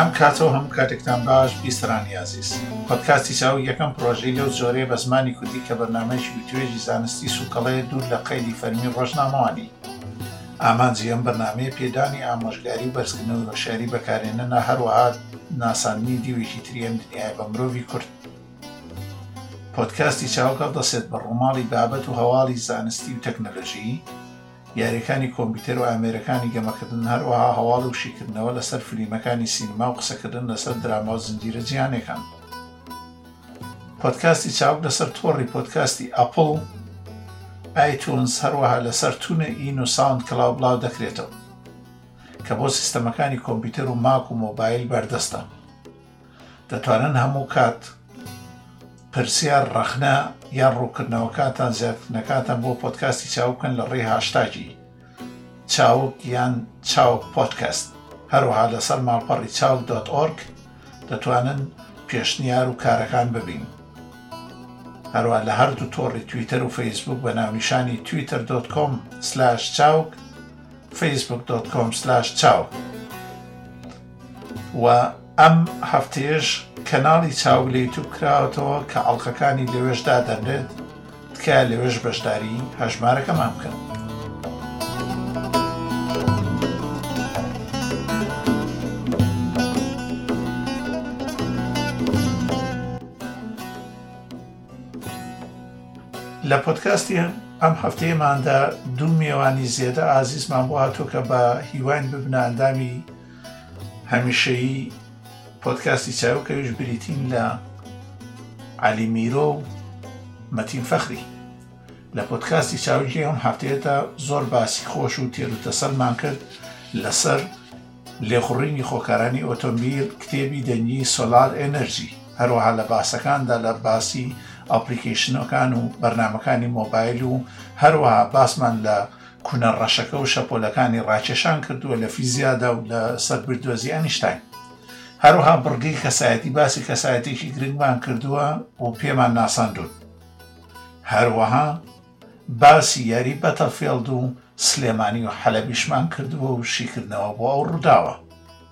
ئەم کاتە و هەموو کاتێکتان باش بیسەرانی ئازیز پۆدکاستی چاوگ یەکەم پرۆژەی لەو جۆرەیە بە زمانی کوردی کە بەرنمەیەکی وتوێژی زانستی سوکەڵەیە دوور لە قەیلی فەرمی ڕۆژنامەوانی ئامانجی ئەم بەرنامەیە پێدانی ئامۆژگاری و بەرزکردنەوەی هۆشیاری بەکارهێنەرە هەروەها ناساندنی دیوێکی تری ئەم دنیایە بە مرۆڤی کورد. پۆدکاستی چاوکەڵ دەسێت بە ڕووماڵی بابەت و هەواڵی زانستی و تەکنەلۆژیی، یاریەکانی کۆمپیوتەر و ئامێرەکانی گەمەکردن هەروەها هەواڵ و شیکردنەوە لەسەر فلیمەکانی سینما و قسەکردن لەسەر دراما و زنجیرە جیهانێکان. پۆدکاستی چاوگ لەسەر تۆڕی پۆدکاستی ئەپڵ، ئایتونز هەروەها لەسەر تونە ئین و ساوند کلاو بڵاودەکرێتەوە کە بۆ سیستەمەکانی کۆمپیوتەر و ماک و مۆبایل بەردەستە دەتوانن هەموو کات پرسیار ڕەخنە یان ڕووکردنەوەکاتان زیادکردنەکاتان بۆ پۆدکاستی چاوکەن لە ڕێی هاشتاکی چاوگ یان چاوگ پۆدکەست، هەروەها لەسەر ماڵپەڕی چاوگ دۆت ئۆرگ دەتوانن پێشنیار و کارەکان ببین. هەروە لە هەردوو تۆڕی تویتەر و فەیسبوک بە ناونیشانی تویتەر دۆت کۆم سلاش چاوگ فەیسبوک دۆت کۆم سلاش چاوگ و ئەم هەفتەیەش کەناڵی چاوگ لە یوتوب کراوەتەوە کە ئەڵقەکانی لەوێش دادەنرێت تکایە لەوێش بەشداری هەژمارەکەمان بکەن. لە پۆتکاستی ئەم هەفتەیەماندا دوو مێوانی زێدە ئازیزمان بۆ هاتوو کە بە هیواین ببنە ئەندامی هەمیشەیی پۆدکاستی چاوکەویش بریتین لە علی میرۆ و مەتین فەخری لە پۆدکاستی چاوکی ئەم هەفتێتە زۆر باسی خۆش و تێروتەسەلمان کرد لەسەر لێخوڕینی خۆکارانی ئۆتۆمبیل کتێبی دەنگی سۆلار ئەنەرژی هەروەها لە باسەکاندا لە باسی ئەپلیکیشنەکان و بەرنمەکانی مۆبایل و هەروەها باسمان لە کونە ڕەشەکە و شەپۆلەکانی ڕاکێشان کردووە لە فیزیادا و لە سەر بیردۆزی ئەنیشتاین هەروها بڕگەی کەسایەتی باسی کەسایەتێکی گرنگمان کردووە و پێمان ناساندون هەروەها باسی یاری بەتەفێڵد و سلێمانی و حەلەبیشمان کردووە و شیکردنەوە بۆ ئەو ڕووداوە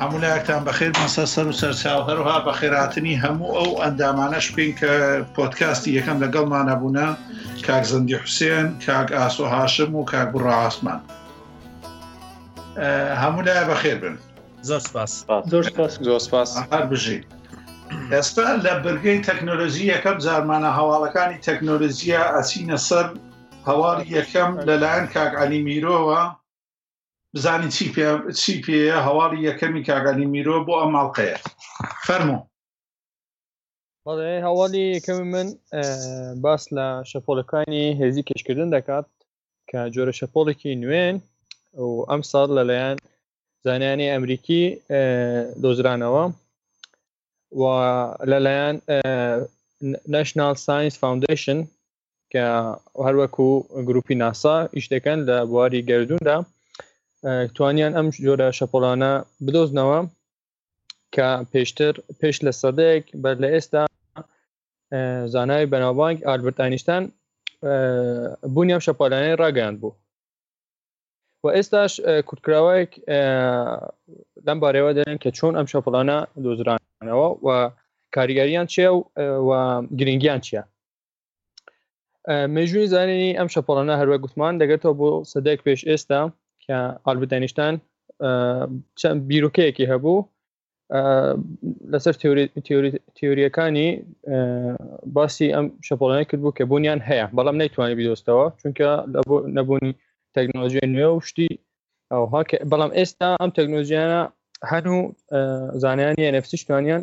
هەموولایەکتان بەخێر بن سەر سەر و سەرچاو هەروها بەخێراتنی هەموو ئەو ئەندامانەش بین کە پۆتکاستی یەکەم لەگەڵمانە بوونە کاک زەندی حوسێن کاک ئاسۆ هاشم و کاک بڕ ئاسمان هەموو لای بەخێر بن زۆر سپاس زۆر سپاس زۆر سپاس هەر بژی ئێستا لە برگەی تەکنۆلۆژی یەکەم زارمانە هەواڵەکانی تەکنۆلۆژیە ئەچینە سەر هەواڵ یەکەم لەلایەن کاک علی میرۆوە بزانین چی پێ چی پێە هەواڵی یەکەمی کاگانی میرۆ بۆ ئەم ماڵقەیە فەرمو بەڵێ هەواڵی یەکەمی من باس لە شەپۆلەکانی هێزی کەشکردن دەکات کە جۆرە شەپۆڵێکی نوێن و ئەم ساڵ لەلایەن زانیانی ئەمریکی دۆزرانەوە و لەلایەن نشنال ساینس فاندیشن کە هەروەکو گروپی ناسا ئیش دەکەن لە بواری گردوندا توانیان ئەم جۆرە شەپۆلانە بدۆزنەوە کە پێشتر پێش لە سەدەیەک بەر لە ئێستا زانای بەناوبانگ ئالبرت ئاینشتان بوونی ئەم شەپۆلانەی ڕاگەیان بوو و ئێستاش کورتکراوەیەک لەم بارەوە دەێن کە چۆن ئەم شەپڵانە دۆزرانەوە و کاریگەریان چێ و گرنگیان چیە مێژووی زانینی ئەم شەپۆڵەنە هەروە گوتمان دەگەێتەوە بۆ سەدەێک پێش ئێستا کە ئالبدانیشتان چەند بیرۆکەیەکی هەبوو لەسەر تیۆریەکانی باسی ئەم شەپۆڵانەی کردبوو کە بوونیان هەیە بەڵام نەیتوانانی بیدۆستەوە چونکە نەبوونی تەکنۆلژیای نوێ و شتی ئەوها بەڵام ئێستا ئەم تەکنۆلژیانە هەن و زانیانی نفسیشتوانیان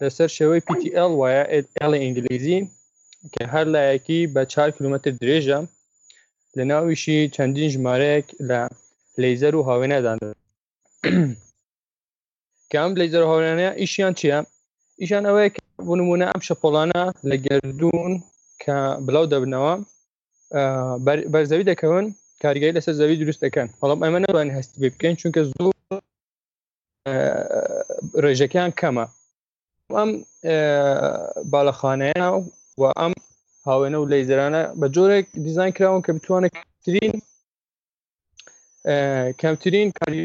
لەسەر شێوەی PTL وایە ئێڵی ئینگلیزی کە هەر لایەکی بە 4 کیلومتر درێژە لە ناویشی چەندین ژمارەیەک لە لەیزەر و هاوێنەدان کام لەیزەر هاوێنە ئیشیان چییە ئیشان ئەوەیە کە بنمونە ئەم شەپۆڵانە لە گردردون کە بلاو دەبنەوە بەرزەوی دەکەون کارگەی لەسەر زەوی دروست دەکەن بەڵام ئەمە نەوان هەست بکەین چونکە زۆر ڕێژەکەیان کەمە ئەم باڵەخانەیە و ئەم هاوێنە و لەیزرانە بە جۆرێک دیزان کراون کە بتوانێت ترین کەمترین کاری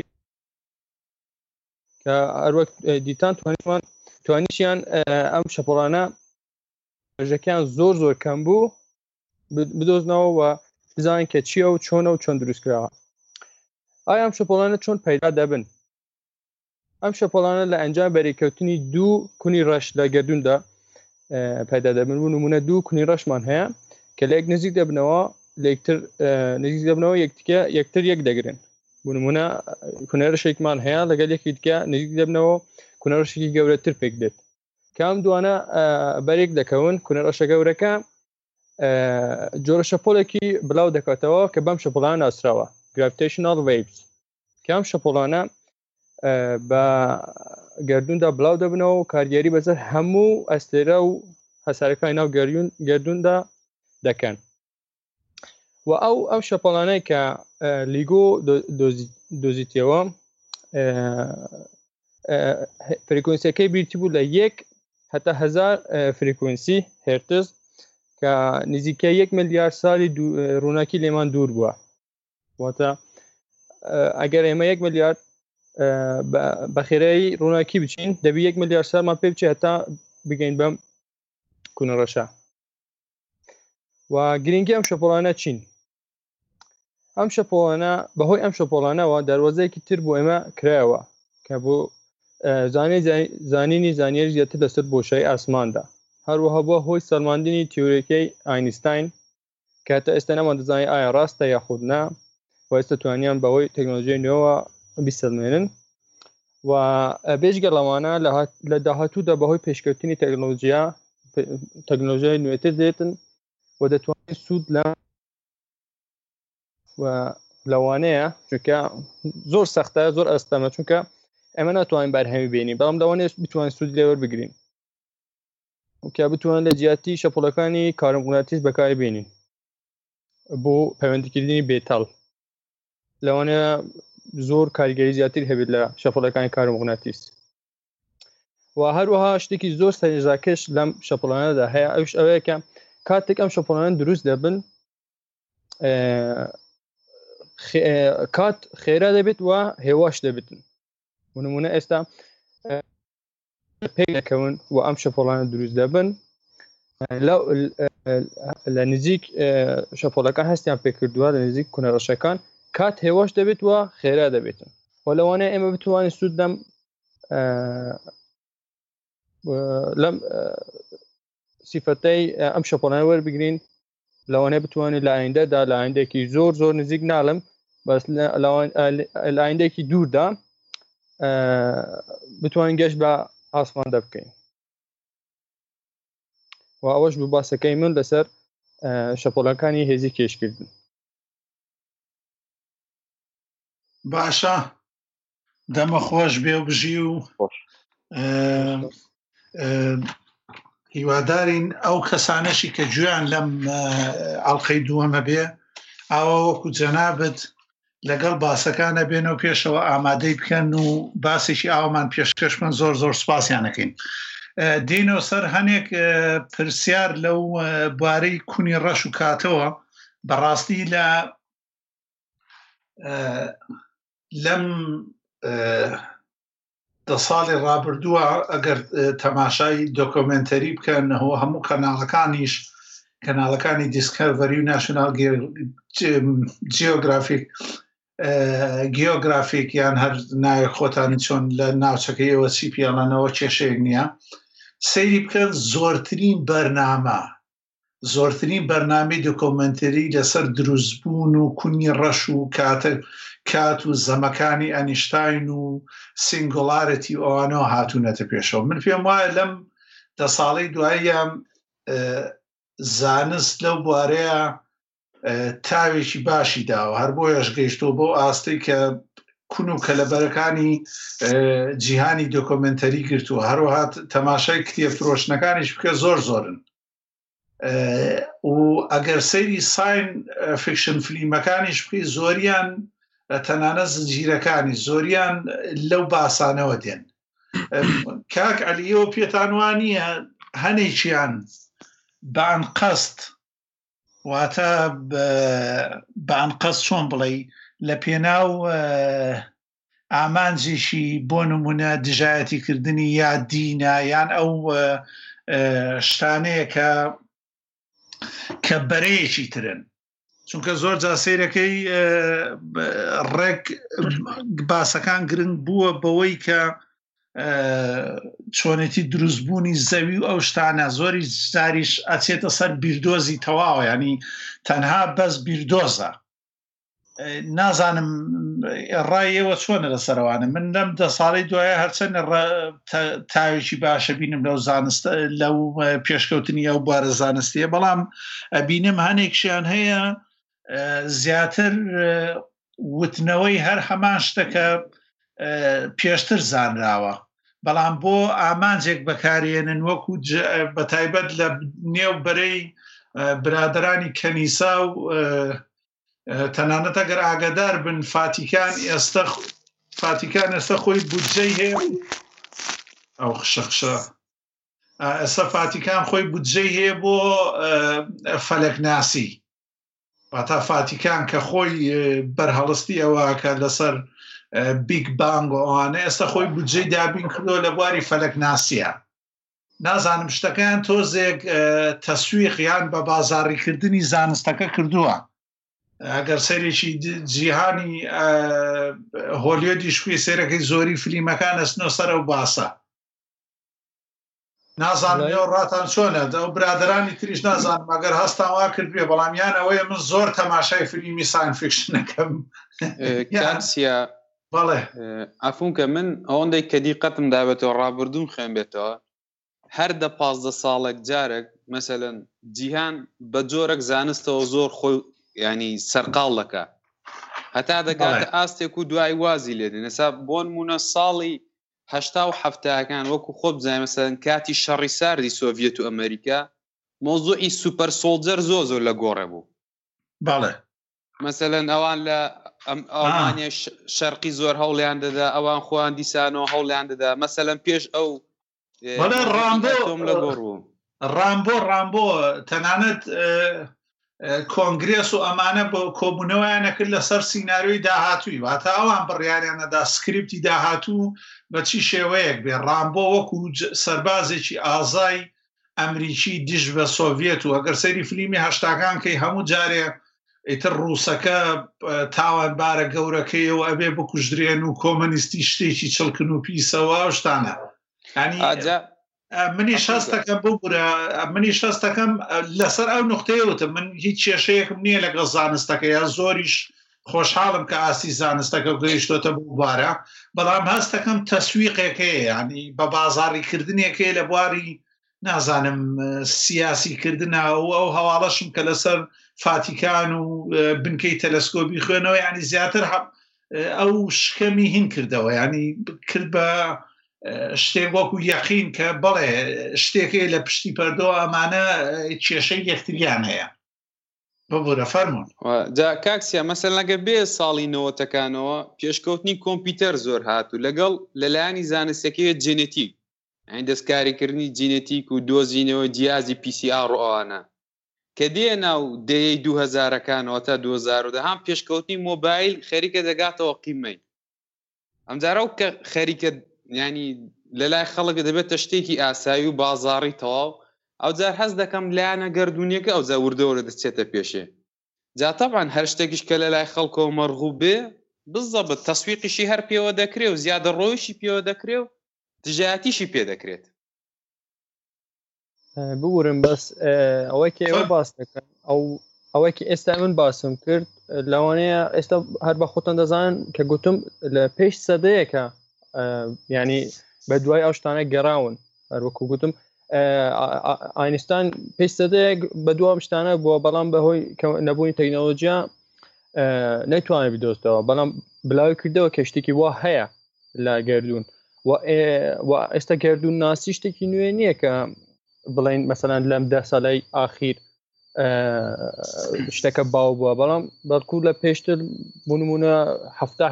کە هەروەک دیتان توانیمان توانیشیان ئەم شەپۆڕانە ژەکەیان زۆر زۆر کەم بوو بدۆزنەوە و بزانین کە چییە و چۆنە و چۆن دروست کراوە ئایا ئەم شەپۆلانە چۆن پەیدا دەبن ئەم شەپۆلانە لە ئەنجام بەریکەوتنی دوو کونی ڕەش لە گەردوندا پەیدا دەبن و نمونە دوو کونی ڕەشمان هەیە کە لە یەک نزیک دەبنەوە لەکتر نزیک دەبنەوە یەکتیکە یەکتر یەک دەگرن بونمونە کونەرشێکمان هەیە لەگەل یەکی دیکە نزیک دەبنەوە کونەرشێکی گەورەتر پێک دێت کام دوانە بەرێک دەکەون کونەرەشە گەورەکە جۆرە شەپۆلێکی بلاو دەکاتەوە کە بەم شەپڵان ناسراوە گرفتشنال ویبس کام شەپۆڵانە بە گردوندا بلاو دەبنەوە و کارگەری بەسەر هەموو ئەستێرە و هەسارەکانی ناو گەریون گردوندا دەکەن و ئەو ئەو شەپۆلانەی کە لیگۆ دۆزیتەوە فریکونسیەکەی بیرتی بوو لە یەک هەتا هزار فریکونسی هرتز کە نزیکە یەک ملیار سالی ڕووناکی لێمان دوور بووە واتە ئەگەر ئێمە یەک ملیارد بەخێرایی ڕووناکی بچین دەبی یەک ملیار سامان پێ بچێت هەتا بگەین بەم کونەڕەشە و گرنگی ئەم شەپۆڵانە چین ئەم شەپۆڵانە بەهۆی ئەم شەپۆڵانەوە دەروازەیەکی تر بۆ ئێمە کرایەوە کە بۆ زانێ زانینی زانیێری زیاتر لەسەر بۆشای ئاسماندا هەروەها بۆ هۆی سەلماندنی تیورەکەی ئاینستاین کە تا ئێستا نەمان دەزانانی ئایا ڕاستە یاخود نا و ئێستا توانیان بەوەی تەکنۆلۆژیای نوێەوە بیسەلمێنن و بێژگە لەوانە لە داهاتوودا بەهۆی پێشکەوتنی تەکنۆلۆژیا تەکنۆلۆژیای نوێتر دێتن و دەتوانین سوود لە و لەوانەیە چونکە زۆر سەختە زۆر ئەستەمە چونکە ئەمە ناتوانین بەرهەمی بینی بەڵام لەوانێش بتوان سوود لێوە بگرین کە بتوان لە جیاتی شەپۆلەکانی کارمگوناتیش بەکاری بینین بۆ پەیوەندیکردنی بێتاڵ لەوانە زۆر کاریگەری زیاتر هەبێت لە شەفڵەکانی کارم غناتیس و هەروەها شتێکی زۆر سەرنجراکەش لەم شەپڵانەدا هەیە ئەوش ئەوەیەکە کاتێک ئەم شەپڵانەن دروست دەبن کات خێرا دەبێت و هێواش دەبێتن ونمونە ئێستا پێک دەکەون و ئەم شەپۆڵانە دروست دەبن لە نزیک شەپۆلەکە هەستیان پێکردووە لە نزیک کونەڕەشەکان کات هێواش دەبێت وە خێرا دەبێتن و لەوانە ئێمە بتوانین سوود لەم لەم سیفەتەی ئەم شەپۆلانە وەربگرین لەوانەیە بتوانێت لە ئایندەدا لە ئایندێکی زۆر زۆر نزیک نالم بەس ئایندێکی دووردا بتوانین گەشت بە ئاسمان دەبکەین و ئەوەش بوو باسەکەی من لەسەر شەپۆلەکانی هێزی کێشکردن باشە دەمە خۆش بێ و بژی و هیوادارین ئەو کەسانەشی کە گویان لەم ئەڵلقەی دووەمە بێ ئاوا وەکو جەنابەت لەگەڵ باسەکانە بێن و پێشەوە ئامادەی بکەن و باسێکی ئاوامان پێشکەشمان زۆر زۆر سپاسیانەکەین دینۆ سەر هەنێک پرسیار لەو بارەی کونی ڕەش و کاتەوە بەڕاستی لە لەم دە ساڵی ڕابردووە ئەگەر تەماشای دۆکۆمنتەری بکەن هەوە هەموو کەناڵەکانیش کەناڵەکانی دیسکەڤەری و ناشنال جیۆگرافیک گیۆگرافیک یان هەر ناوێک خۆتانی چۆن لە ناوچەکەیەوە چی پیاڵانەوە کێشەیەک نییە سەیری بکەن زۆرترین بەرنامە زۆرترین بەرنامەی دۆکۆمەنتەری لەسەر دروستبوون و کونی ڕەش و کاتە کات و زەمەکانی ئەنیشتاین و سینگۆڵارەتی و ئەوانەوە هاتوونەتە پێشەوە من پێم وایە لەم دە ساڵی دواییان زانست لەو بوارەیە تاوێکی باشی داوە هەر بۆیەش گەیشتەوە بۆ ئاستەی کە کون و کەلەبەرەکانی جیهانی دۆکۆمنتەری گرتووە هەروەها تەماشای کتێب فرۆشتنەکانیش بکە زۆر زۆرن و ئەگەر سەیری ساین فکشن فلیمەکانیش بکەی زۆریان تەنانە زنجیرەکانی زۆریان لەو باسانەوە دێن کاک ئەلیەوە پێتانوان نییە هەنێکیان بان قەست واتە بە ئەنقەز چۆن بڵێ لە پێناو ئامانجێکی بۆ نمونە دژایەتی کردنی یا دینە یان ئەو شتانەیە کە کە بەرەیەکی ترن چونکە زۆر جا سیرەکەی ڕێک باسەکان گرنگ بووە بەوەی کە چۆنێتی دروست بوونی زەوی و ئەو شتانە زۆری زاریش ئەچێتە سەر بیردۆزی تەواوە ینی تەنها بەس بیردۆزە نازانم ڕایەوە چۆنە لە سەروانە من لەم دە ساڵی دوایە هەرچەند تاوێکی باشە بینم لەو زانست لەو پێشکەوتنی ئەو بارە زانستیە بەڵام ئەبینم هەنێکشیان هەیە زیاتر وتنەوەی هەر هەمان شتەکە پێشتر زانراوە بەڵام بۆ ئامانجێک بەکارێنن وەکو بە تایبەت لە نێو بەرەی برادرانی کەنیسا و تەنانەتە گەر ئاگدار بن فاتیکان ئێستا فاتیکان ئێستا خۆی بودجەی هەیە ئەو خشەخشە ئەستا فاتیکان خۆی بودجەی هەیە بۆ فەلەکناسی واتا فاتیکان کە خۆی بەرهەڵستی ئەوەکە لەسەر بیگ بانگ ئەوانە ئێستا خۆی بودجەی دابین کردو لە بواری فەلک ناسیە نازانم شتەکان تۆزێک تەسویق یان بە بازاڕیکردنی زانستەکە کردووە ئەگەر سەرێکی جیهانی هۆلیۆدیشکی سێرەکەی زۆری فلیمەکان ئەسنۆ سەرە و باسە نازانم ڕاتان چۆنە ئەو برادرانی تریش نازان مەگەر هەستان وا کردێ بەڵام یان ئەوەیە من زۆر تەماشای فلیمی سانفیکشنەکەم کانسیا بەڵێ ئەفونکە من ئەوەندەی کە دیقەتم دابێتەوە ڕابردووم خوێنبێتەوە هەر دە پازدە ساڵێک جارێک مەسەن جیهان بە جۆرەك زانستەوە زۆر خۆی ینی سەرقاڵ دەکە هەتا دەگاتە ئاستێک و دوای وازی لێنێ نەسا بۆن مونە ساڵی هەشتا و حەفتاکان وەکو خۆت بزانێ مەسەلەن کاتی شەڕی ساردی سۆڤیەت و ئەمەریکا مەوزوعی سوپەر سۆڵجەر زۆر زۆر لە گۆڕێ بوو بەڵێ مەسەلەن ئەوان لە ئەڵمانیای شەرقی زۆر هەوڵیان دەدا ئەوان خۆیان دیسانەوە هەوڵیان دەدا مەسەلەن پێش ئەو بەڵێ ڕامبۆ تۆم لە گۆڕ بوو ڕامبۆ ڕامبۆ تەنانەت کۆنگرێس و ئەمانە بۆ کۆبوونەوەیان نەکرد لەسەر سینناریۆی داهاتووی واتا ئەوان بڕیاریانەدا سکرپتی داهاتوو بە چی شێوەیەک بێ ڕامبۆ وەکو سەربازێکی ئازای ئەمریکی دژ بە سۆڤێت و ئەگەر سەری فلیمی هەشتاکان کەی هەموو جارێ ئیتر ڕووسەکە تاوان بارە گەورەکەی و ئەبێ بکوژدرێن و کۆمەنیستی شتێکی چڵکن و پیسەوە شتانە ئەنی منیش هەست دەکەم ببورە منیش هەست دەکەم لەسەر ئەو نقطەیە وتم من هیچ کێشەیەکم نییە لەگەڵ زانستەکە یا زۆریش خۆشحاڵم کە ئاستی زانستەکە و گەیشتۆتە بووبارە بەڵام هەست دەکەم تەسویقێکەیە ینی بە بازاڕیکردنێکەیە لە بواری نازانم سیاسی کردنە و ئەو هەواڵەشم کە لەسەر فاتیکان و بنکەی تەلسکۆبی خوێنەوە ینی زیاتر حەب ئەو شکەمی هین کردەوە ینی کرد بە شتێک وەکو یەقین کە بەڵێ شتێکی لە پشتی پەردۆ ئەمانە کێشەی یەکتریان هەیە ببورە فەرمونون جا کاکسیا مەسەر لەگە بێ ساڵی نەوەتەکانەوە پێشکەوتنی کۆمپیوتەر زۆر هات و لەگەڵ لەلایانی زانستەکەی جێنێتیک ئەین دەستکاریکردنی جینێتیک و دۆزینەوە جیازی پیسی ئاڕۆانە کە دێیە ناو دەیەی دوو هەزارەکانەوە تا دوو هەزار و دەهام پێشکەوتنی مۆبایل خەریکە دەگاتەوە قیمەی ئەمجارە و کە خەریکە ینی لەلای خەڵک دەبێتە شتێکی ئاسایی و بازاڕی تەواو ئەوجار هەست دەکەم لایەنە گردردونیەکە ئەوجا وردەوەرە دەچێتە پێشێ جا طبعاان هەر شتێکیش کە لەلای خەڵکەوە مەرغوو بێ بزەبت تەسویقیشی هەر پێوە دەکرێ و زیادە ڕۆیشی پێوە دەکرێ و دژایەتیشی پێ دەکرێت ببورن بەس ئەوەی کە ئێوە باس دەکەن ئەو ئەوەی کە ئێستا من باسم کرد لەوانەیە ئێستا هەر بە خۆتان دەزان کە گوتم لە پێش سەدەیەکە ینی بە دوای ئەو شتانە گەڕاون هەروەکو گوتم ئاینستان پێش سەدەیەک بە دوام شتانە بووە بەڵام بەهۆی نەبوونی تەکنەلۆژیا نەتوانێت بدۆستەوە بەڵام بلاوی کردەوە کەشتێکی وا هەیە لە گردون و ئێستا گردون ناسی شتێکی نوێ نییە کە بڵین مەسەلاەن لەم دە سالای ئاخیر شتەکە باو بووە بەڵام بەڵکو لە پێشتر بوونمونە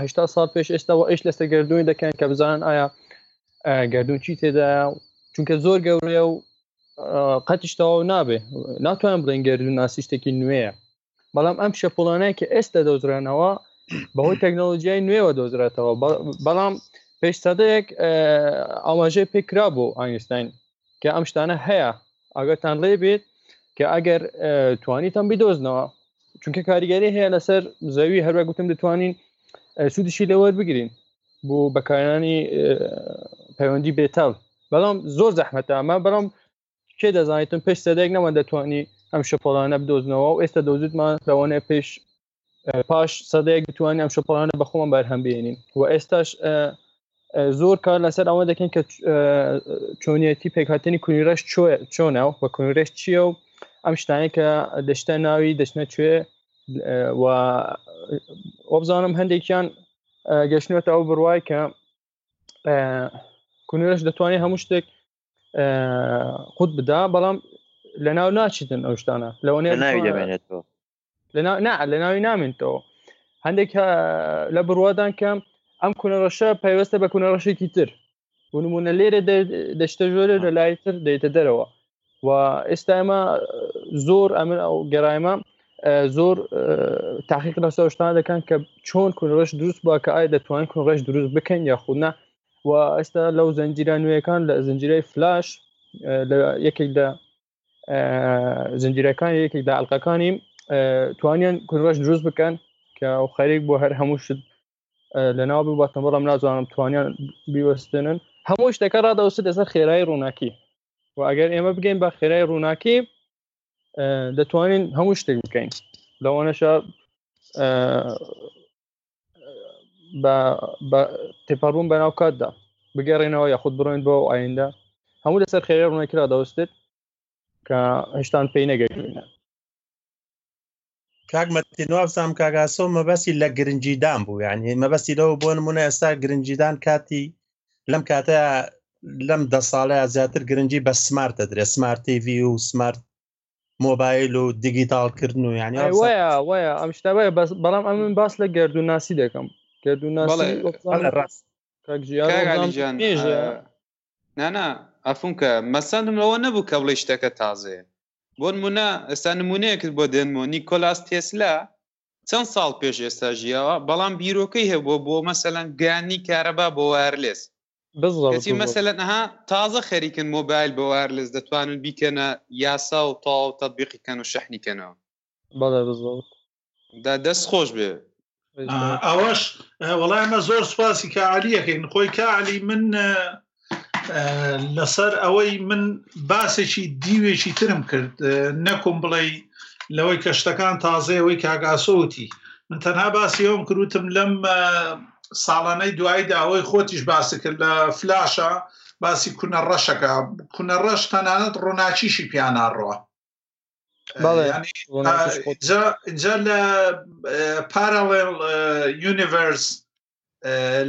هه سال پێش ئێستا و ئەش لەسەر گردوونی دەکەن کە بزان ئایا گردون چی تێدا چونکە زۆر گەورەیە و قەتیشتەوە نابێ ناتوان بڵین گردون ناسی شتێکی نوێە بەڵام ئەم شەپۆڵانای کە ئێستا دۆزرێنەوە بەهۆی تەکنۆلۆژیای نوێوە دۆزرێتەوە بەڵام پێش سەدەیەک ئاماژەی پێکرا بوو ئاینستاین کە ئەم شتانە هەیە ئەگەرتان لێ بێت کە ئەگەر توانیتان بیدۆزنەوە چونکە کاریگەری هەیە لەسەر زەوی هەروە گوتم دەتوانین سوودشی لەوەر بگرین بۆ بەکارانی پەیوەندی بێتاو بەڵام زۆر زەحمەتە ئەمە بەڵام کێ دەزانیت من پێش سەدەیەک نەمان دەتوانی ئەم شەپۆلانە بدۆزنەوە و ئێستا دۆزیتمان لەوانەیە پێش پاش سەدەیەک بتوانین ئەم شەپۆلانە بە خۆمان بەرهەم بێنین و ئێستاش زۆر کار لەسەر ئەوە دەکەین کە چۆنیەتی پێکهاتنی کونیرەش چۆنە و بە کونیرەش چییە و ئەم شتانی کە دەشتە ناوی دەچنە کوێ و وەبزانم هەندێکیان گەشتنێتە ئەو بڕوای کە کونیرەش دەتوانێت هەموو شتێک قوت بدا بەڵام لە ناو ناچیتن ئەو شتانە لەوەێ لە ناوی نامێنتەوە هەندێک لە بڕوادان کەم ئەم کونەڕەشە پەیوەستە بە کونەڕەشێکی تر ونمونە لێرە دەشتە ژۆرە لە لای تر دەیتە دەرەوە و ئێستا ئەمە زۆر ئەمن ئەو گەرایمە زۆر تاقیق لەسەشتان دەکەن کە چۆن کونڕش دروست بە کە ئایا دەتوانین کونڕش دروست بکەین یاخودنا و ئێستا لەو زنجیرە نوێیەکان لە زنجیرەی فلاش لە یەکێک لە زنجیرەکان یەکێک لە ئەلقەکانی توانیان کوردڕژ دروست بکەن کە ئەو خەرێک بۆ هەر هەموو شت لەناو بباتن بەڵام نازانم توانیان بیوەستێنن هەموو شتەکە ڕادەوەست لەسەر خێرای ڕووناکی و ئەگەر ئێمە بگەین بە خێرای ڕووناکی دەتوانین هەموو شتێک بکەین لەوانەشە بە تێپەڕبوون بەناو کاتدا بگەڕێنەوە یاخود بڕۆین بۆ ئایندە هەموو لەسەر خێرێ ڕوونە کرا دەوستێت کە هشتان پێی نەگەێنە کاک مەتینوابسام کاگاسۆ مەبەستی لە گرنجیدان بوو یعنی مەبەستی لەوە بۆ نمونە ئێستا گرنجیدان کاتی لەم کاتە لەم دە ساڵەیە زیاتر گرنگجی بە سمارت دەدرێت سمارت TV و سمارت مۆبایل و دیگیتالکردن و یعنی وایە ئەم شتابە بەس بەڵام ئەم من باس لە گردون ناسی دەکەم گردون نانا ئەفونکە مەسەندم لەوە نەبوو کە بڵی شتەکە تازێ بۆن منە ئێستا نمونەیەکت بۆ دێنمەوە نیکۆلاس تێسلا چەند ساڵ پێش ئێستا ژیاوە بەڵام بیرۆکەی هەبووە بۆ مەسەلەن گەیاندنی کارەبا بۆ وایەرلێس کەچی مەسەلەن ئەها تازە خەریکن مۆبایل بە وایەرلێس دەتوانن بیکەنە یاسا و تەواو تەتبیقی کەن و شەحنی کەنەوە. بەڵێ بزەوت. دە دەست خۆش بێ. ئەوەش وەڵای ئەمە زۆر سوپاسی کاعەلی ئەکەین خۆی کاعەلی من لەسەر ئەوەی من باسێکی دیوێکی ترم کرد نەکۆم بڵێ لەوەی کە شتەکان تازەیەوەی کاگاسۆتی من تەنها باسی ئەوم کروتم لەم ساڵانەی دوایی داوای خۆتیش باسی کرد لە فلاشە باسی کونە ڕەشەکە کونە ڕەش تەنانەت ڕووناکیشی پیاناڕوە جا لە پارەڵێ یونیڤرس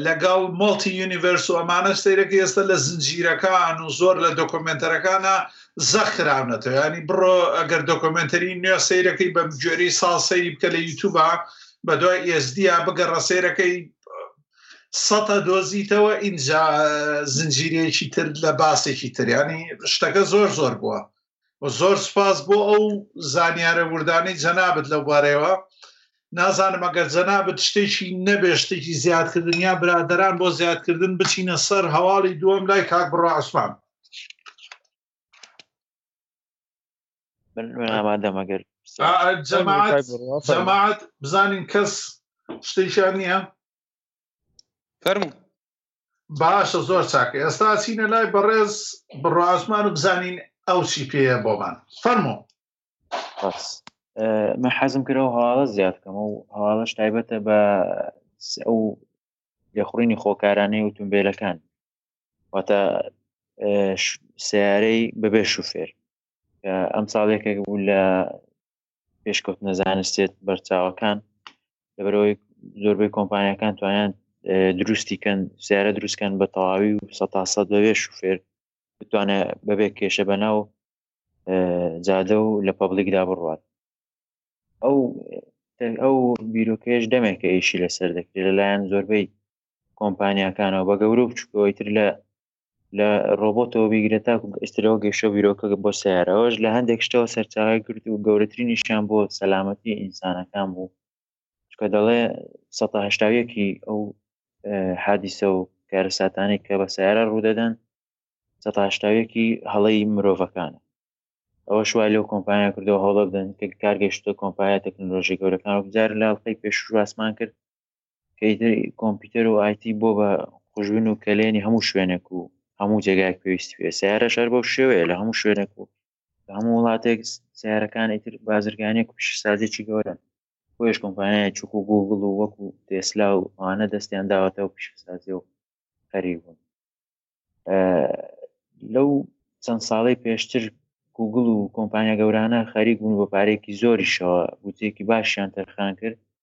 لەگەڵ مۆڵتی یونیڤرس و ئەمانە سەیرەکە ئێستا لە زنجیرەکان و زۆر لە دۆکۆمنتەرەکانە زەخراونەتەوە ینی بڕۆ ئەگەر دۆکۆمنتەری نوێ سەیرەکەی بەم گوێری ساڵ سەیری بکە لە یوتوبە بە دوای ئێزدیا بگەڕە سەیرەکەی سەتە دۆزیتەوە ئینجا زنجیرەیەکی تر لە باسێکی تریانی شتەکە زۆر زۆر بووە زۆر سپاس بۆ ئەو زانیارە وردانەی جەنابت لەو بارەیەوە نازانم ئەگەر جەنابت شتێکی نەبێ شتێکی زیادکردن یا برادران بۆ زیادکردن بچینە سەر هەواڵی دووەم لای کاک بڕا عوسمان ئامادەمەگەر جەماعات بزانین کەس شتێکیان نییە فەرمو باشە زۆر چاکە ئێستا چینە لای بەڕێز بڕازمان و بزانین ئەو چی پێە بۆمان فەرمو من حەزم کرەوە هەواڵە زیاد بکەم و هەواڵەش تایبەتە بە ئەو لێخڕینی خۆکارانەی وتونبێلەکان واتە سیارەی بەبێ شوفێر ئەم ساڵێکێک بوو لە پێشکەوتنە زانستێت بەرچاوەکان لەبەرەوەی زۆربەی کۆمپانیەکان توانیان دروستی کەن سیارە دروستکەن بە تەواوی و سە تا سەد بەوێ شوفێر بتوانە بەبێ کێشە بەناو جادە و لە پەبلیکدا بڕوات ئەو ئەو بیرۆکەیەش دەمێکە ئیشی لەسەر دەکرێت لەلایەن زۆربەی کۆمپانیەکانەوە بە گەورە و بچووکەوەی تر لە لە ڕۆبۆتەوە بیگرە تاکو ئسترەوە گەشە بیرۆکە بۆ سیارەوەش لە هەندێک شتەوە سەرچاوی گرت و گەورەترینیشیان بۆ سەلامەتی ئینسانەکان بوو چکە دەڵێ سەهشتاویەکی ئەو حادیسە و کارەساتانێک کە بە سیارە ڕوودەدەن سەهشتاویەکی هەڵەی مرۆڤەکانە ئەوە شوای لەو کۆمپانیا کردو هەوڵە بدەن کە کارگەشتە کۆمپانیا تەکنۆلۆژی گەورەکان و بجار لە هەڵلقەی پێشواسمان کرد پێیتر کۆمپیوتەر و ئایتی بۆ بە خوشبن و کەلێنی هەموو شوێنێک و هەموو جێگایك پێویست پێ سیارە شەر بەو شێوەیە لە هەموو شوێنێک و هەموو وڵاتێک سیارەکانی تر بازرگانێک و پیشسازێکی گەورە بۆیش کۆمپانیای چوک و گوگڵ و وەکو تێسلا و ئەوانە دەستیان داوەتەوە پیشسازی و خەری بوون لەو چەند ساڵی پێشتر گوگل و کۆمپانیا گەورانە خەریک بوون بۆ پارێکی زۆریشەوە وتێکی باشیان تەرخان کرد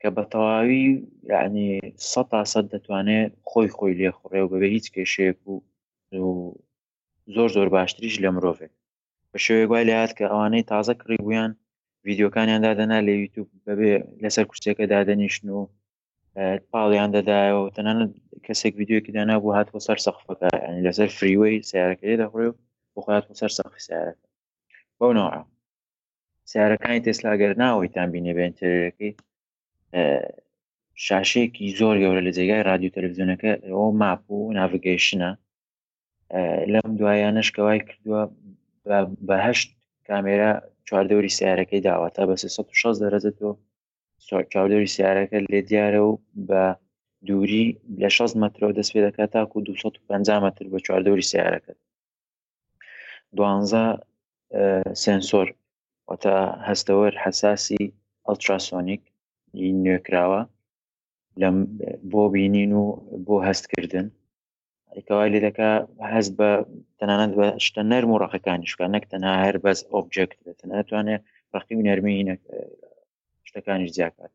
کە بە تەواوی یعنی سە تا سەد دەتوانێت خۆی خۆی لێ خوڕێ و بەبێ هیچ کێشەیەک و زۆر زۆر باشتریش لە مرۆڤێک بە شێوەیە گوای لات کە ئەوانەی تازە کڕی بوویان ڤیددیوکانیان دادەنا لە یوتوب بەبێ لەسەر کورسەکە دادەنیشن و پاڵیان دەدایەوە تەنانەت کەسێک یددیوکی دانا بوو هات بۆ سەر سەخفەکە لەسەر فریوەی سیارەکەی دەخڕێ و بخوات بۆ سەر سەخفی سیارەکە بەو نەوە سیارەکانی تێسلا گەر ناوەیتان بینێ بە ئینتەرەکەی شاشەیەکی زۆر گەورە لە جێگای رادیو تەلەڤزیۆنەکە ئەو ماپ و ناڤگەیشنە لەم دوایانەش کەوای کردووە بەهشت کامێرا چواردەوری سیارەکەی داوە تا بە 16 دەرەجە تۆ چاودۆری سیارەکە لێ دیارە و بە دووری لە 6 مترەوە دەست پێ دەکات تاکو 250 متر بە چواردۆری سیارەکە دوانزە سنسۆر واتە هەستەوەر حەساسی ئەلتراسۆنیک نوێکراوە لەم بۆ بینین و بۆ هەستکردن ئەیکەوا لێ دەکا هەست بە تەنانەت بە شتە نەرم و ڕقەکانیشکە نەک تەنها هەر بەس ئۆبجێکت بێت ناتوانێت ڕقی و نەرمی شتەکانی زیاکات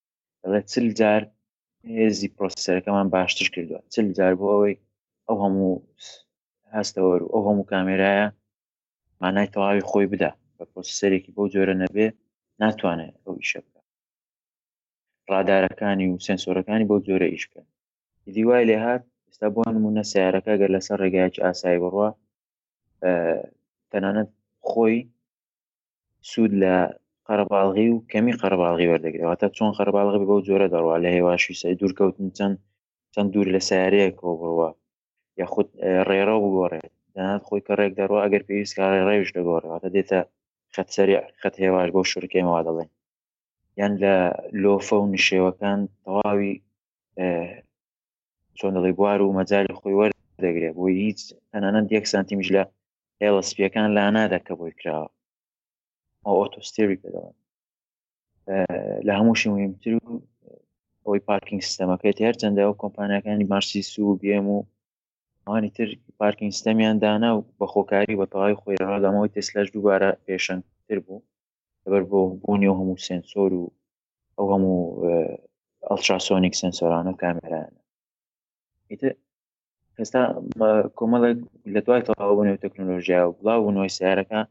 دەڵێت چل جار هێزی پرۆسیسەرەکەمان باشتر کردووە چل جار بۆ ئەوەی ئەو هەموو هەستەوەر و ئەو هەموو کامێرایە مانای تەواوی خۆی بدا بە پرۆسیسەرێکی بەو جۆرە نەبێ ناتوانێت ئەو ئیشە بکە ڕادارەکانی و سنسۆرەکانی بەو جۆرە ئیش بکەن دی وای لێ هاات ئستا بۆ نمونە سیارەکە گەر لەسەر ڕێگایکی ئاسایی بڕە تەنانەت خۆی سوود لە قەرەباڵغی و کەمی قەرەباڵغی وەردەگرێت واتە چۆن قەرەباڵغ بەو جۆرە دەڕوا لە هێواشی سای دوورکەوتن چەند چەند دوور لە سارەیەکەوە بڕوە یاخود ڕێڕە بگۆڕێت دانات خۆی کە ڕێک دەڕوە ئەگەر پێویست کارێ ڕێوش دەگۆڕێتە دێتە خەتسەری خەت هێواش بۆ شورکەمەوە دەڵێن یان لە لۆفە و نشێوەکان تەواوی چۆن دەڵی بوار و مەجای خۆی وەر دەگرێت بۆی هیچ تەنانەت یەک سانتیمیش لە هێڵە سپیەکان لا نادەکە بۆی کراوە ئەو ئۆتۆستێری پێدەڵێن لە هەمووشی مهمتر و ئەوەی پارکینگ سیستەمەکەی هەر چەندە ئەو کۆمپانیەکانی مارسی سو و بێم و ئەوانی تر پارکینگ سیستەمیان دانا و بە خۆکاری بە تەواوی خۆی ڕادامەوەی تێسلاش دووبارە پێشەنگتر بوو لەبەر بۆ بوونی و هەموو سنسۆر و ئەو هەموو ئەڵتراسۆنیک سنسۆران و کامێرانە هێستا کۆمەڵێک لە دوای تەواوبوون و تەکنۆلۆژیا و بڵاوبوونەوەی سیارەکە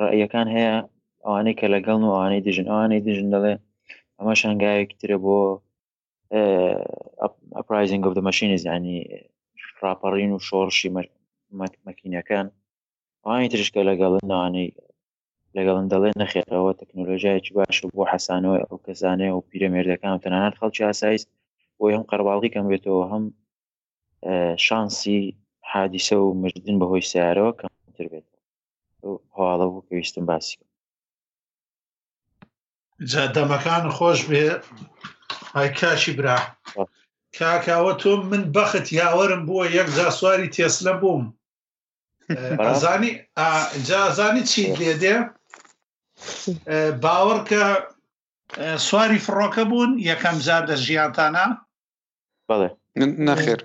ڕەیەکان هەیە ئەوانەی کە لەگەڵ و ئەوانەی دژن ئەوانەی دژن دەڵێ ئەمە شنگایەکی ترە بۆ ئەپرایزینگ گفتە مەشینی زیانی ڕاپەڕین و شۆڕشی مەکینەکان ئەوانی ترشکە لەگەڵ ناوانەی لەگەڵن دەڵێ نەخێر ئەوە تەکنۆلۆژیایەکی باشە بۆ حەسانەوەی ئەو کەسانەیە و پیرەمێردەکان و تەنانەت خەڵکی ئاساییست بۆی هەم قەرباڵغی کەم بێتەوە هەم شانسی حادیسە و مردن بەهۆی سیارەوە کەمتر بێت هەواڵە بوو پێویستم باسی جا دەمەکان خۆش بێ ئای کاشی برا کاکاوە تۆ من بەخت یاوەرم بووە یەک جاسواری تێسلە بووم زانی جازانی چی لێ دێ باوەڕکە سواری فڕۆکە بوون یەکەم جار لە ژیانتانە نەخێر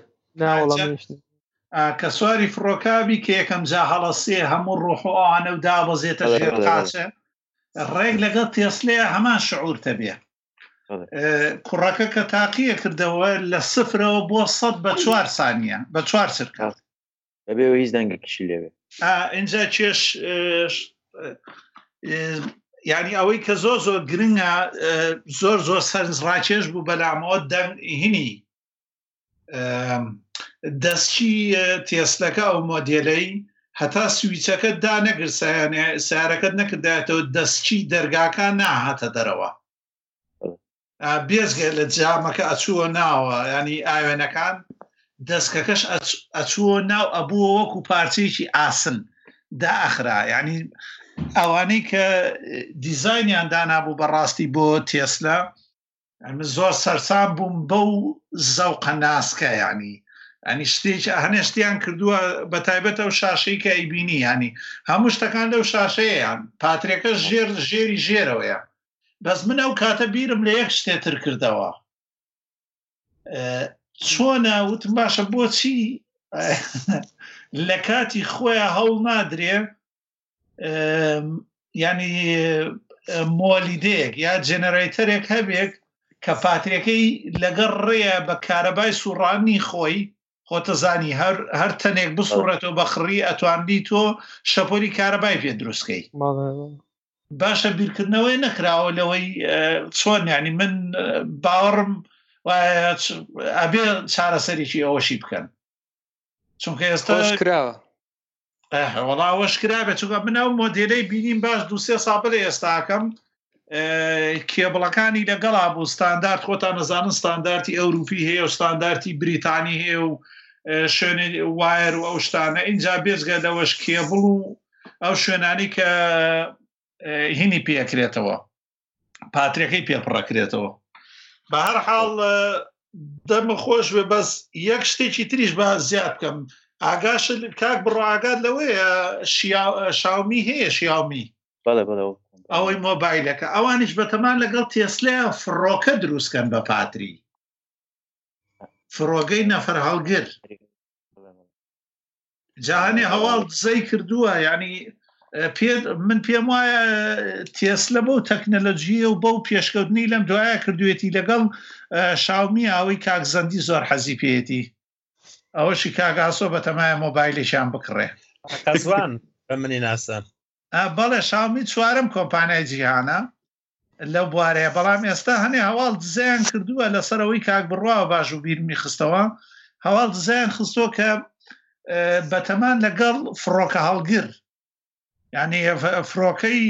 کە سواری فڕۆکابی کە یەکەم جا هەڵەسێ هەموو ڕۆح و ئەوانە و دابەزێتە ژێر قاچە ڕێک لەگەڵ تێسلێ هەمان شعورتە بێ کوڕەکە کە تاقیە کردەوە لە سفرەوە بۆ سەد بە چوار سانیە بە چوار سرکات دەبێ هیچ دەنگێکیشی لێوێ ئەجا چێش ینی ئەوەی کە زۆر زۆر گرنگە زۆر زۆر سەرنجڕاکێش بوو بەلامەوە دەنگ هینی دەستچی تێستەکە ئەو مۆدیلەی هەتا سویچەکە دا نەگرسایانە سارەکەت نەکردایەتەوە دەستچی دەرگاکان ناهاتە دەرەوە بێزگە لە جامەکە ئەچووە ناوە ینی ئاوێنەکان دەستکەکەش ئەچووە ناو ئەبووە وەکو پارچەیەکی ئاسن داخرا ینی ئەوانەی کە دیزانیان دانابوو بەڕاستی بۆ تێسلا ئەمە زۆر سەرسان بووم بەو زەوقە ناسکە ینی ئەنی شتێک هەنێشتیان کردووە بە تایبەت ئەو شاشەی کە ئەیبینی ینی هەموو شتەکان لەو شاشەیەیان پاترێکە ژێر ژێری ژێرەوەیە بەس من ئەو کاتە بیرم لە یەک شتێ تر کردەوە چۆنە وتم باشە بۆچی لە کاتی خۆیان هەوڵ نادرێ ینی مۆلیدەیەک یا جەنەرەیتەرێک هەبێک کە پاترەکەی لەگەڵ ڕێە بە کارەبای سوڕانی خۆی خۆتەزانی هەر هەر تەنێک بسوڕێتەوە بە خڕی ئەتواندی تۆ شەپۆلی کارەبای پێ دروستکەی باشە بیرکردنەوەی نەکراوە لەوەی چۆن ینی من باوەڕم ئەبێ چارەسەرێکی ئەوەشی بکەن چونکە ئێستا کراوە وەڵا ئەوەش کرابێت چونکە من ئەو مۆدێلەی بینیم باش دو سێ سا بلێ ئێستاکەم کێبڵەکانی لەگەڵا بوو ستاندارد خۆتان نەزانن ستاندارتی ئەوروپی هەیە و ستاندارتی بریتانی هەیە و شوێنێ وایر و ئەو شتانە اینجا بێزگە لەوەش کێبڵ و ئەو شوێنانی کە هینی پێکرێتەوە پاترەکەی پێ پڕەکرێتەوە بە هەر حاڵ دەمە خۆش بێ بەس یەک شتێکی تریش بە زیاد بکەم ئاگاش کاک بڕاگات لەوەیە شاومی هەیە شیاومی ئەوەی مۆبایلەکە ئەوانیش بەتەمان لەگەڵ تێسلیان فڕۆکە دروستکەن بە پاتری فرۆگەی نەفەر هەڵگر جاهانی هەواڵ دزەی کردووە ینی من پێم وایە تێسلە بەو تەکنەلۆژیە و بەو پێشکەوتنی لەم دوایە کردوێتی لەگەڵ شاومی ئەوەی کاکزەندی زۆر حەزی پێێتی ئەوەشی کاگاسۆ بەتەمایە مۆبایلێکیان بکڕێ قەزوان بە منی ناسە بەڵێ شاومی چوارم کۆمپانای جیهانە لەو بوارەیە بەڵام ئێستا هەنێ هەواڵ دزیان کردووە لەسەرەوەی کاک بڕواوە باش و بیرمی خستەوە هەواڵ دزیان خستۆ کە بەتەمان لەگەڵ فڕۆکە هەڵگر ینی فڕۆکەی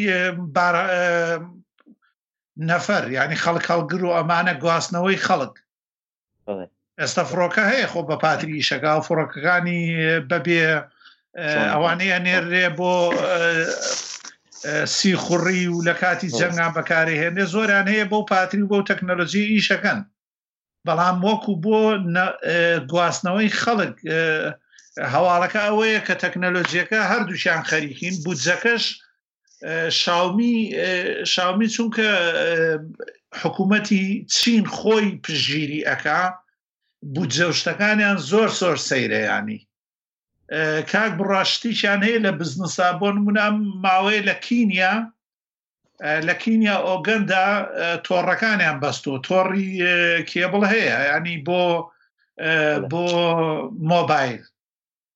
نەفەر ینی خەڵک هەڵگر و ئەمانە گواستنەوەی خەڵک ئێستا فڕۆکە هەیە خۆ بە پاتری ئیشەکە و فڕۆکەکانی بەبێ ئەوانەیە نێرێ بۆ سی خوڕی و لە کاتی جەنگان بەکارێ هێنێ زۆران هەیە بۆ پاتری بۆ تەکنەلۆژی ئیشەکەن بەڵام وەکو بۆ گواستنەوەی خەڵک هەواڵەکە ئەوەیە کە تەکنەلۆژیەکە هەردووشیان خەریکین بودجەکەش شاومی شاومی چونکە حکوومەتی چین خۆی پژگیری ئەکا بودجەشتەکانیان زۆر سۆر سەیرەیانی کاک بڕاشتیشان هەیە لە بزنسا بۆ نمونام ماوەیە لە کینیا لە کینیا ئۆگەندا تۆڕەکانیان بەستۆ تۆڕی کێبڵ هەیە ینی بۆ بۆ مۆبایل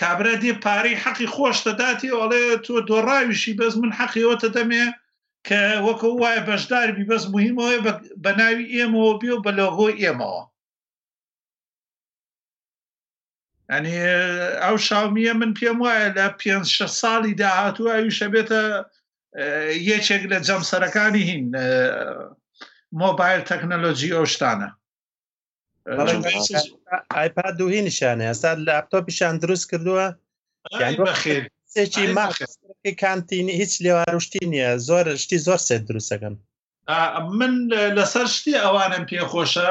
کابرا دێ پارەی حەقی خۆشتە داتی ئەڵێ تۆ دۆڕاویشی بەس من حەقیەوەتە دەمێ کە وەکە وایە بەشدار بی بەس مهمەوەی بە ناوی ئێمەوە بێ و بە لۆگۆ ئێمەوە ئەنی ئەو شاومیە من پێم وایە لە پێ شە ساڵی داهاتوو ئەویشە بێتە یەکێک لە جەمسەرەکانی هین مۆبایل تەکنەلۆجی ئەو شتانە ئایپاد دوهی نیشانە ئێستا لاپتۆپیشان دروست کردووە بەخێرێکی ماخی کانتینی هیچ لێوارشتی نییە زۆر شتی زۆر سێت دروستەکەم من لەسەر شتی ئەوانم پێخۆشە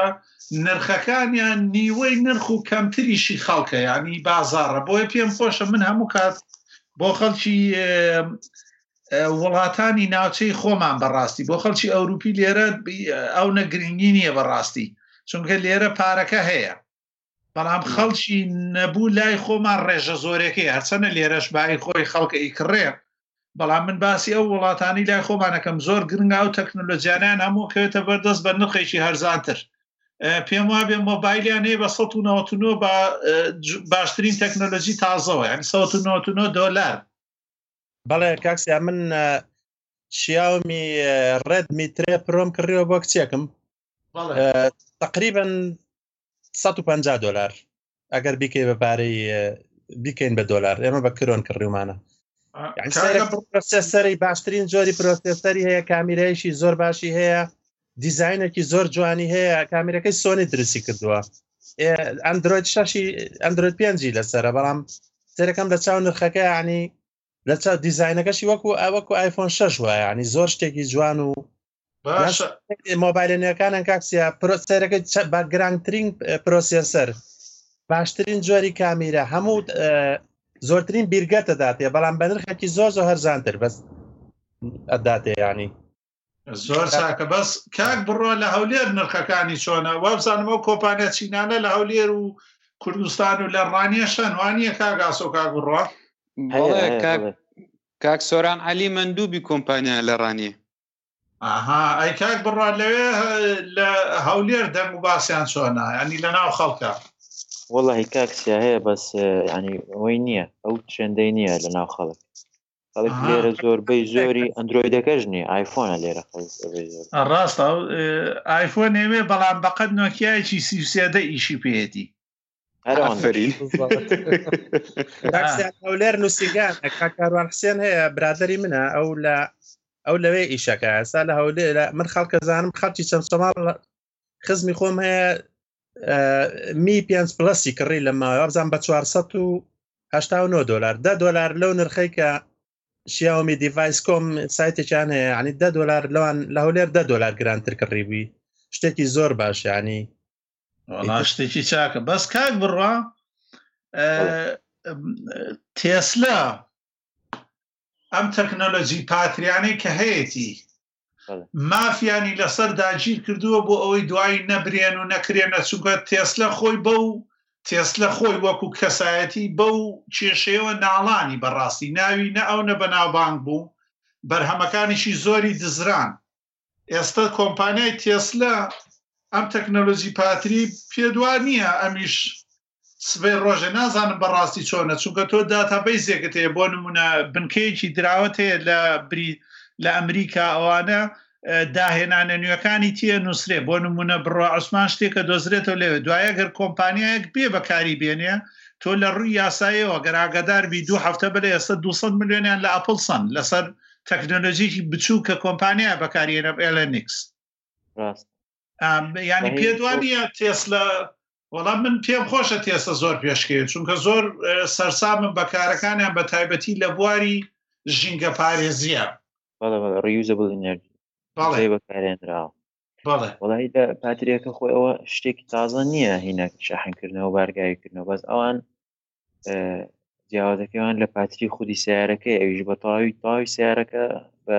نرخەکانیان نیوەی نرخ و کەمتریشی خەڵکە ینی بازارڕە بۆیە پێم خۆشە من هەموو کات بۆ خەڵکی وڵاتانی ناوچەی خۆمان بەڕاستی بۆ خەڵکی ئەوروپی لێرە ئەو نەگرنگی نییە بەڕاستی چونکە لێرە پارەکە هەیە بەڵام خەڵکی نەبوو لای خۆمان ڕێژە زۆرەکەی هەرچەنە لێرەش بای خۆی خەڵکە ئیکڕێ بەڵام من باسی ئەو وڵاتانی لای خۆمانەکەم زۆر گرنگا و تەکنۆلۆجیانیان هەموو کەوێتە بەردەست بە نرخێکی هەرزانتر پێم وابێ مۆبایلیان هەیە بە 1999 بە باشترین تەکنۆلۆژی تازەوە یعنی 1999 دۆلار بەڵێ کاکسیا من شیاومی ڕێد میترێ پرۆم کڕیوە بۆ کچێکم تقریبن 150 دلار ئەگەر بیکەی بە پارەی بیکەین بە دلار ئێمە بە کرۆن کڕیومانە سەری باشترین جۆری پرۆسێسەری هەیە کامیرایشی زۆر باشی هەیە دیزاینێکی زۆر جوانی هەیە کامیرەکەی سۆنی دروستی کردووە ئەندروید شەشی ئەندروید پێنجی لەسرە بەڵام سێرەکەم لە چاو نرخەکە ینی لە چاو دیزاینەکەشی وەکو ئەوەکو آیفۆن 6 وە ینی زۆر شتێکی جوان و مۆبایلە نوێەکانن کاکسیا پرۆسەرەکە بە گرانگترین پرۆسیسەر باشترین جۆری کامیرە هەموو زۆرترین بیرگەتە داتێ بەڵام بە نرخێکی زۆر زۆ هەرزانتر بەس ئەداتێ ینی زۆر چاکە بەس کاک بڕۆ لە هەولێر نرخەکانی چۆنە وابزانم ئەو کۆپانیا چینانە لە هەولێر و کوردستان و لە ڕانیە شەنوانیە کاگاسۆ کاک بڕۆ کاک سۆران علی مندوبی کۆمپانیا لە ڕانیە ئاها ئەی کاک بڕا لەوێ لە هەولێر دەنگ و باسیان چۆنا ینی لە ناو خەڵکە وڵی کاکسیا هەیە بەس ینی ئەوەی نییە ئەو چێندەی نییە لە ناو خەڵک لێرە زۆربەی زۆری ئەندرویدەکەش نیە ئایفۆنە لێرە ڕاستە ئایفۆن نێوێ بەڵام بەقەت نۆکیایکی سیسێدە ئیشی پێێتی لێر نووسیگان کاکاروان حسێن هەیە برادری منە ئەو لە ئەو لەوێ ئیشەکە ئەسا لە هەولێ من خەڵکە زانم خەڵکی چەند سۆماڵ خزمی خۆم هەیە می پێ پلسی کڕی لە ماوە بزان بە 489 دلار ده دلار لەو نرخی کە شیاومی دیڤایس کۆم سایتێکیان هەیە ینی ده دلار لەوان لە هەولێر ده دلار گرانتر کڕی بووی شتێکی زۆر باش ینی شتێکی چاکە بەس کاک بڕە تێسلا ئەم تەکنەلۆجی پاتریانەی کە هەیەی مافیانی لەسەر داگیر کردووە بۆ ئەوەی دوایی نەبرێن و نەکرێنە چونکە تێسلە خۆی بەو تێسلە خۆی وەکو کەسایەتی بەو کێشەیەوە ناڵانی بەڕاستی ناوی نە ئەو نە بەناوبانگ بوو بەرهەمەکانیشی زۆری دزران ئێستا کۆمپانیای تێسلە ئەم تەکنەلۆجی پاتری پێدوا نییە ئەمیش سبەی ڕۆژێ نازانم بەڕاستی چۆنە چونکە تۆ داتا بیسێکت هەیە بۆ نمونە بنکەیەکی دراوت هەیە لە بری لە ئەمریکا ئەوانە داهێنانە نوێەکانی تیە نووسێ بۆ نمونە بڕە عوسمان شتێکە دۆزرێتەوە لەوێ دوایە گەر کۆمپانیایەک بێ بەکاری بێنێ تۆ لە ڕووی یاسایەوە گەراگەدار بی دوو هەفتە بەێ ئێستا 200 میلیۆنیان لە ئەپل سند لەسەر تەکنۆلۆژیکی بچوو کە کۆمپانیا بەکاریێنە ئێلنیکس ڕاست ینی پێ دوانە تێس لە وەڵام من پێم خۆشە تێسە زۆر پێشکەوێت چونکە زۆر سەرسامم بەکارەکانیان بە تایبەتی لە بواری ژینگە پارێزیە ڕیوزەبل ئەنرژی بەکارێنراوە وڵی لە پاتریەکە خۆی ئەوە شتێکی تازە نییە هینە شەحنکردنەوە بارگایکردنەوە بەس ئەوان جیاوازەکەیان لە پاتری خودی سیارەکەی ئەویش بە تەواوی تاوی سیارەکە بە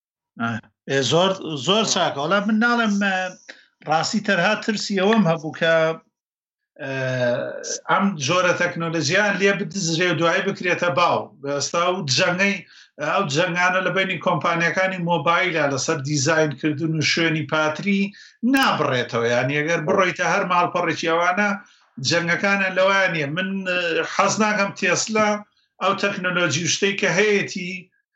زۆر زۆر چاکە وڵا من ناڵێم ڕاستی تەرها ترسیەوەم هەبوو کە ئەم جۆرە تەکنۆلژیان لێ بدزرێ و دوایی بکرێتە باو بەستا و جەنگەی ئەو جەنگانە لە بینی کۆمپانیەکانی مۆبایلە لەسەر دیزین کردن و شوێنی پاتری نابڕێتەوە یان یەگەر بڕۆیتە هەر ماڵپەڕێکی ئەوانە جەنگەکانە لەوانە من حەز ناکەم تێسلا ئەو تەکنۆلۆژی شتەی کە هەیەی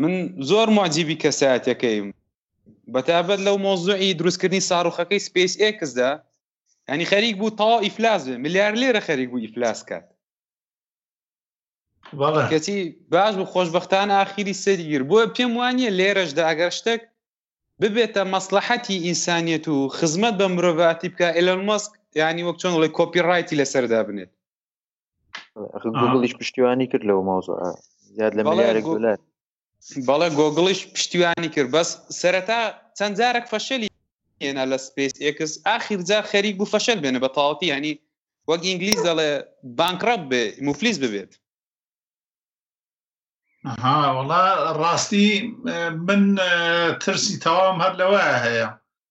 من زۆر معجیبی کەسایەتەکەیم بەتابەت لەو مۆزوعی دروستکردنی ساڕوخەکەی سپیس ئکسدا ینی خەریک بوو تەوا ئیفلاس بێ ملیار لێرە خەریک بوو ئیفلاس کات کەچی باش و خۆشببختان ئاخیری سەرگیر بۆ پێم وانە لێرەشدا ئەگەر شتێک ببێتە مەسلحەتی ئینسانیت و خزمەت بە مرۆڤاتی بکە ئلمەسک ینی وەک چۆن ڵی کۆپی ڕایتی لەسەردا بنێت گوگڵیش پشتیوانی کرد لەو مۆزە زیاد لە ملیارێک دلار بەڵێ گۆگڵیش پشتیوانی کرد بەس سەرەتا چەند جارێک فەشەلی هێنا لە سپیس ئکس ئاخیر جار خەریک بوو فەشەل بێنە بە تاوەتی ینی وەک ئینگلیز دەڵێ بانکڕەت بێ مفلیس ببێت ها وڵا ڕاستی من ترسی تەوام هەر لەوە هەیە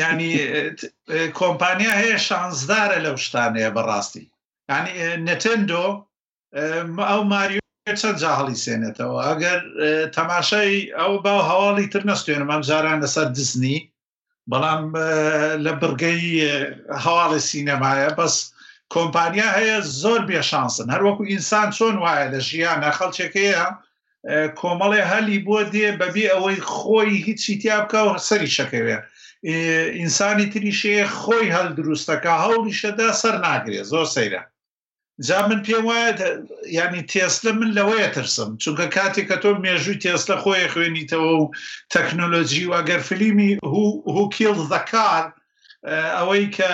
ینی کۆمپانیا هەیە شانزدارە لەو شتانەیە بەڕاستی ینی نەتەندۆ ئەو ماریۆ چەند جا هەڵی سێنێتەوە ئەگەر تەماشای ئەو با هەواڵی تر نەستێنم ئەم جاران لەسەر دزنی بەڵام لە بڕگەی هەواڵی سینەمایە بەس کۆمپانیا هەیە زۆر بێشانسن هەروەکو ئینسان چۆن وایە لە ژیانە خەڵچێکەیە کۆمەڵێ هەلی بۆ دێ بەبێ ئەوەی خۆی هیچی تیا بکە و سەری شەکەوێ ئینسانی تریشێ خۆی هەل دروستەکە هەوڵیشەدا سەر ناگرێ زۆر سەیرە جا من پێم وایە ینی تێسلە من لەوەیە ترسم چونکە کاتێک کە تۆ مێژووی تێسلە خۆی خوێنیتەوە و تەکنۆلۆژی و ئەگەر فلیمی هوکیڵ دەکار ئەوەی کە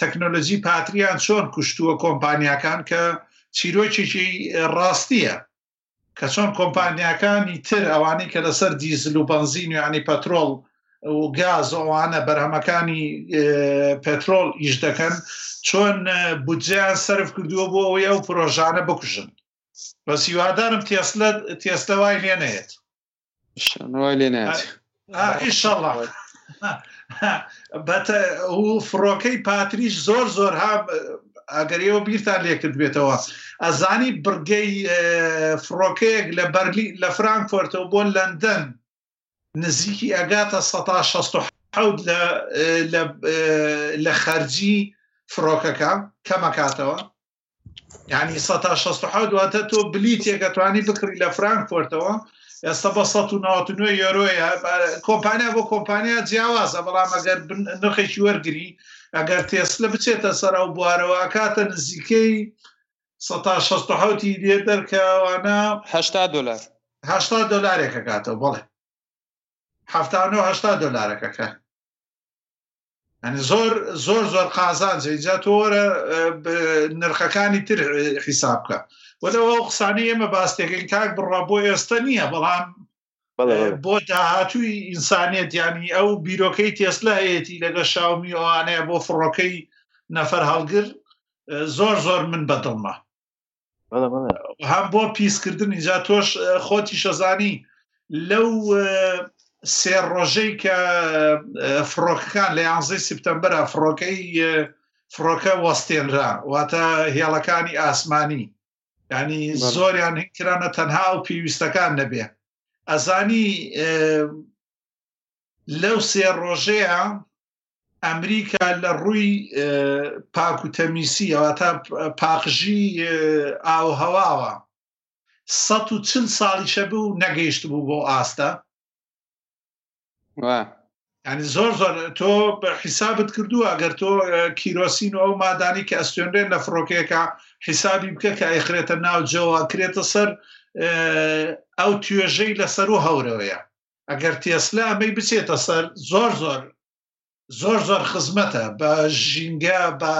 تەکنۆلۆژی پاتریان چۆن کوشتووە کۆمپانیاکان کە چیرۆکێکی ڕاستیە کە چۆن کۆمپانیاکانی تر ئەوانەی کە لەسەر دیزل و بەنزین و یعنی پەترۆڵ و گاز ئەوانە بەرهەمەکانی پەترۆل ئیش دەکەن چۆن بودجیان سرف کردووە بۆ ئەوەی ئەو پرۆژانە بکوژن بەس هیوادارم تێسلە تێستەوای لێنێت شانوای لێ ناچێ ئا ئیشەڵا بەتە و فڕۆکەی پاتریش زۆر زۆر ها ئەگەریەوە بیرتان لێکرد بێتەوە ئەزانی بڕگەی فڕۆکەیەک لە بەرلی لە فرانکفۆرتەوە بۆ لەندەن نزیکی ئەگاتە 1660 لە لە خەرجی فڕۆکەکە کەمەکاتەوە ینی 16 واتە تۆ بلیتێکە توانی بکڕی لە فرانکفۆرتەوە ئێستا بە 1990 یۆرۆیە کۆمپانیا بۆ کۆمپانیا جیاوازە بەڵام ئەگەر نرخێکی وەرگری ئەگەر تێسلە بچێتە سەر ئەو بوارەوە کاتە نزیکەی 16 لێ دەرکەوانە دلار هشتا دلارێکە کاتەوە بڵێ هەفتانەوە هشتا دلارەکەکە ئەنی زۆر زۆر زۆر قازان جێجا تۆرە نرخەکانی تر حیساب بکە وەدەوە ئەو قسانی ئێمە باستێکین کاک بڕا بۆ ئێستا نییە بەڵام بۆ داهاتووی ئینسانیت ینی ئەو بیرۆکەی تێسلا هەیەی لەگە شاومی ئەوانەیە بۆ فڕۆکەی نەفەر هەڵگر زۆر زۆر من بەدڵمە هەم بۆ پیسکردن اینجا تۆش خۆتی شەزانی لەو سێ ڕۆژەی کە فڕۆکەکان لە یانزەی سپتمبرە فڕۆکەی فڕۆکە وەستێنرا واتە هێڵەکانی ئاسمانی ینی زۆریان هیچرانە تەنها و پێویستەکان نەبێ ئەزانی لەو سێ ڕۆژەیە ئەمریکا لە ڕووی پاک و تەمیسی ئەوە تا پاقژی ئاوهواوە 140 ساڵی شە بوو نەگەیشت بوو بۆ ئاستە ینی زۆر زۆر تۆ حیسابت کردو ئەگەر تۆ کیرۆسین و ئەو مادانی کە ئەستێنرێن لە فڕۆکێکە حیسابی بکە کە ئەیخرێتە ناو جەوە کرێتە سەر ئەو توێژەی لەسەر و هەورەوەیە ئەگەر تێسلا ئەمەی بچێتە سەر زۆر زۆر زۆر زۆر خزمەتە بە ژینگە بە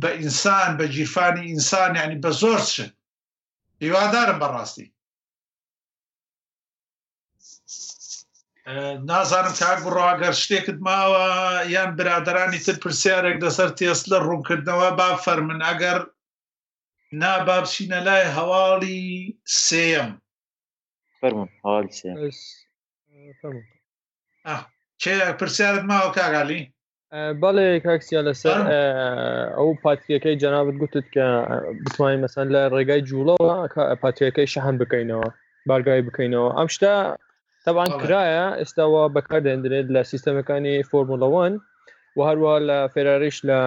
بە ئینسان بە گیرفانی ئینسان ینی بە زۆر شت هیوادارم بەڕاستی نازانم کاک بڕواگەر شتێکت ماوە یان برادرانی تر پرسیارێک لەسەر تێست لە ڕوونکردنەوە با فەرمن ئەگەر نابابچینە لای هەواڵی سم فەرمون هەواڵی چێ ئەس فەرموو ئاه، کێ پرسیارت ماوە کاگالی بەڵێ کاکسیا لەسەر فەرموو. ئە، ئەو پاتریەکەی جەنابت گوتت کە ئە، بتوانین مەسەن لە ڕێگای جوڵەوە کە پاتریەکەی شەحن بکەینەوە بارگای بکەینەوە ئەم شتە تەبان بەڵێ. کرایە ئێستاوە بەکار دەێندرێت لە سیستەمەکانی فۆرمۆلەوەن و هەروە لە فێراریش لە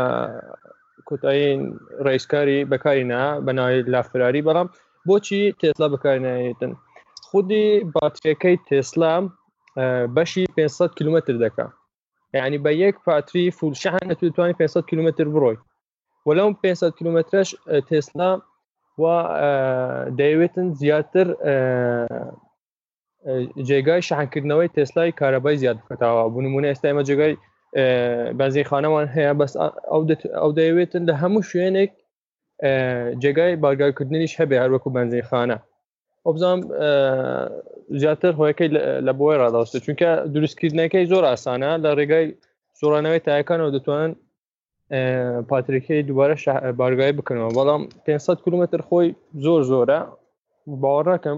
کۆتایین ڕێسکاری بەکارینا بە ناوی لافراری بەڵام بۆچی تێسلا بەکارناێتن خودی باتریەکەی تێسلا بەشی 500 کیلومتر دەکە یعنی بە یەک پاتری فول شەحن توانی 500 کیلومتر بڕۆی و لەم 500 کیلومترش تێسلا و دەیەوێتن زیاتر جێگای شەحنکردنەوەی تێسلای کارەبای زیاد بکەتەوە بنمونە ئێستا ئمە جێگای بەزی خانەوان هەیە بەس ئەو دەیەوێتن لە هەموو شوێنێک جێگای بارگای کردنیش هەبێ هەروەکو بەنزین خانە ئۆبزانام زیاتر هۆیەکەی لە بۆی ڕاداستە چونکە دروستکردنەکەی زۆر ئاسانە لە ڕێگای سۆرانەوەی تایەکانەوە دەتوان پاتریکەی دووبارە بارگای بکەنەوە بەڵام 500 کیلومتر خۆی زۆر زۆرە باوەڕەکەم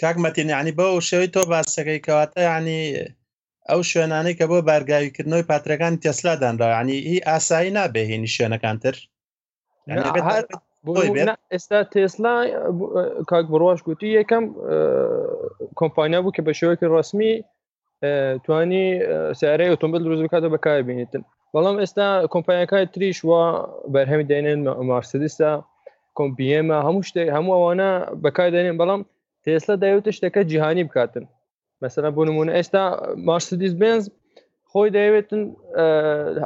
کاک مەتین یعنی بۆ شێوەی تۆ باسەکەی کەواتە ینی ئەو شوێنانەی کە بۆ بارگاویکردنەوەی پاترەکانی تەسلا دانرا ینی هی ئاسایی نابێهینی شوێنەکان تر ئێستا تێسلا کاک بڕواش گوتی یەکەم کۆمپانیا بوو کە بە شێوەیەکی ڕسمی توانی سیارەی ئۆتۆمبیل دروست بکاتە بەکار بینێتن بەڵام ئێستا کۆمپانیەکانی تریش وە بەرهەمی دێنێن مارسدیستا کۆمپیێمە هەموو شتێک هەموو ئەوانە بەکار دێنێن بەڵام تێستا دەوتە شتەکە جیهانی بکاتن مەسەرە بۆ نمونە ئێستا مارسدیس بنز خۆی دەیەوێتن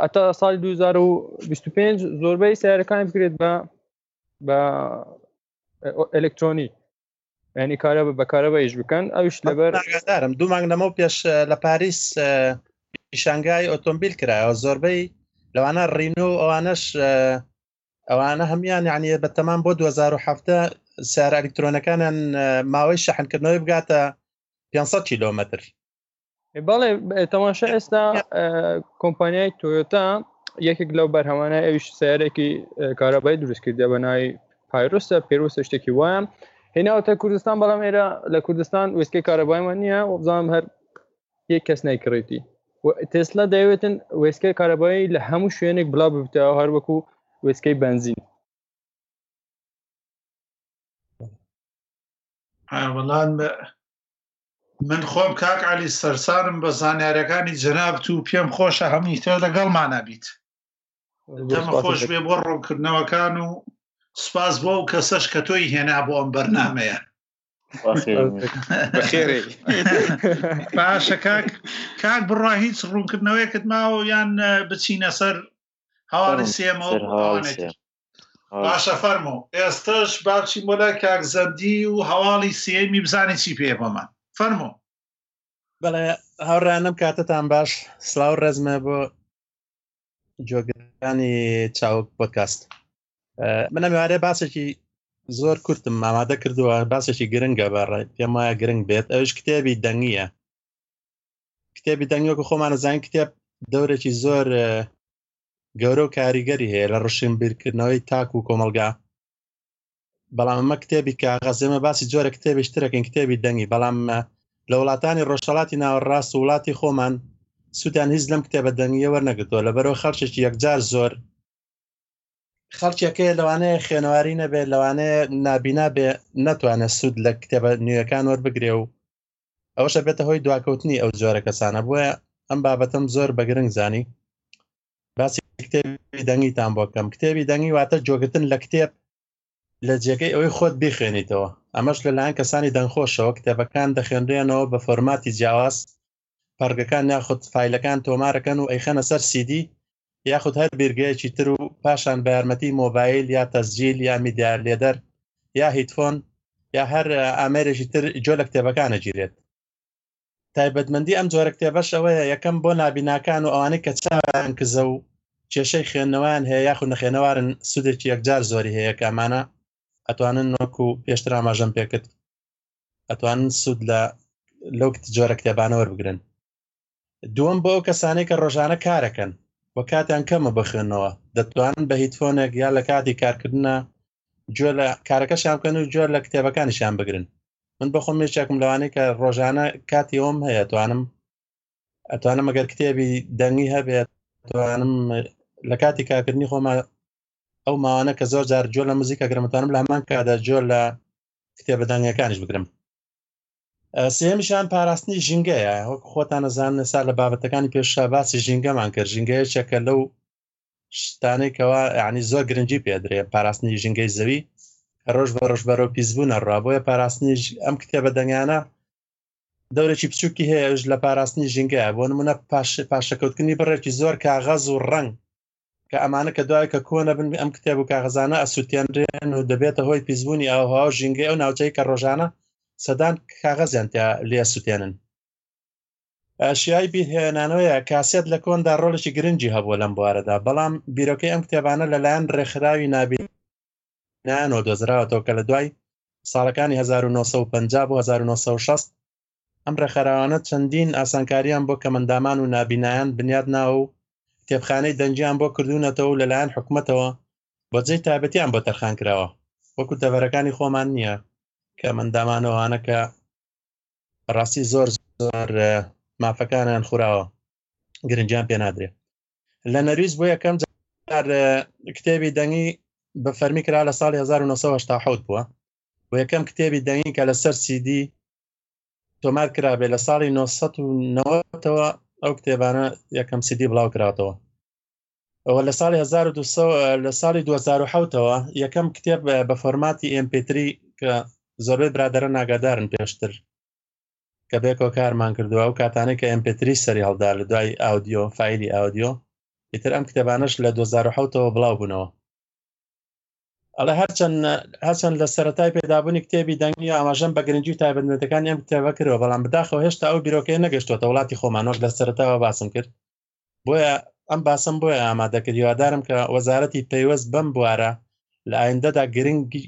هەتا ساڵی 2025 زۆربەی سیارەکان بکرێت بە بە ئەلکترۆنی ینی کارە بە بەکارەوەیش بکەن ئەوش لەبەر دارم دوو مانگ لەمە پێش لە پاریس پیشانگای ئۆتۆمبیل کرایەوە زۆربەی لەوانە ڕینو ئەوانەش ئەوانە هەمان یعنی بە تەمان بۆ 2007 سارە ئەلکترۆنەکانیان ماوەی شەحنکردنەوەی بگاتە 500 کیلومتر بەڵێ تەماشا ئێستا کۆمپانیای تۆیۆتا یەکێک لەو بەرهەمانە ئەویش سیارێکی کارەبای دروست کردە بە ناوی پایرۆسە پێروسە شتێکی وایە هێناوتە کوردستان بەڵام ئێرە لە کوردستان وێستکەی کارەبایمان نییە وەبزانام هەر یەک کەس نایکڕێتی تێسلا دەوێتن وێستکەی کارەبایی لە هەموو شوێنێک بلا ببتەوە هەر وەکو وێستکەی بنزین وەڵام من خۆم کاک علی سەرسارم بە زانیارەکانی جەنابت و پێم خۆشە هەمووی تێ لەگەڵمانە بیت دەمە خۆش بێ بۆ ڕوونکردنەوەکان و سپاس بۆ و کەسەش کە تۆی هێنا بۆ ئەم بەرنمەیە بەخێری باشە کاک کاک بڕا هیچ ڕوونکردنەوەیەکت ماوە یان بچینە سەر هەواڵی سێمەوە باشە فەرمو ئێستش باچی بۆ لای کاک زەندی و هەواڵی سێمی بزانانی چی پێ بۆمان فەرمو بەڵێ هاوڕانم کاتتان باش سلااو ڕێزمە بۆ جۆگرانی چاوک بۆکاست من ئەموارێ باسێکی زۆر کورتم مامادە کردووە باسێکی گرنگە بەڕێ پێم وایە گرنگ بێت ئەوش کتێبی دەنگیە کتێبی دەنگی وەکو خۆمان دەزانین کتێب دەورێکی زۆر گەورە و کاریگەری هەیە لە ڕشین بیرکردنەوەی تاک و کۆمەلگا بەڵام ئەمە کتێبی کە غەزێمە باسی جۆرە کتێبیش ترەکەن کتێبی دەنگی بەڵام لە وڵاتانی ڕۆژهڵاتی ناوەڕاست و وڵاتی خۆمان سوودیان هیچ لەم کتێبە دەنگیە وەرنەگرتووە لە بەرەوە خەڵکێکی یەکجار زۆر خەڵکیەکەی لەوانەیە خوێنەواری نەبێت لەوانەیە نابینا بێ ناتوانێت سوود لە کتێبە نوێیەکان وەربگرێ و ئەوەش ئەبێتە هۆی دواکەوتنی ئەو جۆرە کەسانە بۆیە ئەم بابەتم زۆر بە گرنگ زانی باسی کتێبی دەنگیتان بۆ کەم کتێبی دەنگی واتە جۆگرتن لە کتێب لە جێگەی ئەوەی خۆت بخوێنیتەوە ئەمەش لەلایەن کەسانی دەنگخۆشەوە کتێبەکان دەخێنرێنەوە بە فۆرماتی جیاواز پەرگەکان یاخود فیلەکان تۆمارەکەن و ئەیخەنە سەر سیدی یاخود هەر بیرگەیەکی تر و پاشان بە یارمەتی مۆبایل یا تەزجیل یا میدیار لێدەر یا هیتفۆن یا هەر ئامێرێکی تر جۆ لە کتێبەکانە گیرێت تایبەتمەندی ئەم جۆرە کتێبەش ئەوەیە یەکەم بۆ نابیناکان و ئەوانەی کە چاویان کزە و کێشەی خوێندنەوەیان هەیە یاخود نەخێنەوارن سوودێکی یەکجار زۆری هەیە کامانە ئەتوانن نۆک و پێشتر ئاماژەم پێکرد ئەتوانن سوود لە لەو جۆرە کتێبانە وەربگرن دووەم بۆ ئەو کەسانەی کە ڕۆژانە کارەکەن و کاتیان کەمە بخوێنەوە دەتوانن بە هیتفۆنێک یا لە کاتی کارکردە گوێ لە کارەکەشیان بکەن و گوێر لە کتێبەکانیشیان بگرن من بەخۆم مێچێکم لەوانەیە کە ڕۆژانە کاتی ئەوم هەیە توانم ئەتوانم ئەگەر کتێبی دەنگی هەبێت توانم لە کاتی کارکردنی خۆمە ئەو ماوانە کە زۆر جار جۆ لە مزیکە گرمتانم لە هەمان کادا جۆر لە کتێبە دەنگەکانیش بگرم سێمیشان پاراستنی ژینگەیە وەک خۆتان نەزان نەسا لە بابەتەکانی پێشا باسی ژینگەمان کرد ژینگەیە چەکە لەو شتانێکەوە ینی زۆر گرنگی پێدرێ پاراستنی ژینگەی زەوی ڕۆژ بە ڕۆژ بەرەو پیسبوونە ڕابۆیە پاراستنی ئەم کتێبە دەنگانە دەورێکی بچووکی هەیەش لە پاراستنی ژینگە بۆ نمونە پاش پاشەکەوتنی بڕێکی زۆر کاغەز و ڕنگ کە ئەمانە کە دوای کە کۆنە بن ئەم کتێب و کاغزانە ئەسووتێنرێن و دەبێتە هۆی پیسبوونی ئاوها و ژینگەی ئەو ناوچەی کە ڕۆژانە سەدان کاغەزیان لێ سووتێنن ئاشیایی بیرهێنانەوەیە کاسێت لە کۆندا ڕۆلێکی گرنگی هەبوو لەم بوارەدا بەڵام بیرۆکەی ئەم کتێبانە لەلایەن ڕێکخراوی نابی نانۆ دۆزراوەتەوە کە لە دوای ساڵەکانی 1950 بۆ 1960 ئەم ڕێکخراوانە چەندین ئاسانکاریان بۆ کەمەندامان و نابینایان بنیاد ناوە و کتێبخانەی دەنگیان بۆ کردوونەتەوە و لەلایەن حکومەتەوە بۆ جێی تایبەتیان بۆ تەرخان کراوە وەکو دەڤەرەکانی خۆمان نییە کەمەندامانەوانە کە بەڕاستی زۆر زۆر مافەکانیان خوراوە گرنگیان پێ نادرێ لە نەرویج بۆ یەکەم کتێبی دەنگی بە فەرمی کرا لە ساڵی 1970 بووە بۆ یەکەم کتێبی دەنگی کە لەسەر سیدی تۆمار کرابێ لە ساڵی 1990ەوە ئەو کتێبانە یەکەم سیدی بڵاو کراتەوە ئەوە لە ساڵی 1970 لە ساڵی 2010ەوە یەکەم کتێب بە فۆرماتی MP3 کە زۆربەی برادرە ناگادارن پێشتر کە بێکۆ کارمان کردو ئەو کاتانەی کە MP3 سەری هەڵدا لە دوای ئاودیۆ فیلی ئاودیۆ ئیتر ئەم کتێبانش لە 2010ەوە بڵاو بوونەوە ئەڵە هەرچەند هەچەند لە سەتای پێدابوونی کتێبی دەنگی ئاماژەم بە گرنگی و تایبەتمەتەکان ئەم کتێبە کرەوە بەڵام بداخەوە هێشتا ئەو بیرۆکەیە نەگەشتوەتە وڵاتی خۆمانۆک لە سەرتاوە باسم کرد بۆیە ئەم باسم بۆیە ئامادەکرد هیوادارم کە وەزارەتی پەیوەست بەم بوارە لە ئایندەدا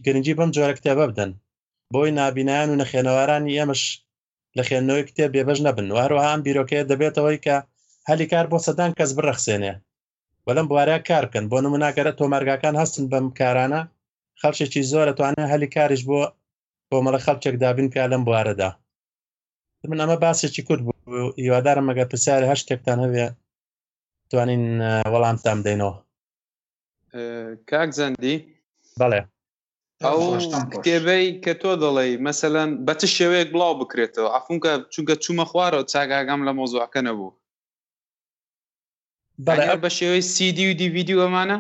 گرنگی بەم جۆرە کتێبە بدەن بۆی نابینایان و نەخێنەوارانی ئێمەش لە خوێندنەوەی کتێب بێبەش نەبن و هەروەها ئەم بیرۆکەیە دەبێتەوەی کە هەلی کار بۆ سەدان کەس بڕەخسێنێ و لەم بوارە کار بکەن بۆ نموناگەرە تۆمارگاکان هەستن بەم کارانە خەڵکێکی زۆر توانێ هەلی کاریش بۆ کۆمەڵە خەڵکێک دابین کا لەم بوارەدا من ئەمە باسێکی کورد بوو هیوادارم مەگە پرسیار هە شتێکتان هەبێ توانین وەڵامتان بدەینەوە کاک زەندی بەڵێ ئەو کتێبەی کە تۆ دەڵێ مەسەەن بە چ شێوەیەک بڵاو بکرێتەوە ئەفونکە چونکە چوومە خوارەوە چاگاگەم لە مۆزوعەکە نەبوو بەڵێ بە شێوەی سیD و دیVD ئەمانە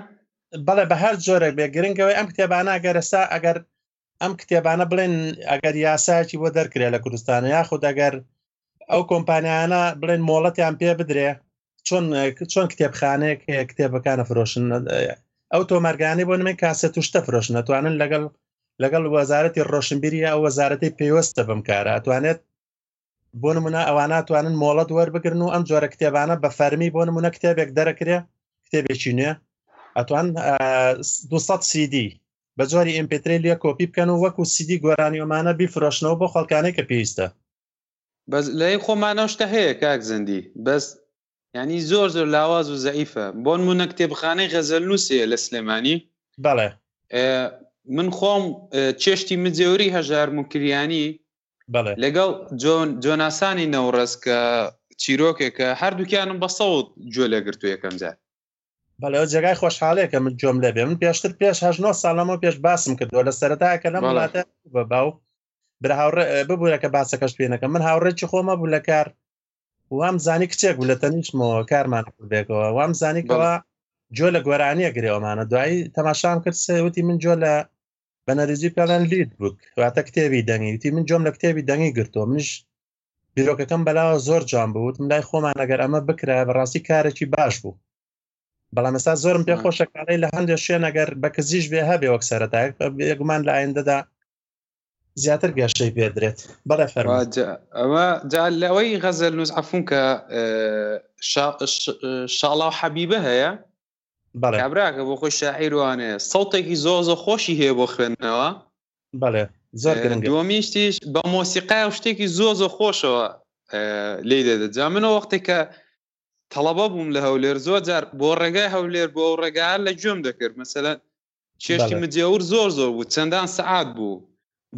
بەڵێ بە هەر جۆرێک بێ گرنگەوەی ئەم کتێبانە گەرەسا ئەگەر ئەم کتێبانە بڵێن ئەگەر یاساکی بۆ دەرکرێ لە کوردستانە یاخود ئەگەر ئەو کۆمپانیانە بڵێن مۆڵەتیان پێ بدرێ چۆن چۆن کتێبخانێک کتێبەکانە فرۆشن ئەو تۆمارگانی بۆ نمێن کاسە توشتە فرۆش نەتوانن لەگەڵ لەگەڵ وەزارەتی ڕۆشنبیری ئەو وەزارەتی پێوەستە بم کارە ئەتوانێت بۆ نمونە ئەواناتوانن مۆڵەت وەربگرن و ئەم جۆرە کتێبانە بە فەرمی بۆ نمونە کتێبێک دەرەکرێ کتێبێکی نوێ ئەتوان 200 سیدی بە جۆری ئیمپتری لە کۆپی بکەن و وەکو سیدی گۆرانیۆمانە بیفرۆشنەوە بۆ خەڵکانێک کە پێویستە بەس لای خۆمانەوە شتە هەیە کاک زەندی بەس یعنی زۆر زۆر لاواز و زەعیفە بۆنمونە کتێبخانەی غەزەلنوس هەیە لە سلێمانی بەڵێ من خۆم چێشتی مجێوری هەژار مکریانی لەگەڵ جۆناسانی نەوڕز کە چیرۆکێکە هەردووکیانم بە سەوت گوێ لەگرتو یەکەم جار بەڵێ جێگای خۆشحاڵێکە من جۆم لێ بێ من پێشتر پێش هەژنۆ ساڵەمە پێش باسم کردووە لە سەرەتاکە لەم وڵاتە بە باو برا هاوڕێ ببوورە کە باسەکەش پێێنەکە من هاوڕێکی خۆمە بوو لە کار وام زانی کچێک بوو لە تەنیشمەوە کارمان بێکەوە وام زانی کەەوە جۆ لە گۆرانیە گرێوەمانە دوایی تەماشام کرد سێوتی من جۆ لە بەنەریزی پێڵەن لید بووک واتە کتێبی دەنگیتی من جۆم لە کتێبی دەنگی گرتۆ منیش بیرۆکەکەم بەلاوە زۆر جوان بووتم لای خۆمان ئەگەر ئەمە بکرا بەڕاستی کارێکی باش بوو بەڵام ئێستا زۆرم پێ خۆشەکانەی لە هەندێک شوێن ئەگەر بەکزیش بێ هەبێ وەک سەرەتایەک بێگومان لە ئایندەدا زیاتر گەشەی پێدرێت بەڵێ ئەوە جا لەوەی غەزل نووز عفون کە شاڵا و حەبیبە هەیە کابراکە بۆ خۆی شاعیروانێ سەوتێکی زۆ زۆ خۆشی هەیە بۆ خوێندنەوە بەڵێ زۆر دومیشتیش بە مۆسیقای و شتێکی زۆ زۆ خۆشەوە لی دەدە جا منە وەختێک کە تەڵەبە بووم لە هەولێر زۆر جار بۆ ڕێگای هەولێر بۆ ڕێگا لە گوێم دەکرد مەسەلەن چێشتی مجێور زۆر زۆر بوو چەندان سەعات بوو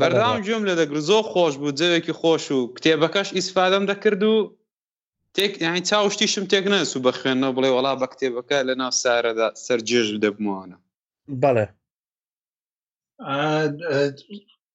بەردام گوێم لە دەگر زۆر خۆش بوو جەوێکی خۆش و کتێبەکەش ئیسفادەم دەکرد و تێک یانی چاوشتیشم تێک نەسو بە خوێندنەوە بڵێ وڵا بە کتێبەکە لە ناو سارەدا سەررجێژ دەبمانە بەڵێ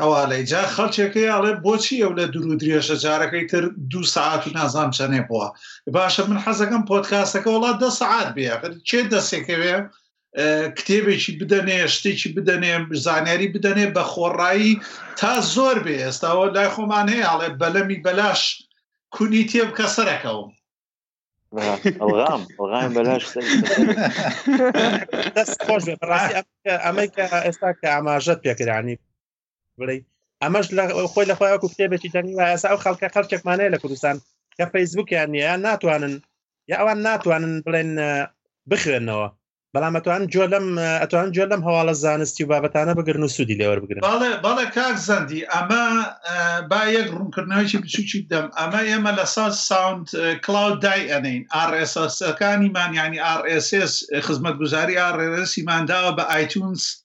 ئەوە لەی جا خەڵکێکی ئاڵێ بۆچی ئەو لە دوور درێژە جارەکەی تر دو ساعت و نازام چەنێ بووە باشە من حەزەکەم پۆتکاسەکە وڵات دە سعات بێخر چێ دەسێکەوێ کتێبێکی بدەنێ شتێکی بدەنێ زانیاری بدەنێ بە خۆڕایی تا زۆر بێ ئێستاەوە لای خۆمانەیە ئاڵێ بەلەمی بەلاش کونی تێ بکە سەرەکەەوە ئەڵغام ئەڵغام بەلاش دەست خۆش بێ بەڕاستی ئەمەی کە ئێستا کە ئاماژەت پێکرانی بڵێ ئەمەش لە خۆی لە خۆیاکو کتێبێکی دەنگی وایەسا ئەو خەڵکە خەڵکێکمانەیە لە کوردستان کە فەیسبووکیان نیە ناتوانن یا ئەوان ناتوانن بڵێن بخوێنەوە بەڵام ئەتوان جۆ لەم ئەتوان جۆ لەم هەواڵە زانستی و بابەتانە بگرن و سوودی لێوە بگرن بەڵێ کاک زەندی ئەمە با یەک ڕوونکردنەوەی بچوکی بدەم ئەمە ئێمە لە ساز ساوند کلااو دای ئەنین ئاڕێسەکانیمان ینی ئاڕSS خزمەتگوزاری ئاڕێسیمانداوە بە ئایتونس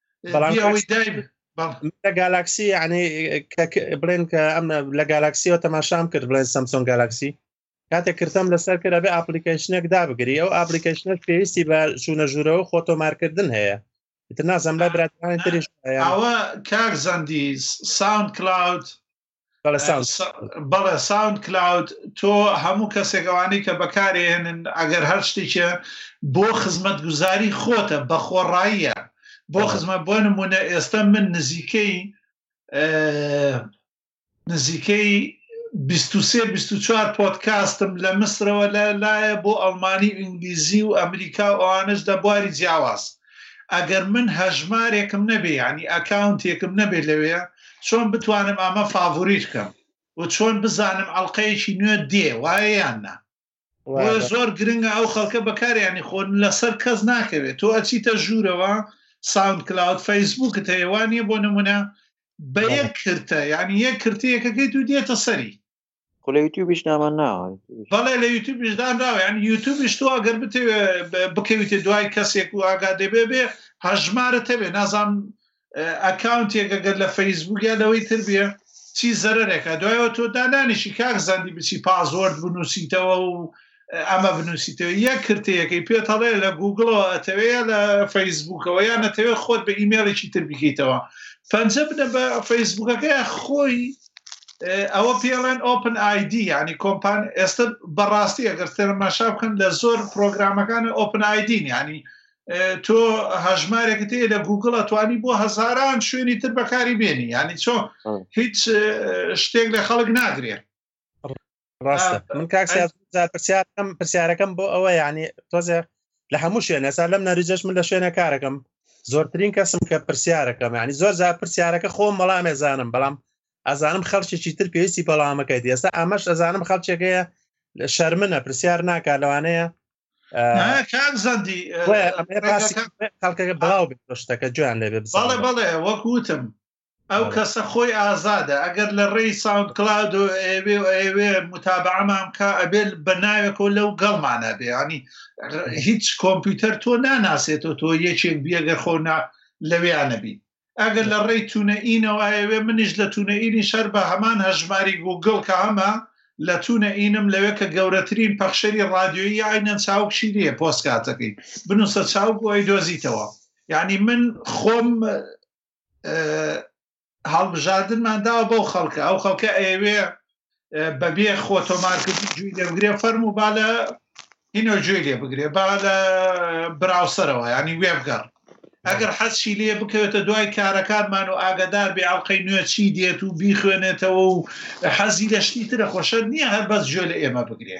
لە گالاکسی یعنی بڵێن کە ئەم لە گالاکسیەوە تەماشام کرد بڵێن سەمسۆن گالاکسی کاتێک کردم لەسەر کرا بێ ئاپلیکیشنێک دابگری ئەو ئاپلیکیشنە پێویستی بە چوونە ژوورەوە خۆتۆمارکردن هەیە نازم لای براتری کاک زەندی ساوند کلاود بەڵێ ساوند کلااود تۆ هەموو کەسێک ئەوانەی کە بەکارێنن ئەگەر هەر شتێکە بۆ خزمەت گوزاری خۆتە بە خۆڕاییە بۆ خزمە بۆ نمونە ئێستا من نزیکەی نزیکەی 24 پۆتکاستم لە مسرەوە لە لایە بۆ ئەڵمانی ئینگلیزی و ئەمریکا و ئەوانش دە بواری جیاواز ئەگەر من هەژمارێکم نەبێ یانی ئەکاونتێکم نەبێ لەوێ چۆن بتوانم ئەمە فاڤوریت کەم و چۆن بزانم ئەڵلقەیەکی نوێ دێ وایە یان نا بۆیە زۆر گرنگە ئەو خەڵکە بەکاریانی خۆن لەسەر کەس ناکەوێت تۆ ئەچیتە ژوورەوە ساوند کلااود فەیسبووکت هەیەوانە بۆ نمونە بە یەک کرتە یعنی یەک کرتەیەکەکەیت و دێتە سەری خۆ لە یوتیوبیش دامان ناوە بەڵێ لە یوتیوبیش دانراوە یان یوتیوبیش تۆ ئەگەر بتەوێ بکەویتە دوای کەسێک و ئاگا دەبێ بێ هەژمارت هەبێ نازام ئەکاونتێکە گەر لە فەیسبوک یا لەوەی تر بێ چی زەرەرێکە دوایەوە تۆ دانانیشی کاک زەندی بچی پازۆرد بنووسیتەوە و ئەمە بنووسیتەوە یەک کرتەیەکەی پێت هەڵێ لە گوگڵەوە ئەتەوێ لە فەیسبوکەوە یان نەتەوێت خۆت بە ئیمێڵێکی تر بکەیتەوە پەنجە بنە بە فەیسبوکەکە خۆی ئەوە پێڵێن ئۆپن آیD ینی کۆمپان ئێستا بەڕاستی ئەگەر تەرماشا بکەن لە زۆر پرۆگرامەکانە ئۆپن آیD ینی تۆ هەژمارێک تێ لە گوگل ئەتوانی بۆ هەزاران شوێنی تر بەکاری بێنی ینی چۆ هیچ شتێک لە خەڵک ناگرێت ڕاستە من کاکسیات پرسیارەکەم پرسیارەکەم بۆ ئەوە یعنی تۆزێ لە هەموو شوێن ئێستا لەم نەریجەش من لە شوێنە کارەکەم زۆرترین کەسم کە پرسیارەکەم ینی زۆر زار پرسیارەکە خۆم بەڵام ێزانم بەڵام ئەزانم خەڵکێکی تر پێویستی بەڵامەکەی دێستا ئەمەش ئەزانم خەڵکێکەیە شەرمنە پرسیار ناکات لەوانەیە کاک زەندی خەڵکەکە بڵاو بێت شتەکە جویان لێ بێت بەڵێ بەڵێ وەکوتم ئەو کەسە خۆی ئازادە ئەگەر لە ڕێی ساوند کلاود و ئێوێ و ئێوێ متابعمان کا ئەبێت بە ناوێکەوە لەو گەڵمانە بێانی هیچ کۆمپیوتەر تۆ ناناسێتەوە تۆ یەکێک بیەگە خۆنا لەویانە بی ئەگەر لە ڕێی تونە ئینەوە ئەوێ منیش لە تونە ئینی شەر بە هەمان هەژماری گوگل کە هەمە لە تونە ئینم لەوێ کە گەورەترین پەخشەری ڕادیۆیی ئاینەن چاوک شیریە پۆستکاتەکەی بنووسە چاوک بۆی دۆزیتەوە یعنی من خۆم هەڵبژاردنمان داوە بەو خەڵکە ئەو خەڵکە ئەوێ بەبێ خۆ تۆمارکردی جوی لێبگرێ فەرم و با لە ئینۆ جوێ لێ بگرێ با لە براوسەرەوە ینی وێبگەڕ ئەگەر حەزشی لێ بکەوێتە دوای کارەکانمان و ئاگدار بێ ئەڵلقەی نوێ چی دێت و بیخوێنێتەوە و حەزی لە شتی ترە خۆشەر نییە هەر بەس جوێ لە ئێمە بگرێ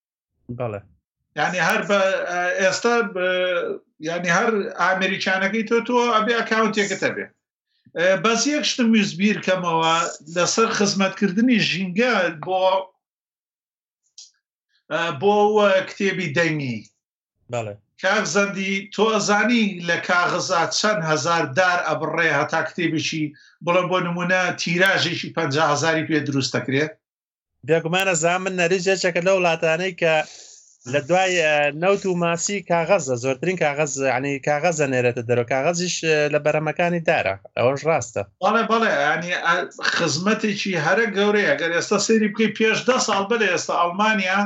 بەڵێ ینی هەر بە ئێستا ینی هەر ئامریکانەکەی تۆ تۆ ئەبێ ئەکاونتێکت هەبێ بەس یەک شتم ویست بیر کەمەوە لەسەر خزمەتکردنی ژینگە بۆ بۆ کتێبی دەنگی کاک زەندی تۆ ئەزانی لە کاغزا چەند هزار دار ئەبڕێ هەتا کتێبێکی بڵم بۆ نمونە تیراژێکی 5هزاری پێ دروست دەکرێت بێگومانە زامن نەریج یەکێکە لە وڵاتانەی کە لە دوای نەوت و ماسی کاغەزە زۆرترین کاغەز عنی کاغەزە نێرێتە دەرەوە کاغەزیش لە بەرەمەکانی دارە ئەوەش ڕاستە بەڵێ بەڵێ ینی خزمەتێکی هەرە گەورەیە گەر ئێستا سری بکەی پێش ده ساڵ بەرە ئێستا ئەڵمانیا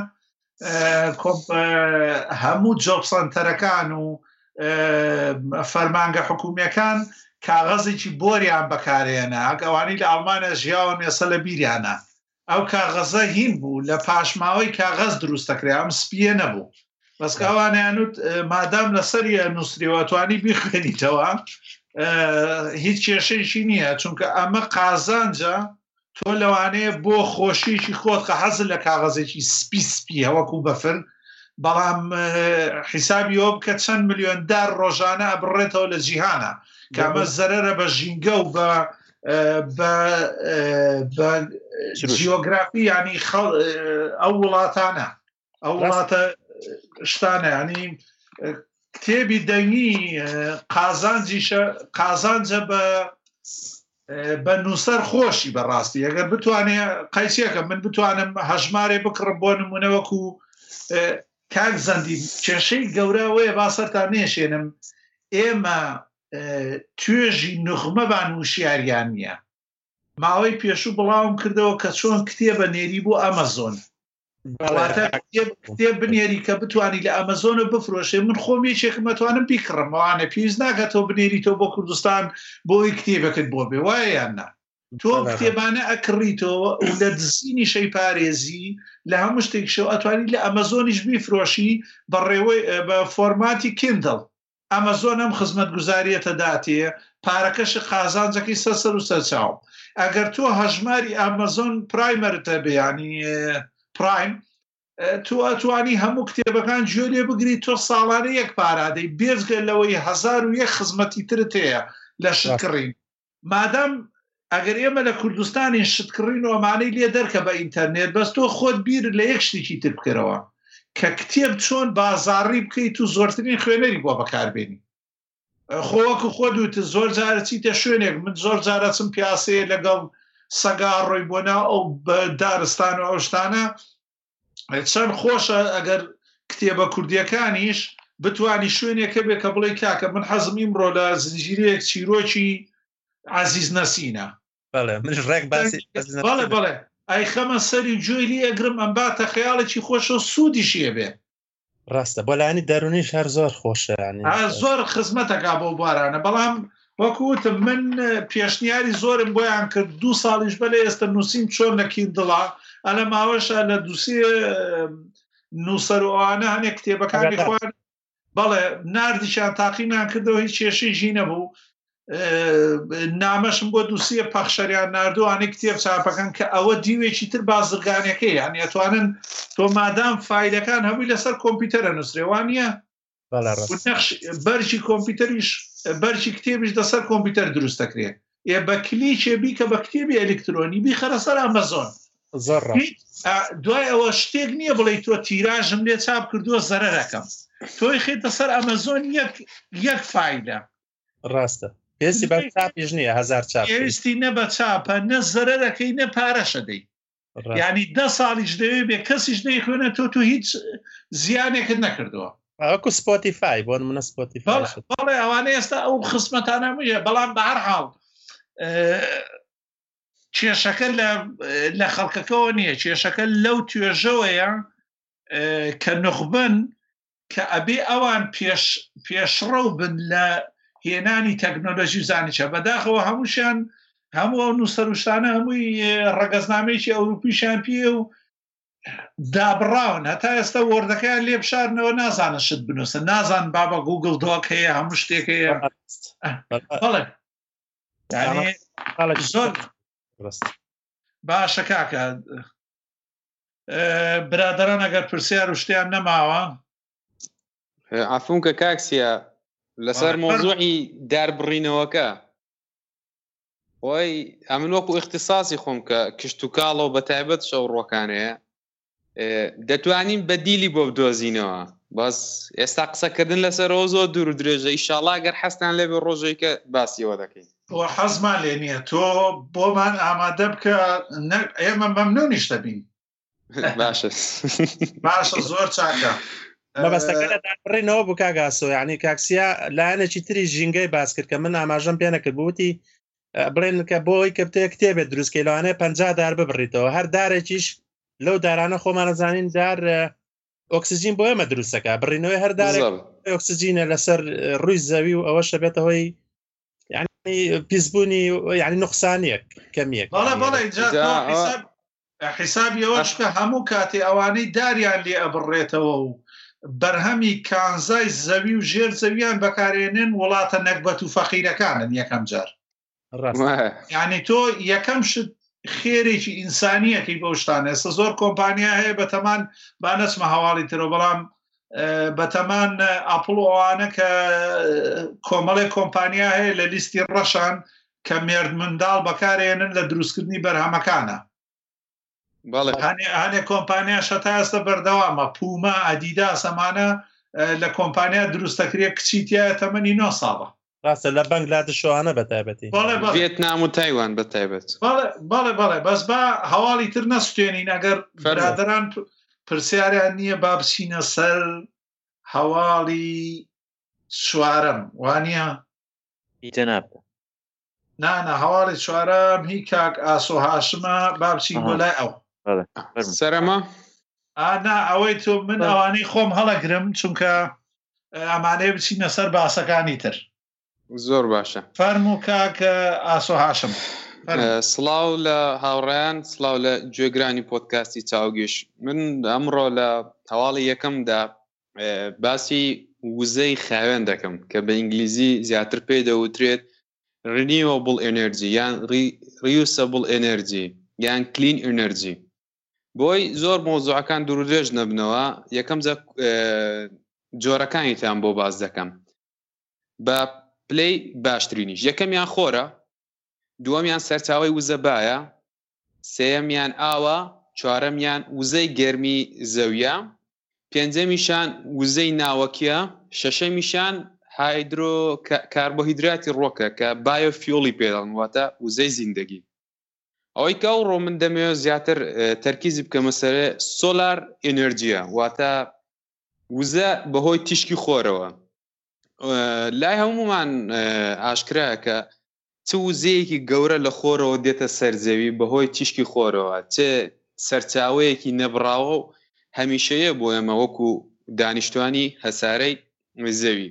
هەموو جۆب سەنتەرەکان و فەرمانگە حکومیەکان کاغەزێکی بۆریان بەکارێنە ئەگەوانی لە ئەڵمانە ژیاوە مێسە لە بیریانە ئەو کاغەزە هین بوو لە پاشماوەی کاغەز دروستەکرێ ئەم سپیە نەبوو بەسکاوانیانوت مادام لەسەریە نووسریوەتوانی بیخوێنیتەوە هیچ کێشەیشی نییە چونکە ئەمە قازانجە تۆ لەوانەیە بۆ خۆشیەکی خۆت کە حەز لە کاغەزێکی سپی سپی هەوەکو بەفر بەڵام حیسابی ئەو بکە چەند میلیۆن دار ڕۆژانە ئەبڕێتەوە لە جیهانە کامە زەرەرە بە ژینگە و بە بە جیۆگرافی ینی ئەو وڵاتانە ئەو وڵاتە شتانەیانی کتێبی دەنگی قازانجیشە قازانجە بە بە نووسەر خۆشی بەڕاستی ئەگەر بتوانێ قەیسیەکە من بتوانم هەژمارێ بکڕم بۆ نمونەوەکو کاک زەندی کێشەی گەوراوەیە با سەران نێشێنم ئێمە توێژی نخمەبان وشیاریان نییە ماوەی پێشوو بڵاوم کردەوە کە چۆن کتێبە نێری بۆ ئەمەزۆن واتە کتێب بنێری کە بتانی لە ئەمەزۆنە بفرۆشێ من خۆم یەکێکم مەتوانم بیکڕمەوانە پێویست ناکاتەوە بنێریتەوە بۆ کوردستان بۆی کتێبەکەت بۆ بێ وایە یان نا تۆ کتێبانە ئەکڕیتەوە و لە دزینی شەی پارێزی لە هەموو شتێک شەو ئەتوانی لە ئەمەزۆنیش بیفرۆشی بەڕێوەی بە فۆرماتی کندڵ ئەمەزۆن ئەم خزمەتگوزاریەتە داتێ پارەکەشە قازانجەکەی سەر سەر و سەر چاوم ئەگەر تۆ هەژماری ئەمەزۆن پرایمەرت هەبێ ینی پرایم تۆ ئەتوانی هەموو کتێبەکان گوێ لێ بگری تۆ ساڵانە یەک پارادەی بێزگە لەوەی هزار و یەک خزمەتی ترت هەیە لە شکڕین مادام ئەگەر ئێمە لە کوردستانین شت کڕین و ئەمانەی لێ دەرکە بە ئینتەرنێت بەس تۆ خۆت بیر لە یەک شتێکی تر بکەرەوە کە کتێب چۆن بازاڕی بکەیت و زۆرترین خوێنەری بۆ بەکاربێنی خۆ وەکو خۆ دووت زۆر جارە چیتە شوێنێک من زۆر جارە چم پیاسەیە لەگەڵ سەگا ڕۆی بۆنا ئەو بە دارستان و ئەوشتانە چەند خۆشە ئەگەر کتێبە کوردیەکانیش بتانی شوێنێکە بێ کە بڵێ کاکە من حەزم ئیمڕۆ لە زنجیرەیەک چیرۆکی عزیز نەسینە بەڵێ منش ڕێک باسی بەڵێ بەڵێ ئەی خەمە سەری جوێلی ئەگرم ئەم باتە خەیاڵێکی خۆشە و سوودیشیە بێ ڕاستە بۆ لایانی دەرونی شار زۆر خۆشە زۆر خزمەتەکە بۆ بارانە بەڵام وەکوتم من پێشنیاری زۆرم بۆیان کرد دو ساڵیش بە لە ئێستا نووسیم چۆن لە کیندڵا ئەلە ماوەشە لە دووسی نووسەر و ئەوانە هەنێ کتێبەکانی خوارد بەڵێ نردیشان تاقیمان کردەوە هیچ کێشەی ژی نەبوو نامەشم بۆ دووسە پەخشەریان نردو ئەنی کتێب چاپەکەن کە ئەوە دیوێکی تر بازرگانەکەی یان ئەتوانن تۆ مادام فیلەکان هەمووی لەسەر کۆمپیوتەرە نووسێوانە بەرجی کۆمپیوتەریش بەرجی کتێبیش دەسەر کۆمپیوتەر دروست دەکرێت ئێ بە کلیچێ بیکە بە کتێبی ئەلکترۆنی بیخەرە سەر ئەمەزۆن دوای ئەوە شتێک نییە بڵێ تۆ تیراژم لێ چاپ کردووە زەرەکەم تۆی خێتە سەر ئەمەزۆن یەک یەک فیلە ڕاستە پێستی بە چاپیش نییە هزار چاپستی نە بە چاپە نە زەرەرەکەی نە پارەشە دەی ینی دە ساڵیش دەوێ بێ کەسیش نەی خوێنە تۆ تو هیچ زیانێکت نەکردووە ئەکو سپۆتیفای بۆن منە سپۆتی بەڵێ ئەوانە ئێستا ئەو خسمەتانە بە بەڵام بە هەر حاڵ کێشەکە لە خەڵکەکەەوە نییە کێشەکە لەو توێژەوەیە کە نخبن کە ئەبێ ئەوان پێش پێشڕەو بن لە هێنانی تەکنۆلۆژی و زانیچە بەداخەوە هەمووشیان هەموو ئەو نووسەروشتانە هەمووی ڕەگەزنامەیەکی ئەوروپیشیان پێ و دابڕاون هەتا ئێستا وردەکەیان لێ بشارنەوە نازانە شت بنووسە نازان بابە گوگل دۆک هەیە هەموو شتێک هەیە زۆر باشە کاکە برادران ئەگەر پرسیار و شتیان نەماوە عفونکە کاکسیە لەسەر مۆزوعی داربڕینەوەکە خۆی ئەمن وەکو اختصاسی خۆم کە کشت و کاڵەوە بە تایبەت شەو ڕۆکانەیە دەتوانین بەدیلی بۆ بدۆزینەوە بەس ئێستا قسەکردن لەسەرەوە زۆر دوور درێژە ئیشاڵا گەر حەستان لێبێ ڕۆژێکە باسیەوە دەکەین وە حەزمان لێ نیە تۆ بۆمان ئامادە بکە نەک ئێمە مەمنونیش دەبین باشە باشە زۆر چاکە مەبەستەکە لە دابڕینەوە بوو کاگاسۆ یعنی کاکسیا لایەنێکی تری ژینگەی باس کرد کە من ئاماژەم پێ نەکرد بوتی بڵێن کە بۆی کەپتێ کتێبێت دروستکەی لەوانەیە پ دار ببڕیتەوە هەر دارێکیش لەو دارانە خۆمانەزانین دار ئۆکسسیجین بۆ ئێمە دروستەکە بڕینەوەی هەردارێک ئۆکسسیجینە لەسەر ڕووی زەوی و ئەوە شەبێتە هۆی پیسبوونی یعنی نقصانێک کەمیێک بەڵێ بەڵێ حیسابی ئەوە چکە هەموو کاتێ ئەوانەی داریان لێ ئەبڕێتەوە و بەرهەمی کانزای زەوی و ژێر زەویان بەکارێنێن وڵاتە نەکبەت و فەقیرەکانن یەکەم جار ینی تۆ یەکەم شت خێرێکی ئینسانیەکەی بەو شتان ئێستا زۆر کۆمپانیا هەیە بەتەمان با نەچمە هەواڵی ترە بەڵام بەتەمان ئاپڵ ئەوانە کە کۆمەڵێک کۆمپانیا هەیە لە لیستی ڕەشان کە مێرد منداڵ بەکارێنن لە دروستکردنی بەرهەمەکانە هەنێ کۆمپانیا شەتا ئێستا بەردەوامە پوما ئەدیدا سەمانە لە کۆمپانیا دروستەکرێ کچیتیایە تەمەنی نۆ ساڵە ڕاستە لە بەنگ لا دشوانە بە تایبەتی بێت نام و تایوان بە تایبەت بەڵێ بەڵێ بەس با هەواڵی تر نەستێنین ئەگەر فرادران پرسیاریان نییە با بچینە سەر هەواڵی سوارم وانە جەناب نانا هەواڵی چوارم هی کاک ئاسۆ هاشمە با بچین بۆ لای ئەو سەرمە ئانا ئەوەی تۆ من ئەوانەی خۆم هەڵەگرم چونکە ئەمانەیە بچینە سەر باسەکانی تر زۆر باشە فەرموو کاک ئاسۆ هاشم سڵاو لە هاوڕیان سلااو لە گوێگرانی پۆتکاستی چاوگیش من ئەمڕۆ لە هەواڵی یەکەمدا باسی وزەی خاوێن دەکەم کە بە ئینگلیزی زیاتر پێ دەوترێت ڕنیوەبل ئەنەرجی یان ڕیوسەبل ئەنەرجی یان کلین ئەنەرجی بۆی زۆر مۆزوعەکان دوورودرێژ نەبنەوە یەکەم جە جۆرەکانیتان بۆ باز دەکەم بە پلەی باشترینیش یەکەمیان خۆرە دووەمیان سەرچاوی وزە باە سێەمیان ئاوە چوارەمیان وزەی گەرمی زەویە پێنجەمیشان وزەی ناوەکیە شەشەمیشان هایدرۆ کاربۆهیدراتی ڕۆکە کە بایۆفیۆڵی پێداڵن واتە وزەی زیندگی ئەوەی کە ئەوڕۆ من دەمەوێت زیاتر تەرکیزی بکەمە سەرێ سۆلار ئێنەرجیە واتە وزە بەهۆی تیشکی خۆرەوە لای هەمومان ئاشکرایە کە چ وزەیەکی گەورە لە خۆرەوە دێتە سەرزەوی بەهۆی تیشکی خۆرەوە چ سەرچاوەیەکی نەبراوە و هەمیشەیە بۆ ئێمە وەکو دانیشتوانی هەسارەی زەوی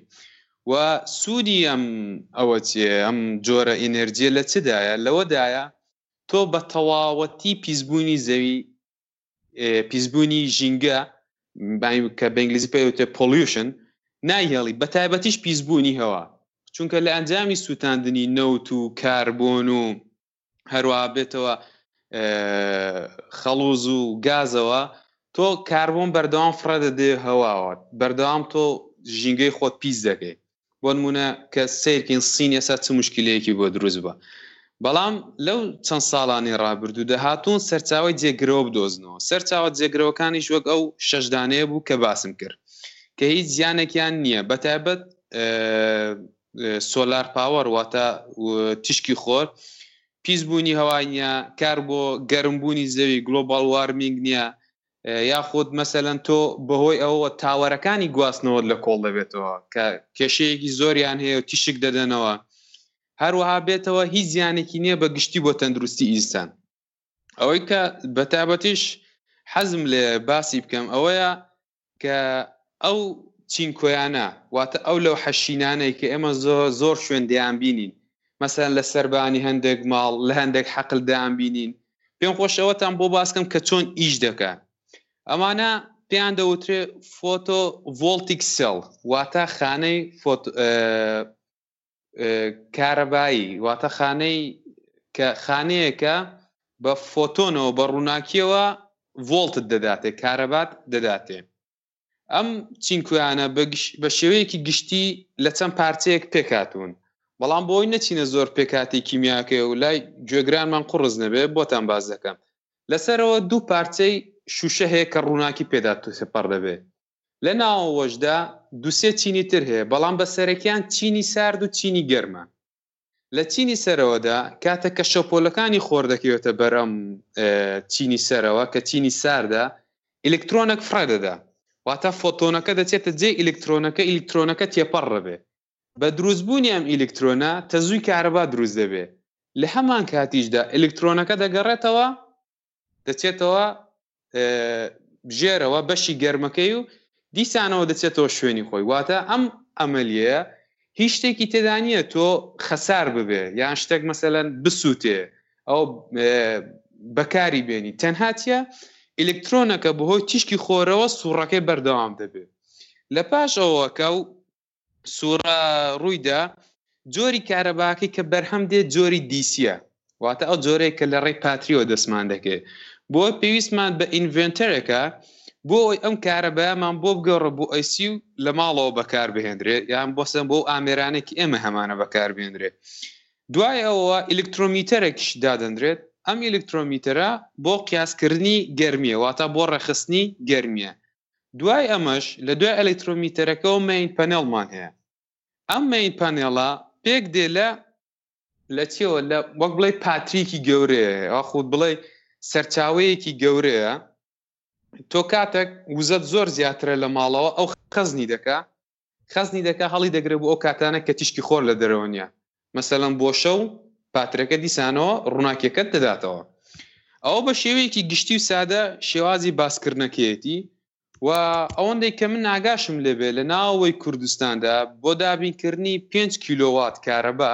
و سوودی ئەم ئەوە چیە ئەم جۆرە ئینێرجیە لە چدایە لەوەدایە تۆ بە تەواوەتی پیسبوونی زەوی پیسبوونی ژینگە کە بەنگلیزی پێوتێ پۆلیوشن نایهێڵی بە تایبەتیش پیسبوونی هەوا چونکە لە ئەنجامی سووتاندنی نەوت و کاربۆن و هەروەها بێتەوە خەڵوز و گازەوە تۆ کاربۆن بەردەوام فڕە دەدێ هەواوە بەردەوام تۆ ژینگەی خۆت پیس دەکەی بۆ نمونە کە سیرکین سین ئێسا چ مشکلەیەکی بۆ دروست بە بەڵام لەو چەند ساڵانی ڕابردوو دەهاتوون سەرچاوی جێگرەوە بدۆزنەوە سەرچاوە جێگرەوەکانیش وەک ئەو شەشدانەیە بوو کە باسم کرد کە هیچ زیانێکیان نییە بەتابەت سۆلار پاوەر واتە تیشکی خۆر پیس بوونی هەوای نیە کار بۆ گەرم بوونی زەوی گلۆباڵ وارمینگ نیە یاخود مەسەلەن تۆ بەهۆی ئەوە تاوەرەکانی گواستنەوەت لە کۆڵ دەبێتەوە کە کێشەیەکی زۆریان هەیە و تیشک دەدەنەوە هەروەها بێتەوە هیچ زیانێکی نییە بە گشتی بۆ تەندروستی ئینسان ئەوەی کە بەتابەتیش حەزم لێ باسی بکەم ئەوەیە کە ئەو چینکۆیانە واتە ئەو لەوحە شینانەی کە ئێمە زۆر شوێن دەیانبینین، مەسەلەن لە سەربانی هەندێک ماڵ، لە هەندێک حەقل دەیانبینین، پێم خۆشە ئەوەتان بۆ باس بکەم کە چۆن ئیش دەکەن. ئەمانە پێیان دەوترێت فۆتۆڤۆڵتیک سێڵ، واتە خانەی کارەبایی واتە خانەی کە خانەیەکە بە فۆتۆنەوە بە ڕووناکیەوە ڤۆڵتت دەداتێ کارەبات دەداتێ ئەم چینکویانە بە شێوەیەکی گشتی لە چەند پارچەیەک پێکاتون بەڵام بۆی نەچینە زۆر پێکاتی کیمیاکەی و لای گوێگرانمان قڕز نەبێ بۆتان باز دەکەم لەسەرەوە دوو پارچەی شوشە هەیە کە ڕووناکی پێدا توسە پەڕ دەبێ لە ناوەوەشدا دوو سێ چینی تر هەیە، بەڵام بە سەرەکیان چینی سارد و چینی گەرمە. لە چینی سەرەوەدا کاتێک کە شەپۆلەکانی خۆر دەکەوێتە بەر ئەم چینی سەرەوە کە چینی ساردە، ئیلکترۆنێک فڕێ دەدا، واتە فۆتۆنەکە دەچێتە جێی ئیلکترۆنەکە، ئیلکترۆنەکە تێپەڕ دەبێت. بە دروستبوونی ئەم ئیلکترۆنە تەزووی کارەبا دروست دەبێت، لە هەمان کاتیشدا ئیلکترۆنەکە دەگەڕێتەوە دەچێتەوە ژێرەوە بەشی گەرمەکەی و دیسانەوە دەچێتەوە شوێنی خۆی واتە ئەم ئەمەلیە هیچ شتێکی تێدا نییە تۆ خەسار ببێ یان شتێک مەسەەن بسووتێ ئەو بەکاری بێنی تەنهاتە ئلکترۆنەکە بەهۆی تیشکی خۆرەوە سوڕەکەی بەردەوام دەبێت لە پاش ئەوەکە و سوورە ڕوویدا جۆری کارەباکەی کە بەرهەم دێت جۆری دیسیە واتە ئەو جۆرەیە کە لە ڕێی پاتریەوە دەستمان دەکرێت بۆ پێویستمان بە ئینڤێنتەرێکە بۆ ئەوی ئەم کارەبایمان بۆ بگەڕە بۆ ئەیسی و لە ماڵەوە بەکار بهێنرێت یان بۆسە بۆ ئامێرانێکی ئێمە هەمانە بەکار بێنرێت دوای ئەوە ئیلکترۆمیتەرێکش دادەندرێت ئەم ئیلکترۆمیتەرە بۆ قیاسکردنی گەرمیە واتە بۆ ڕێخستنی گەرمیە دوای ئەمەش لە دوای ئەلیکترۆمیتەرەکەوە مەین پەنێڵمان هەیە ئەم مەین پەنێڵە پێک دێ لە لە چیەوە لە وەک بڵێ پاتریکی گەورەیە خود بڵێ سەرچاوەیەکی گەورەیە تۆ کاتێک وزەت زۆر زیاترە لە ماڵەوە ئەو خەزنی دەکا خەزنی دەکا هەڵی دەگرێ بۆ ئەو کاتانە کە تیشکی خۆر لە دەرەوە نیە مەسەلەن بۆ شەو پاترەکە دیسانەوە ڕووناکیەکەت دەداتەوە ئەوە بە شێوەیەکی گشتی و سادە شێوازی باسکردنەکەیەتی و ئەوەندەی کە من ناگاشم لێبێ لە ناوەوەی کوردستاندا بۆ دابینکردنی پێنج کیلۆوات کارەبا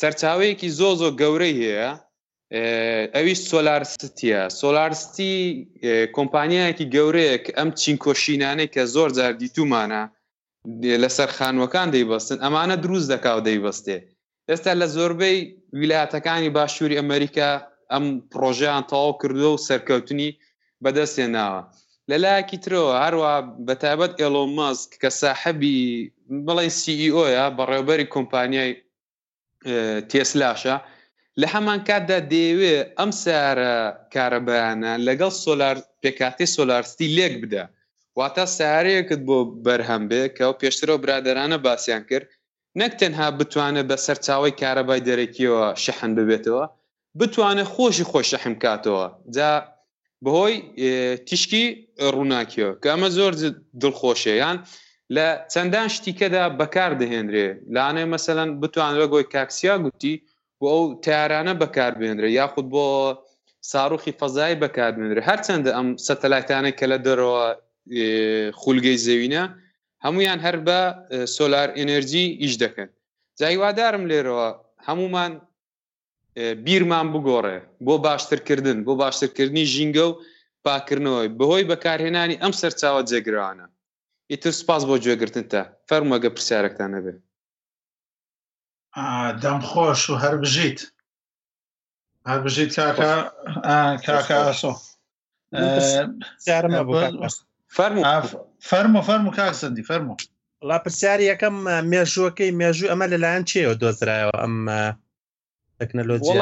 سەرچاوەیەکی زۆ زۆ گەورەی هەیە ئەویش سۆلار ستیە سۆلار ستی کۆمپانیایەکی گەورەیە کە ئەم چینکۆشینانەی کە زۆر جار دیتومانە لەسەر خانوەکان دەیبەستن ئەمانە دروست دەکا و دەیبەستێ ئێستا لە زۆربەی ویلاتەکانی باشووری ئەمریکا ئەم پرۆژیان تەواو کردووە و سەرکەوتنی بەدەست هێناوە لە لایەکی ترەوە هەروەها بە تایبەت ئێڵۆن مەسک کە ساحەبی بڵێین سی ئی ئۆیە بەڕێوەبەری کۆمپانیای تێسلاشە لە هەمان کاتدا دەیەوێ ئەم سارە کارەبایانە لەگەڵ سۆلار پێکاتی سۆلارستی لێک بدا واتە سارەیەکت بۆ بەرهەم بێ کە پێشترەوە برادەرانە باسیان کرد نەک تەنها بتوانێت بە سەرچاوەی کارەبای دەرەکییەوە شەحن ببێتەوە، بتوانێت خۆشی خۆی شەحن بکاتەوە، جا بەهۆی تیشکی ڕووناکییەوە، کە ئەمە زۆر دڵخۆشە، یان لە چەندان شتیکەدا بەکاردەهێنرێت، لانێ مەسەلەن بتوانرێت وەگوی کاک سیا گوتی، بۆ ئەو تەیارانە بەکاربهێنرێت، یاخود بۆ ساروخی فەزایی بەکاربهێنرێت، هەرچەندە ئەم سەتەلایتانەی کە لە دەرەوە خولگەی زەوینە، هەموویان هەر بە سۆلار ئێنێرجی ئیش دەکەن جا هیوادارم لێرەوە هەموومان بیرمان بگۆڕێ بۆ باشترکردن بۆ باشترکردنی ژینگە و پاکردنەوەی بەهۆی بەکارهێنانی ئەم سەرچاوە جێگرانە ئیتر سوپاس بۆ گوێگرتنتە فەرمەگە پرسیارەکتان نەبێ دەم خۆش و هەربژیت. بژیت کاکە کاکە ئاسۆ فەرمو فەرمو کاک سندی فەرمو ڵا پرسیاری یەکەم مێژووەکەی مێژوو ئەمە لەلایەن چێەوە دۆزرایەوە ئەم تەکنەلۆجی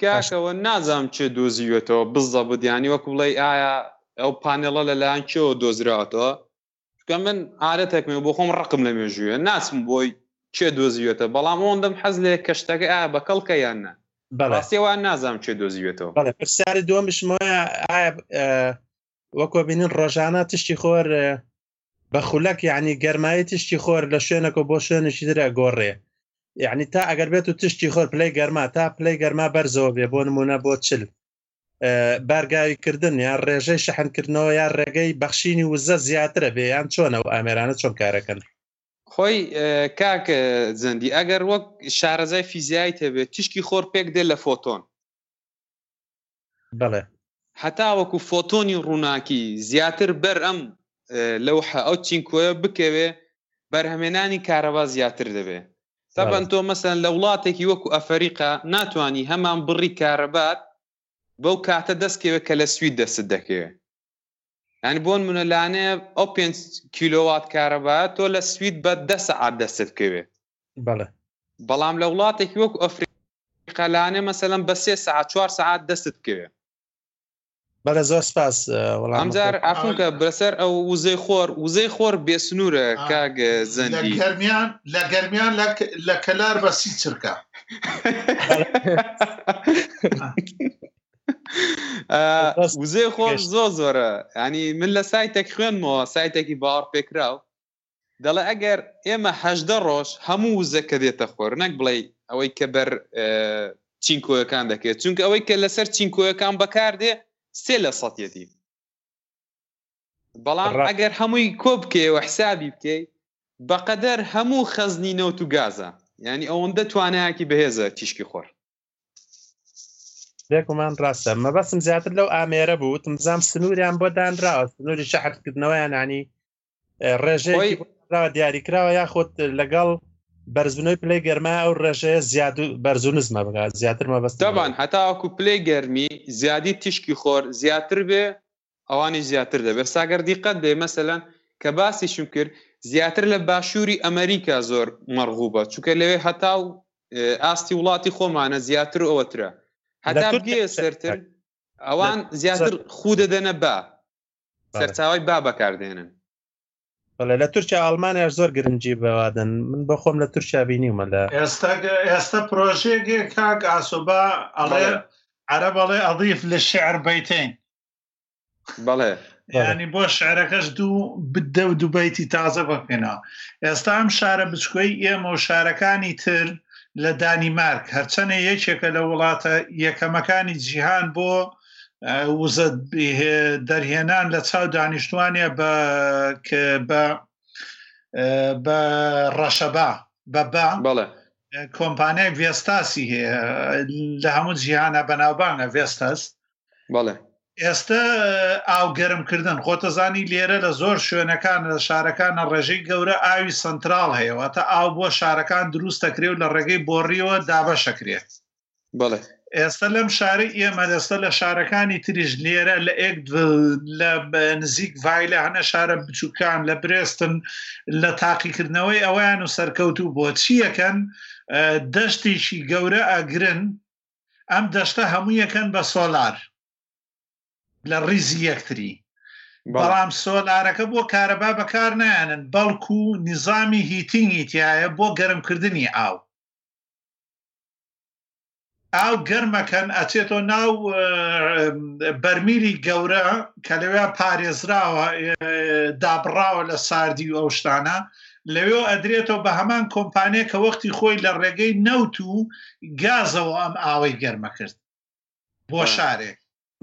کاشەوە نازام چێ دۆزیوێتەوە بزە بدیانی وەکو بڵێ ئایا ئەو پانێڵە لەلایەن چێەوە دۆزراوەتەوە چکە من عادەتێکمێ بۆ خۆم ڕقم لە مێژوویە ناچم بۆی چێ دۆزیوێتە بەڵام ئەوەندەم حەز لێ کە شتەکە ئا بە کەڵکە یان نا بەڕاستیەوە نازانم چێ دۆزیوێتەوە پرسیاری دومشمەوەە ئایا وەکۆ بینین ڕۆژانە تشتی خۆر بە خولەک یعنی گەرمایی تشتی خۆر لە شوێنەکە بۆ شوێنێکی درە گۆڕێ یعنی تا ئەگەر بێت و تشتی خۆر پلەی گەرما تا پلەی گەرما بەرزەوە بێ بۆ نمونە بۆ چل بارگاویکردن یان ڕێژەی شەحنکردنەوە یان ڕێگەی بەخشینی وزە زیاترە بێ یان چۆنە و ئامێرانە چۆن کارەکەن خۆی کاک زەندی ئەگەر وەک شارەزای فیزیایی تێبێت تشکی خۆر پێک دێت لە فۆتۆن بڵێ هەتا وەکو فۆتۆنی ڕووناکی زیاتر بەر ئەم لەوحە ئەو چینکۆیە بکەوێ بەرهەمێنانی کارەبا زیاتر دەبێ تەبەن تۆ مەسەلەن لە وڵاتێکی وەکو ئەفەریقا ناتوانی هەمان بڕی کارەبات بەو کاتە دەست کەوێت کە لە سوید دەستت دەکەوێت یانی بۆن منە لانێ ئەو پێنج کیلۆوات کارەبا تۆ لە سوید بە دە سەعات دەستت کەوێت بەڵێ بەڵام لە وڵاتێکی وەکو ئەفری قەلانێ مەسەلەن بە سێ سەعات چوار سەعات دەستت کەوێت بەە زۆر سپاس ئەمجار ئاخونکە بەسەر ئەو وزەی خۆر وزەی خۆر بێسنوورە کاگ زەندی گەرمیان لە گەرمیان لە کەلار بە سی چرکە وزەی خۆر زۆ زۆرە ینی من لە سایتێک خوێنمەوە سایتێکی باوەڕ پێکراو دەڵێ ئەگەر ئێمە هەژدە ڕۆژ هەموو وزەکە دێتە خۆر نەک بڵێ ئەوەی کە بەر چینکۆیەکان دەکرێت چونکە ئەوەی کە لەسەر چینکۆیەکان بەکاردێ سێ لە سەدیەتی بەڵام ئەگەر هەمووی کۆ بکەیەوە حسابی بکەی بەقەدەر هەموو خەزنی نەوت و گازە ینی ئەوەندە توانایەکی بەهێزە تیشکی خۆر لێکمان ڕاستە مەبەسم زیاتر لەو ئامێرە بوو تمزام سنووریان بۆ دانراوە سنووری شەحرکردنەوەیان ینی ڕێژەی دیاری کراوە یاخود لەگەڵ بەرزبنەوەی پلی گەرما ئەو ڕێژەیە زیاد و بەرزونزمە بگات زیاتر مەبەست دەبان هەتاوەکو پلی گەرمی زیادی تیشکی خۆر زیاتر بێ ئەوانی زیاتر دەبێت ساگەر دیقەت بێ مەسەەن کە باسیشم کرد زیاتر لە باشووری ئەمریکا زۆر مەڕغوبە چونکە لەوێ هەتا و ئاستی وڵاتی خۆمانە زیاتر ئەوەترە هەتا بگێ سەرتر ئەوان زیاتر خودە دەنە بە سەرچاوی با بەکاردێنن بەڵێ لە تورکیا ئەڵمانیاش زۆر گرنگجی بەوادن من بە خۆم لە تورکیا بینیومە لە ئێستا ئێستا پرۆژێکی کاک ئاسۆبا ئەڵێ عرە بەڵێ ئەڵیف لە شعر بیتین بەڵێ ینی بۆ شعرەکەش دوو بدە و دوبیتی تازە بکەنەوە ئێستا ئەم شارە بچکۆی ئێمە و شارەکانی تر لە دانیمارک هەرچەنە یەکێکە لە وڵاتە یەکەمەکانی جیهان بۆ وزە دەرهێنان لە چاو دانیشتوانە بە بە بە ڕەشەبا بە بە بەڵێ کۆمپانیای ڤێستاسی هەیە لە هەموو جیهانە بەناوبانگە ڤێستاس بەڵێ ئێستا ئاوگەرمکردن خۆتەزانی لێرە لە زۆر شوێنەکان لە شارەکانە ڕێژەی گەورە ئاوی سنترال هەیەوە تا ئاو بۆ شارەکان دروست دەکرێت و لە ڕێگەی بۆڕیەوە دابەشەکرێت بەڵێ ئێستا لەم شارە ئێمە دەستە لە شارەکانی تریش لێرە لە ئێک لە نزیک ڤایلە هەنە شارە بچووکان لە برێستن لە تاقیکردنەوەی ئەویان و سەرکەوت و بۆ چیەکەن دەشتێکی گەورە ئەگرن ئەم دەشتە هەموو یەکەن بە سۆلار لە ڕیزی یەکتری بەڵام سۆلارەکە بۆ کارەبا بەکار نایەنن بەڵکو نیزامی هیتینگی تایە بۆ گەرمکردنی ئاو ئاو گەرمەکەن ئەچێتەوە ناو بەرمیلی گەورە کە لەوێ پارێزراوە دابڕاوە لە ساردی و ئەو شتانە لەوێ ئەدرێتەوە بە هەمان کۆمپانیە کە وەختی خۆی لە ڕێگەی نەوت و گازەوە ئەم ئاوەی گەرمە کرد بۆ شارێک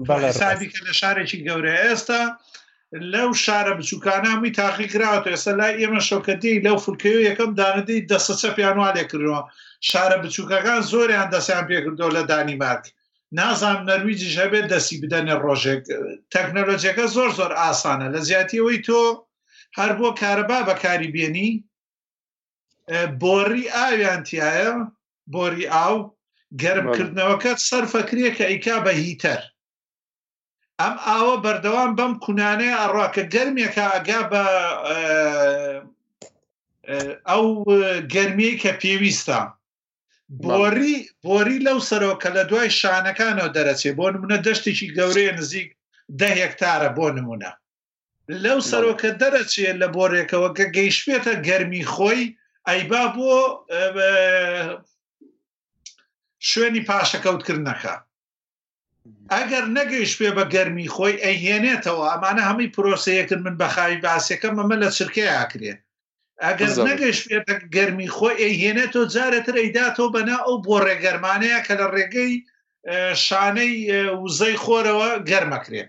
بەڵێسابی کە لە شارێکی گەورە ئێستا لەو شارە بچووکانامی تاقی کراوە ئێستا لای ئێمە شۆکەتی لەو فولکەوە یەکەم دانەدەی دەسەچە پیانوا لێکردەوە شارە بچووکەکان زۆریان دەستیان پێکردەوە لە دانی مارک نازان نەرویجیش هەبێت دەسی بدەنێ ڕۆژێک تەکنەلۆجیەکە زۆر زۆر ئاسانە لە زیاتیەوەی تۆ هەر بۆ کارەبا بەکاری بێنی بۆری ئاویان تایە بۆری ئاو گەرمکردنەوەکە سەرفەکرێ کە ئیکا بە هیتەر ئەم ئاوە بەردەوام بەم کونانەیە ئەڕا کە گەرمێکە ئەگا بە ئەو گەرمیەی کە پێویستە بۆری بۆری لەو سەرۆکە لە دوای شانەکانەوە دەرەچێ بۆ نمونە دەشتێکی گەورەیە نزیک ده هکتارە بۆ نمونە لەو سەرۆکە دەرەچێت لە بۆرێکەوە کە گەیشتێتە گەرمی خۆی ئەیبا بۆ شوێنی پاشەکەوتکردنەکە ئەگەر نەگەیش پێ بە گەرمی خۆی ئەیهێنێتەوە ئەمانە هەمووی پرۆسەیەکرد من بەخاوی باسەکە مەمە لە چرکەیەکرێ ئەگەر نەگەیش پێتە گەرمی خۆی ئەیهێنێتەوە جارێتر ئەیداتەوە بەنا ئەو بۆ ڕێگەرمانەیە کە لە ڕێگەی شانەی وزەی خۆرەوە گەرمەکرێن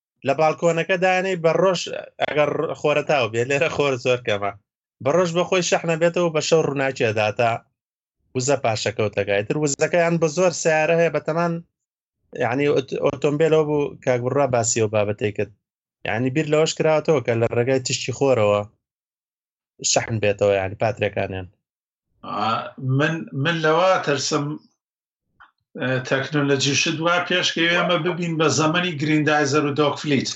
لە باڵکۆنەکە دانەی بە ڕۆژ ئەگەر خۆرەتاو بێ لێرە خۆر زۆر کەمە بە ڕۆژ بە خۆی شەحنە بێتەوە بە شەو ڕووناکێداتا وزە پاشەکەوتەکەی تر وزەکەیان بە زۆر سیارە هەیە بەتەمان یعنی ئۆتۆمبیلەوە بوو کاگوڕا باسیەوە بابەتی کرد یعنی بیر لەوەش کراوەتەوە کە لە ڕێگای تشتی خۆرەوە شەحن بێتەوە یعنی پاترەکانیان من من لەوە ترسم تەکنۆلەجیشت وا پێشکەوێ ئەمە ببین بە زەمەنی گریندایزەر و دۆکفلیت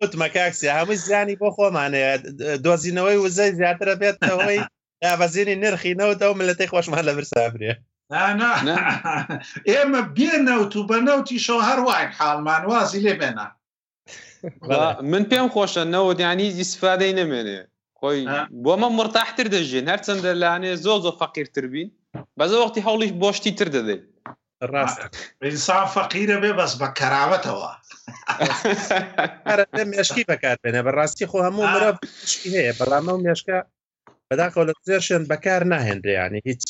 وتمەکاکسیا هەموو زیانی بۆ خۆمانەیە دۆزینەوەی وزەی زیاترە بێتەوەی دابەزیێنی نرخی نەوت ئەو ملەتی خۆشمان لە برسابرێ ئێمە بێ نەوت و بە نەوتیشەوە هەروای حاڵمان وازی لێ بێنە من پێم خۆشە نەوەدیانی ئیسفادەی نەمێنێ خۆی بۆ مە مڕتاحتر دەژێن هەرچەندە لاانێ زۆ زۆ فەقیرتر بین بەزە وەختی هەوڵیش بۆشتی تر دەدەیت ڕاست ئینسان فەقیرە بێ بەس بە کەراوەتەوە مێشکی بەکار بێنە بەڕاستی خۆ هەموو مرۆڤ هەیە بەڵام ئەو مێشکە بەداخەوە لە زێرشێن بەکار ناهێنرێیانانی هیچ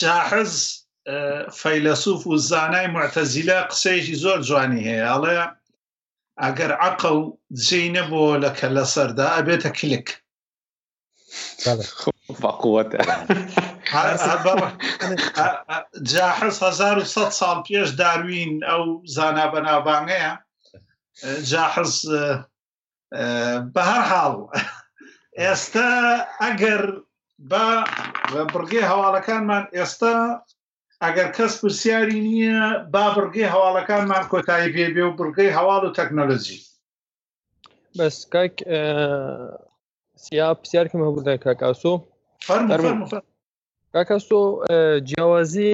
جاحز فەیلەسوف و زانای معتەزیلە قسەیەکی زۆر جوانی هەیە ئەڵێ ئەگەر عقل جێ نەبووە لە کە لە سەردا ئەبێتە کلک جاحز 1900 ساڵ پێش داروین ئەو زانا بەناوبانگەیە جاحز بە هەر حاڵ ئێستا ئەگەر بە بڕگەی هەواڵەکانمان ئێستا ئەگەر کەس پرسیاری نییە با بڕگەی هەواڵەکانمان کۆتایی پێ بێ و بڕگەی هەواڵ و تەکنەلۆجی بەس کاک سیا پرسیارکەم هەبوو دەکە کاسۆ کاکەس تۆ جیاوازی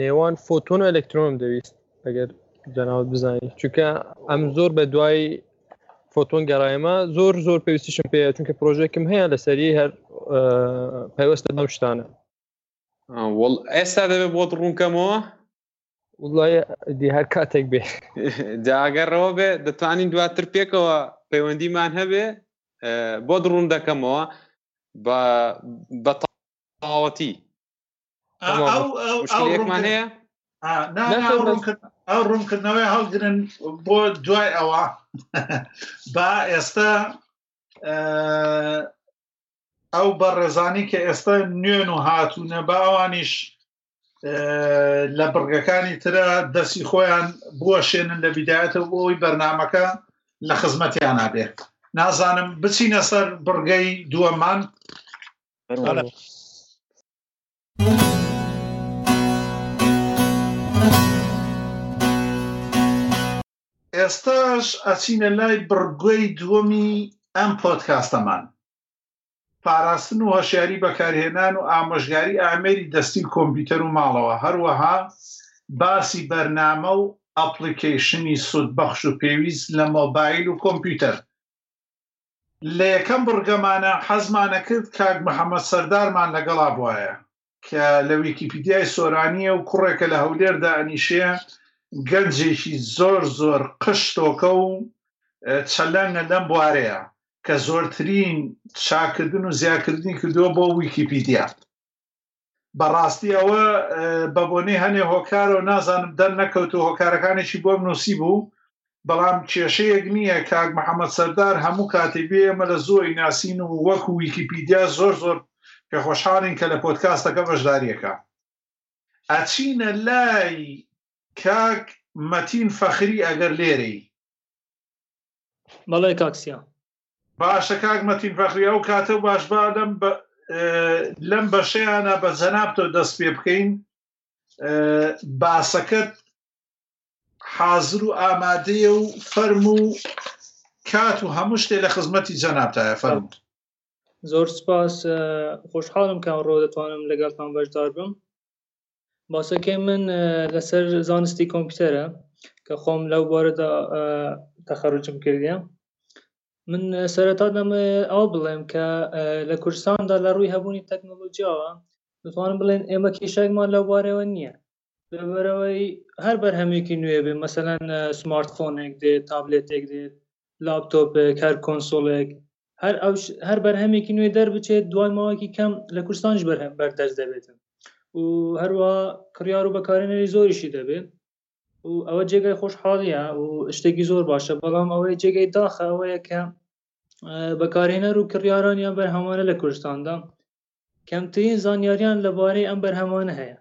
نێوان فۆتۆن و ئەلکترۆنم دەویست ئەگەر جەناوت بزانین چونکە ئەم زۆر بە دوای فۆتۆن گەڕایمە زۆر زۆر پێویستیشم پێ چونکە پرۆژێکم هەیە لەسەری هەر پەیوەستە بەم شتانە وەڵ ئێستا دەبێت بۆت ڕوونکەمەوە دی هەر کاتێک بێ جاگەڕەوە بێ دەتوانین دواتر پێکەوە پەیوەندیمان هەبێ بۆ دڕوون دەکەمەوە بە بەتەواوەتی ئەومانەیە ئەو ڕوونکردنەوەی هەڵگرن بۆ دوای ئەوە با ئێستا ئەو بەڕێزانی کە ئێستا نوێن و هاتوونە باوانیش لە بڕگەکانی ترە دەستی خۆیان بوەشێنن لە بیدایەتە بۆی بەرنمەکە لە خزمەتیان نابێ نازانم بچینە سەر بڕگەی دووەمان ئێستاش ئەچینە لای بڕگوێی دووەمی ئەم پۆتکاستەمان پاراستن و هۆشیاری بەکارهێنان و ئامۆژگاری ئامێری دەستی و کۆمپیوتەر و ماڵەوە، هەروەها باسی بەرنامە و ئەپڵیکەیشنی سوودبەخش و پێویست لە مۆبایل و کۆمپیوتەر. لە یەکەم بڕگەمانا حەزمانەکرد کاک محەمەد سەردارمان لەگەڵا بوایە. کە لە ویکیپیدیای سۆرانیە و کوڕێکە لە هەولێر دانیشێ گەنجێکی زۆر زۆر قشتۆکە و چەلەنگە لەم بوارەیە کە زۆرترین چاکردن و زیاکردنی کردووە بۆ ویکیپیدیا بەڕاستی ئەوە بە بۆنەی هەنێ هۆکارەوە نازانم دەر نەکەوت و هۆکارەکانێکی بۆم نووسی بوو بەڵام کێشەیەک نییە کاک محەمەد سەردار هەموو کاتێک بێ ئێمە لە زووەی ناسین و وەکو ویکیپیدیا زۆر زۆر پێ خۆشحاڵین کە لە پۆدکاستەکە بەشدارییەکە ئەچینە لای کاک مەتین فەخری ئەگەر لێرەی. بەڵێ کاک سیام. باشە کاک مەتین فەخری ئەو کاتە و باش با لەم لەم بەشەیانە بە جەنابتەوە دەست پێ بکەین باسەکەت حازر و ئامادەیە و فەرم و کات و هەموو شتێ لە خزمەتی جەنابتایە فەرم زۆر سپاس خۆشحاڵم کە ڕۆ دەتوانم لەگەڵتان بەشدار بم باسەکەی من لەسەر زانستی کۆمپیوتەرە کە خۆم لەو بارەدا تەخەڕجم کردە من سەرەتا دەمە ئەو بڵێم کە لە کوردستاندا لە ڕووی هەبوونی تەکنۆلۆژیاوە دەتوانم بڵێن ئێمە کێشێکمان لەو بارەوە نییە لەبەرەوەی هەر بەرهەمێکی نوێ بێ مەسەەن سمارت فۆنێک دێت تابلێتێک دێت لاپتۆپێک هەر کۆنسۆڵێک هەر هەر بەرهەمێکی نوێ دەربچێت دوای ماوەکی کەم لە کوردستانش بەرهەم بەردەر دەبێتن و هەروە کڕیار و بەکارێنەری زۆریشی دەبێت و ئەوە جێگای خۆشحاڵیە و شتێکی زۆر باشە بەڵام ئەوەی جێگەی داخە ئەوەیە کە بەکارهێنەر و کڕیارانیان بەرهەمانە لە کوردستاندا کەمترین زانیاریان لەبارەی ئەم بەرهەمانە هەیە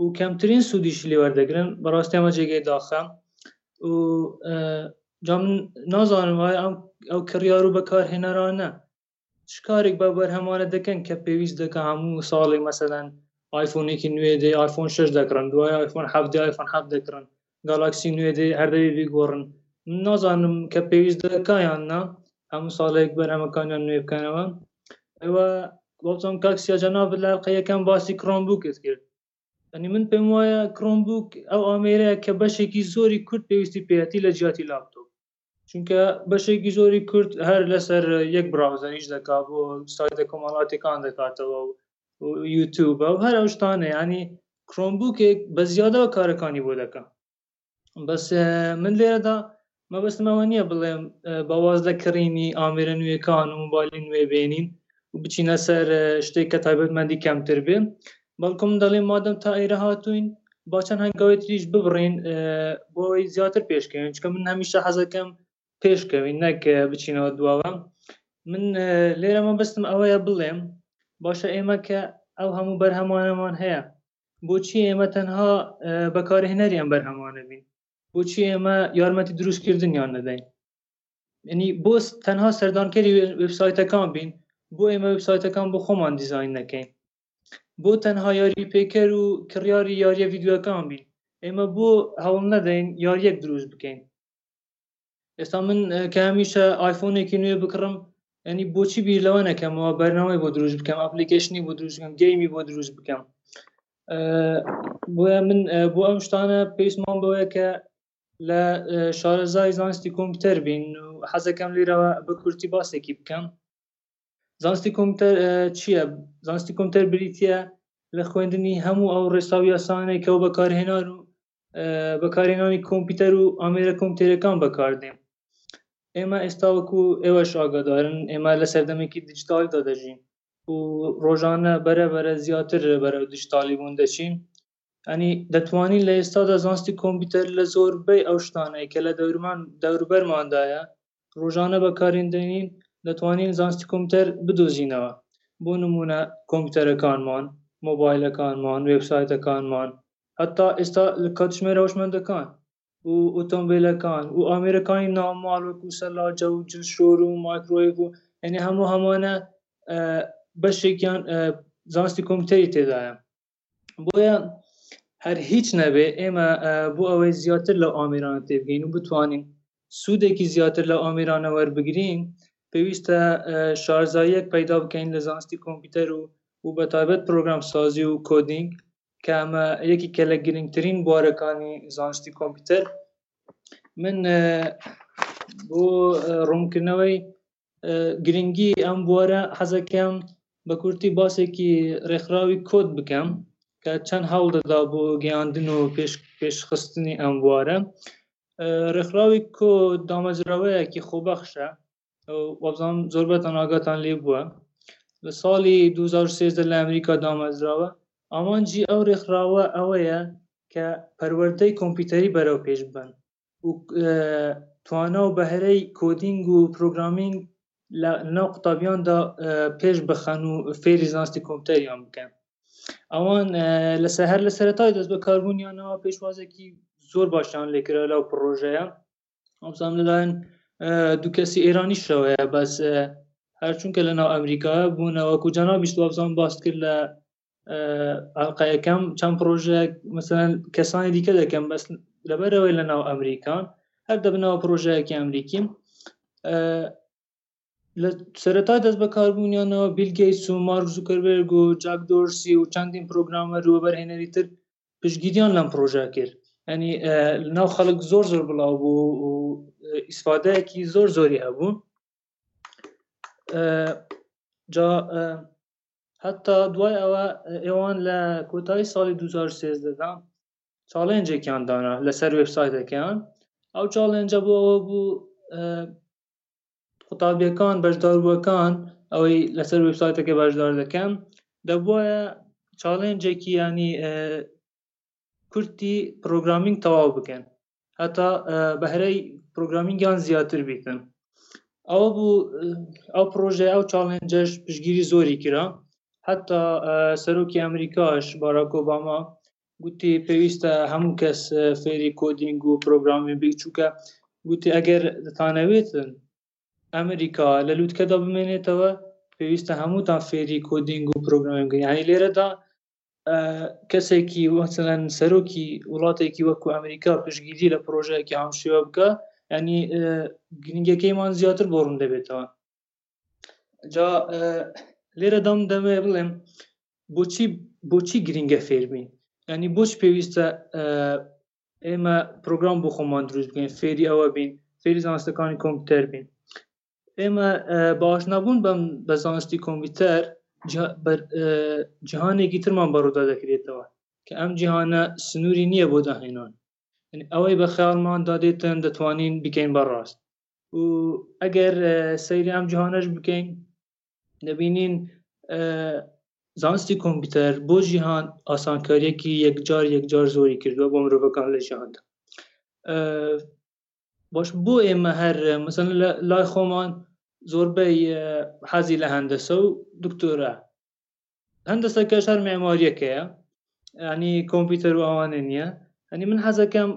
و کەمترین سوودیش لێوەردەگرن بەڕاستی ئەمە جێگەی داخە و جا من نازانم وای ئەو کڕیار و بەکارهێنەرانە چ کارێک بە بەرهەمانە دەکەن کە پێویست دەکە هەموو ساڵێک مەسەدەن ئایفۆنێکی نوێ دێ ئایفۆن شش دەکڕن دوای ئایفۆن حەفدە ئایفۆن حەف دەکڕن گالاکسی نوێ دێ هەر دەبێ بیگۆڕن من نازانم کە پێویست دەکا یان نا هەموو ساڵێک بەرهەمەکانیان نوێ بکەنەوە ئەوە وەڵتم کاک سیاجەناب لە ئەڵقەی یەکەم باسی کرۆم بووکت کرد ئەنی من پێم وایە کرۆم بووک ئەو ئامێرەیە کە بەشێکی زۆری کورد پێویستی پێیەتی لە جیاتی لاپتۆپ چونکە بەشێکی زۆری کورد هەر لەسەر یەک براوزەریش دەکا بۆ سایدە کۆمەڵاتەکان دەکاتەوە و یوتوبە و هەر ئەوشتانە ینی کرۆمبووکێک بە زیادەوە کارەکانی بۆ دەکە بەس من لێرەدا مەبەستمەوە نییە بڵێم بەواز لە کڕینی ئامێرە نوێەکان و موبایلی نوێ بێنین بچینە سەر شتێک کە تایبەتمەندی کەمتر بێ بەڵکم دەڵێ مادەم تا ئێرە هاتوین با چەند هەنگاوی تریش ببڕین بۆی زیاتر پێشکەوێن چکە من هەمیشە حەزەکەم پێشکەوین نەک بچینەوە دواوە من لێرەمە بستم ئەوەیە بڵێم باشە ئێمە کە ئەو هەموو بەرهەمانەمان هەیە بۆچی ئێمە تەنها بەکارهێنەری ئەم بەرهەمانە بین بۆچی ئێمە یارمەتی دروستکردنیان نەدەین ینی بۆ تەنها سەردانکەری وبسایتەکان بین بۆ ئێمە وبسایتەکان بۆ خۆمان دیزین نەکەین بۆ تەنها یاری پێکەر و کڕیاری یاریە یددیوەکان بین ئێمە بۆ هەوڵ نەدەین یاریەک دروست بکەین ئێستا من کە هەمیشە ئایفۆنێکی نوێ بکڕم ینی بۆچی بیر لەوە نەکەمەوە بەرنامەی بۆ دروست بکەم ئەپلیکیشنی بۆ دروستکەم گەیمی بۆ دروست بکەم بۆە من بۆ ئەم شتانە پێیسمان بەوەیە کە لە شارەزای زانستی کۆمپیوتەر بین و حەزەکەم لیرەوە بە کورتی باسێکی بکەم زانستی کۆمپیوتەر چییە زانستی کۆمپیوتەر بریتە لە خوێندنی هەموو ئەو ڕێسا و یاسانەی کە و بەکارهێنان و بەکارهێنانی کۆمپیوتەر و ئامێرە کۆمپیوتەرەکان بەکاردێن ئێمە ئێستا وەکو ئێوەش ئاگادارن ئێمە لە سەردەمێکی دیجیتالدا دەژین و ڕۆژانە بەرە بەرە زیاتر بەرە دیجیتالی بوون دەچین یانی دەتوانین لە ئێستادا زانستی کۆمپیوتەر لە زۆربەی ئەو شتانەی کە لە دەورمان دەوروبەرماندایە ڕۆژانە بەکارین دەینین دەتوانین زانستی کۆمپیوتەر بدۆزینەوە بۆ نمونە کۆمپیوتەرەکانمان مۆبایلەکانمان وێبسایتەکانمان هەتا ئێستا لە کاتژمێرە هۆشمەندەکان و ئۆتۆمبیلەکان و ئامێرەکانی ناوماڵ وەکو سەلاجە و جلشۆر و مایکرۆیڤ و یعنی هەموو هەمانە بەشێکیان زانستی کۆمپیوتەری تێدایە بۆیە هەر هیچ نەبێ ئێمە بۆ ئەوەی زیاتر لە ئامرانە تێبگەین و بتوانین سوودێکی زیاتر لە ئامرانە وەربگرین پێویستە شارزاییەک پەیدا بکەین لە زانستی کۆمپیوتەر و و بە تایبەت پرۆگرام سازی و کۆدینگ کە ئەمە یەکی کە لە گرنگترین بوارەکانی زانستی کۆمپیوتەر من بۆ ڕوونکردنەوەی گرنگی ئەم بوارە حەزەکەم بە کورتی باسێکی ڕێکخراوی کۆت بکەم کە چەند هەوڵ دەدا بۆ گەیاندن و پێش پێشخستنی ئەم بوارە ڕێکخراوی کۆ دامەزراوەیەکی خۆبەخشە وەبزان زۆربەتان ئاگاتان لێ بووە لە ساڵی 2013 لە ئەمریکا دامەزراوە ئامانجی ئەو ڕێکخراوە ئەوەیە کە پەروەردەی کۆمپیوتەری بەرەو پێش بن توانا و بەهرەی کۆدینگ و پرۆگرامینگ لە ناو قوتابیاندا پێش بخەن و فێری زانستی کۆمپیوتەریان بکەن ئەوان لەسەر هەر لە سەرەتای دەست بە کاربوونیانەوە پێشوازێکی زۆر باشیان لێکرا لەو پڕۆژەیە ئەوزان لەلایەن دوو کەسی ئێرانی شەوەیە بەس هەرچونکە لە ناو ئەمریکا بوونەوەکو جەنابیش وابزان باست کرد لە ئەڵلقەیەکەم چەند پرۆژێک مەسەن کەسانی دیکە دەکەم بەس لەبەرەوەی لە ناو ئەمریکان هەر دەبنەوە پرۆژەیەکی ئەمریکیم لە سەرەتا دەست بە کاربوونیانەوە بیلگەیس و مارک زوکەربێرگ و جاک دۆرسی و چەندین پرۆگرامەر و بەرهێنەری تر پشگیریان لەم پرۆژە کرد ینی ناو خەڵک زۆر زۆر بڵاو بوو و ئیسفادەیەکی زۆر زۆری هەبوو جا هەتا دوای ئەوە ئێوان لە کۆتایی ساڵی 2013 دا چاڵێنجێکیان دانا لەسەر وێبسایتەکەیان ئەو چاڵێنجە بۆ ئەوە بوو قوتابیەکان بەشداربووەکان ئەوەی لەسەر وێبسایتەکە بەشدار دەکەم دەبواە چاڵێنجێکی ینی کورتی پرۆگرامینگ تەواو بکەن هەتا بەهرەی پرۆگرامینگیان زیاتر بیتن ئەوە بوو ئەو پرۆژە ئەو چاڵنجەش پشگیری زۆری کرا حتا سەرۆکی ئەمریکاش باراک ئۆباما گوتی پێویستە هەموو کەس فێری کۆدینگ و پرۆگرامی بچووکە گوتی ئەگەر دەتانەوێتن ئەمریکا لە لووتکەدا بمێنێتەوە پێویستە هەمووتان فێری کۆدینگ و پرۆگرامی بگەین هەی لێرەدا کەسێکی وەسەەن سەرۆکی وڵاتێکی وەکو ئەمریکا پشگیری لە پرۆژەیەکی هاوشێوە بکە ینی گرنگەکەیمان زیاتر بۆ ڕوون دەبێتەوە جا لێرە دام دەمێ بڵێم بۆچی بۆچی گرنگە فێربین ینی بۆچ پێویستە ئێمە پرۆگرام بۆ خۆمان دروست بین فێری ئەوە بین فێری زانستەکانی کۆمپیوتەر بین ئێمە باوەشنابوون بەم بە زانستی کۆمپیوتەر جیهانێکی ترمان بەڕوودا دەکرێتەوە کە ئەم جیهانە سنووری نییە بۆ داهێنان ئەوەی بە خیاڵمان دادێتن دەتوانین بکەین بەڕاست و ئەگەر سەیری ئەم جیهانەش بکەین دەبینین زانستی کۆمپیوتەر بۆ جیهان ئاسانکاریەکی یەکجار یەکجار زۆری کردووە بۆ مرۆڤەکان لە جیهاندا باش بۆ ئێمە هەر مەسەن لای خۆمان زۆربەی حەزی لە هەندەسە و دکتۆرە هەندەسەکە شار معماریەکەیە ینی کۆمپیوتەر و ئەوانە نییە ئەنی من حەزەکەم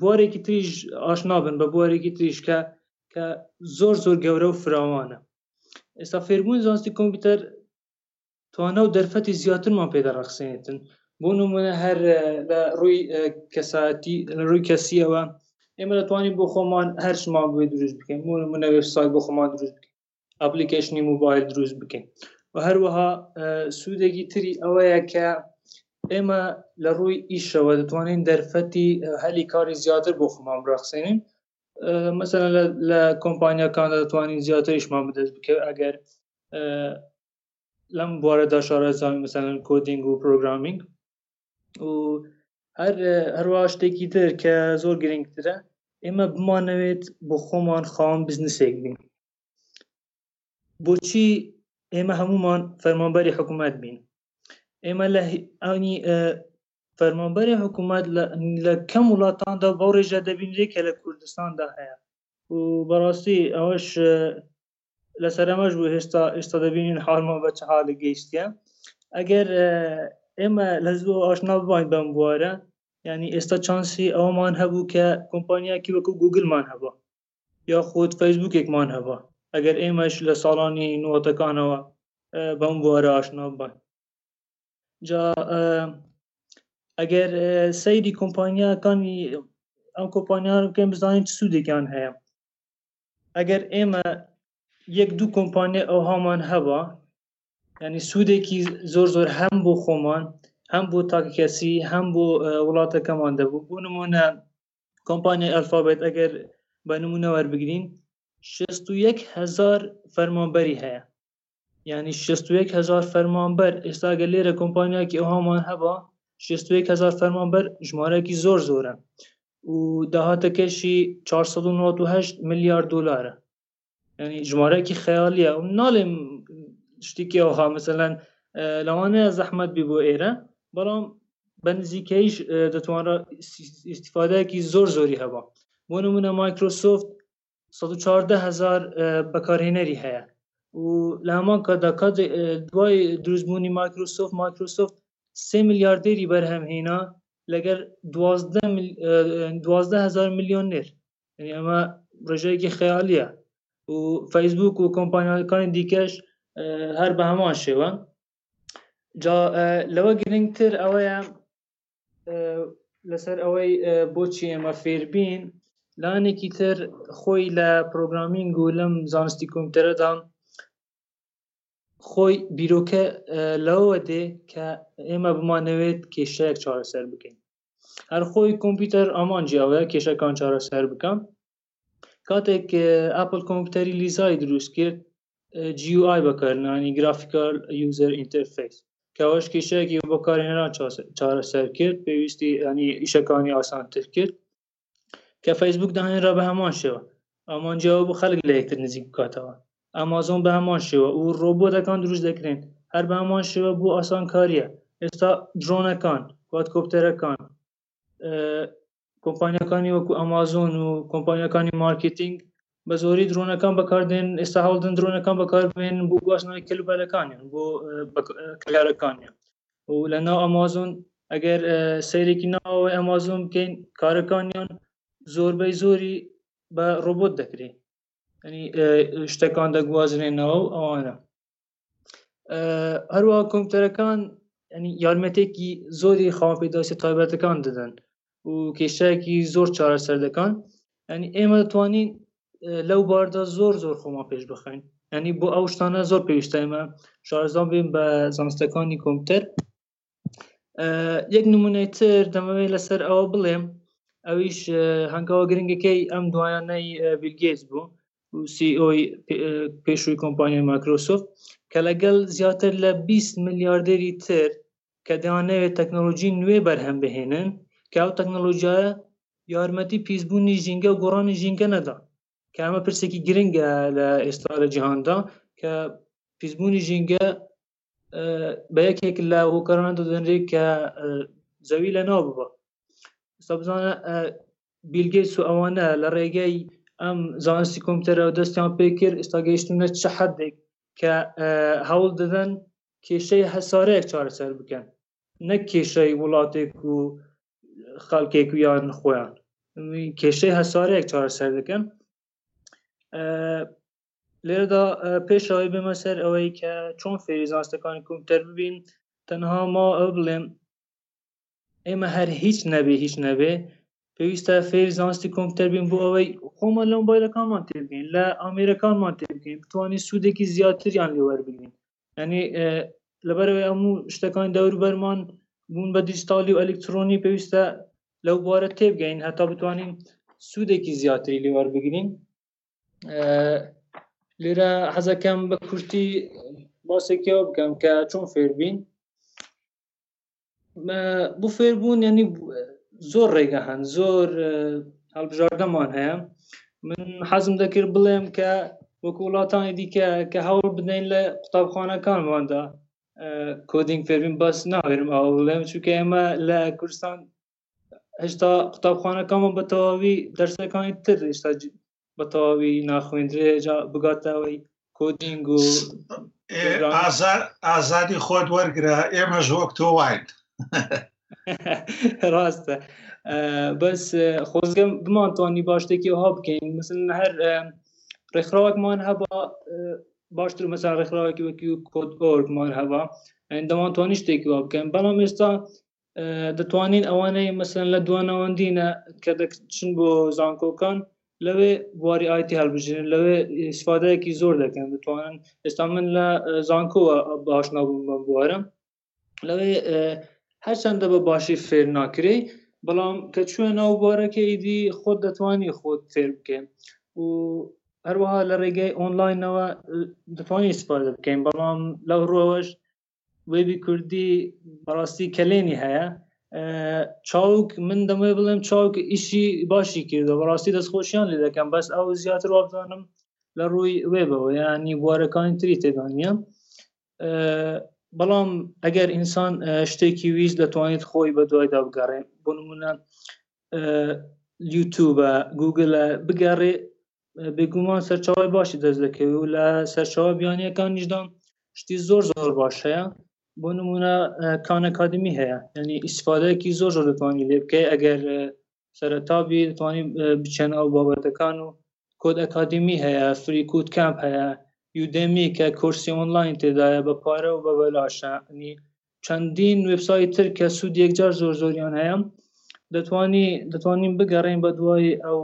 بوارێکی تریش ئاشنابن بە بوارێکی تریشکە کە زۆر زۆر گەورە و فراوانە ئێستا فێربوون زانستی کۆمپیوتەر توانا و دەرفەتی زیاترمان پێ دەڕەخسێنێتن بۆ نمونە هەر لە ڕووی کەساتی لە ڕووی کەسیەوە ئێمە دەتوانین بۆ خۆمان هەرچمان بێ دروست بکەین بۆ نمونە وێبسای بۆ خۆمان دروست بکەین ئەپلیکەشنی موبایل دروست بکەین و هەروەها سوودێکی تری ئەوەیە کە ئێمە لە ڕووی ئیشەوە دەتوانین دەرفەتی هەلی کاری زیاتر بۆ خۆمان بڕەخسێنین مەسەن لە کۆمپانیەکان دەتوانین زیاتریشمان بدەست بکە ئەگەر لەم بوارەدا شارەزان مثلەن کۆدینگ و پرۆگرامینگ و هەر هەروە شتێکی تر کە زۆر گرنگترە ئێمە بمانەوێت بۆ خۆمان خاوەن بزنسێک بین بۆچی ئێمە هەمومان فەرمانبەری حکوومەت بین ئێمە لە ئەنی فەرمانبەری حکوومەت لە کەم وڵاتاندا بەو ڕێژە دەبینرێت کە لە کوردستاندا هەیە و بەڕاستی ئەوەش لەسەر ئەمەش بوو هێشتا ئێستا دەبینین حالمان بە چ حالە گەیشتە ئەگەر ئێمە لە زوو ئاشنا ببین بەم بوارە ینی ئێستا چانسی ئەومان هەبوو کە کۆمپانیاکی وەکو گوگلمان هەبوو یاخود فەیسبوکێکمان هەبوو ئەگەر ئێمەش لە ساڵانی نوتەکانەوە بەم بوارە ئاشنا ببین جا ئەگەر سەیری کۆمپانیاکانی ئەم کۆمپانیان بکەین بزانین چ سوودێکیان هەیە ئەگەر ئێمە یەک دوو کۆمپانیای ئەوهامان هەبا ینی سوودێکی زۆر زۆر هەم بۆ خۆمان هەم بۆ تاکەکەسی هەم بۆ وڵاتەکەمان دەبوو بۆ نمونە کۆمپانیای ئەلفابێت ئەگەر بە نمونەوەەر بگرین 6هزار فەرمانبەری هەیە یعنی شست و یەک هەزار فەرمانبەر ئێستا گەر لێرە کۆمپانیاکی ئەوهامان هەبا شست و یەک هەزار فەرمانبەر ژمارەکی زۆر زۆرە و داهاتەکەشی 498 ملیار دلارە یعنی ژمارەکی خەیاڵیە و ناڵێم شتێکی ئەوها مثلەن لەوانەیە زەحمەت بی بۆ ئێرە بەڵام بە نزیکەیش دەتوانرا ئیسیفادەیەکی زۆر زۆری هەبا بۆ نمونە مایکرۆسۆفت سەد و چواردە هەزار بەکارهێنەری هەیە و لە هەمان کاتدا کات دوای دروستبوونی مایکرۆسۆفت مایکرۆسۆفت سێ میلیاردێری بەرهەمهێنا لەگەر دوازدە هزار میلیۆنێر یعنی ئەمە ڕێژەیەکی خەیالیە و فەیسبوک و کۆمپانیالەکانی دیکەش هەر بە هەمان شێوە جا لەوە گرنگتر ئەوەیە لەسەر ئەوەی بۆچی ئێمە فێربین لانێکی تر خۆی لە پرۆگرامینگ و لەم زانستی کۆمپیوتەرەدا خۆی بیرۆکە لەوە دێ کە ئێمە بمانەوێت کێشەیەک چارەسەر بکەین هەرخۆی کۆمپیوتەر ئامانجی ئەوەیە کێشەکان چارەسەر بکەم کاتێک ئەپل کۆمپیوتەری لیزای دروست کرد GUI بەکارنانی گرافیکال یوزەر ئینتەرفیس کەەوەش کێشەیەکی بۆ بەکارهێنان چارەسەر کرد پێویستی ئەنی ئیشەکانی ئاسانتر کرد کە فەیسبوک داهێنرا بە هەمان شێوە ئامانجیەوە بۆ خەڵک لە یەکتر نزیک بکاتەوە ئامازۆن بە هەمان شێوە و ڕۆبۆتەکان دروست دەکرێن هەر بە هەمان شێوە بۆ ئاسانکاریە ئێستا درۆنەکان کوادکۆپتەرەکان کۆمپانیەکانی وەکو ئەمازۆن و کۆمپانیەکانی مارکتینگ بە زۆری درۆنەکان بەکاردێن ئێستا هەوڵدن درۆنەکان بەکاربێن بۆ گواستنەوەی کلبەلەکانیان بۆ کارەکانیان و لە ناو ئەمازۆن ئەگەر سەیرێکی ناوە ئەمازۆن بکەین کارەکانیان زۆربەی زۆری بە ڕۆبۆت دەکرێت ینی شتەکان دەگوازرێنەوە و ئەوانە هەروە کۆمپیوتەرەکان یارمەتێکی زۆری خاوەن پێداویستە تایبەتەکان دەدەن و کێشەیەکی زۆر چارەسەر دەکەن ینی ئێمە دەتوانین لەو باردا زۆر زۆر خۆمان پێش بخەین ینی بۆ ئەو شتانە زۆر پێویستە ئێمە شارزان بین بە زانستەکانی کۆمپیوتەر یەک نمونەی تر دەمەوێت لەسەر ئەوە بڵێم ئەویش هەنگەوە گرنگەکەی ئەم دوایانەی بیلگەیز بوو سیئۆی e پێشووی کۆمپانیای ماکرۆسۆفت کە لەگەڵ زیاتر لە 20 میلیاردێری تر کە دەیانەوێت تەکنۆلۆژی نوێ بەرهەم بهێنن کە ئەو تەکنۆلۆژیە یارمەتی پیسبوونی ژینگە و گۆڕانی ژینگە نەدا کە ئەمە پرسێکی گرنگە لە ئێستا لە جیهاندا کە پیسبوونی ژینگە بە یەکێک لە هۆکاران دەدەنرێت کە زەوی لە ناو ببە سەبزانە بیلگەی سو ئەوانە لە ڕێگەی ئەم زانستی کۆمپیوتەرەوە دەستیان پێ کرد ئێستا گەیشتونە چ حدێک کە هەوڵ دەدەن کێشەی هەسارەیەک چارەسەر بکەن نەک کێشەی وڵاتێک و خەڵکێک و یان خۆیان کێشەی هەسارەیەک چارەسەر دەکەن لێرەدا پێش ئەوەی بێمە سەر ئەوەی کە چۆن فێری زانستەکانی کۆمپیوتەر ببین تەنها ما ئەو بڵێم ئێمە هەر هیچ نەبێ هیچ نەبێ پێویستە فێری زانستی کۆمپیوتەر بین بۆ ئەوەی خۆمان لە مۆبایلەکانمان تێبگەین لە ئامێرەکانمان تێبگەین بتوانین سوودێکی زیاتریان لێوەربگین ینی لەبەرەوەی ئەموو شتەکان دەور بەرمان بوون بە دیجیتالی و ئەلکترۆنی پێویستە لەو بارە تێبگەین هەتا بتوانین سوودێکی زیاتری لێوەربگرین لێرە حەزەکەم بە کورتی باسێکەوە بکەم کە چۆن فێربین بۆ فێربوون ینی زۆر ڕێگە هەن زۆر هەڵبژاردەمان هەیە من حەزم دەکرد بڵێم کە وەکو وڵاتانی دیکە کە هەوڵ بدەین لە قوتابخانەکانماندا کۆدینگ فێربین باس ناوێرم ئەو بڵێم چونکە ئێمە لە کوردستان هێشتا قوتابخانەکانمان بە تەواوی دەرسەکانی تر هێشتا بە تەواوی ناخوێندرێ جا بگاتەوەی کۆدینگ و ئازادی خۆت وەرگرە ئێمەش وەک تۆ واین ڕاستە بەس خۆزگەم بمانتوانی باشتێکی ها بکەین مثل هەر ڕێکخراوەکمان هەبا باشتر مەسا ڕێکخراوەکی وەکی و کۆد ئۆرگمان هەبا دەمانتوانی شتێکی وا بکەن بەڵام ئێستا دەتوانین ئەوانەی مەسەن لە دوانەوەندینە کە دەچن بۆ زانکۆکان لەوێ بواری ئایتی هەڵبژێن لەوێ ئیسفادەیەکی زۆر دەکەن دەتوانن ئێستا من لە زانکۆوە باش نابووم بەم بوارە لەوێ هەرچەندە بە باشی فێر ناکرێ بەڵام کە چوە ناو بوارەکە ئیدی خۆت دەتوانی خۆت فێر بکەین و هەروەها لە ڕێگەی ئۆنلاینەوە دەتوانین ئیسفادە بکەین بەڵام لەو ڕۆوەش وێبی کوردی بەڕاستی کەلێنی هەیە چاوک من دەمەوێ بڵێم چاوک ئیشی باشی کردو بەڕاستی دەستخۆشیان لێ دەکەم بەس ئەو زیاتر وابزانم لە ڕووی وێبەوە ینی بوارەکانی تری تێدانە بەڵام ئەگەر ئینسان شتێکی ویست دەتوانێت خۆی بە دوایدا بگەڕێ بۆ نمونە یوتوبە گوگلە بگەڕێ بێگومان سەرچاوی باشی دەست دەکەوێت و لە سەرچاوە بیانیەکانیشدا شتی زۆر زۆر باش هەیە بۆ نمونە کان ئەکادمی هەیە یعنی ئیسفادەیەکی زۆر زۆر دەتوانی لێ بکەی ئەگەر سەرەتا بی دەتوانی بچێن ئەو بابەتەکان و کۆد ئەکادمی هەیە فری کوت کامپ هەیە یودێمی کە کورسی ئۆنلاین تێدایە بە پارە و بە بەلاشە ینی چەندین وێبسایتی تر کە سوودی یەکجار زۆر زۆریان هەیە دەتوانی دەتوانین بگەڕێین بە دوای ئەو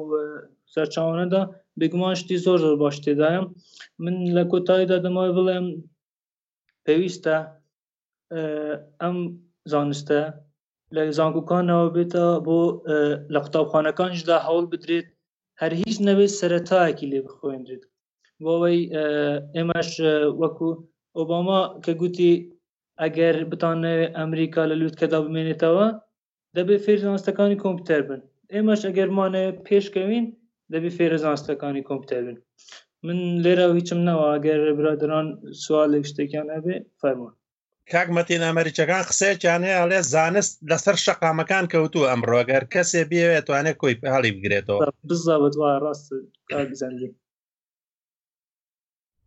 سەرچاوانەدا بێگومان شتی زۆر زۆر باش تێدایە من لە کۆتاییدا دەمای بڵێم پێویستە ئەم زانستە لە زانکۆکانەوە بێتە بۆ لە قوتابخانەکانیشدا هەوڵ بدرێت هەر هیچ نەبێت سەرەتایەکی لێ بخوێنرێت بۆەوەی ئێمەش وەکو ئۆباما کە گوتی ئەگەر بتانەوێت ئەمریکا لە لووتکەدا بمێنێتەوە دەبێت فێر زانستەکانی کۆمپیوتەر بن ئێمەش ئەگەرمانە پێشکەوین دەبێت فێرە زانستەکانی کۆمپیوتەر بن من لێرە هیچم نەوە ئەگەر برادران سوالێک شتێکیان هەبێ فەرمونون کاک مەتین ئەمریکەکان قسەیەکیان هەیە ئەڵێ زانست لەسەر شەقامەکان کەوتوو ئەم ڕۆگەر کەسێ بێت توانێت کۆی هەڵی بگرێتەوە بزەوت وا ڕاست زەندی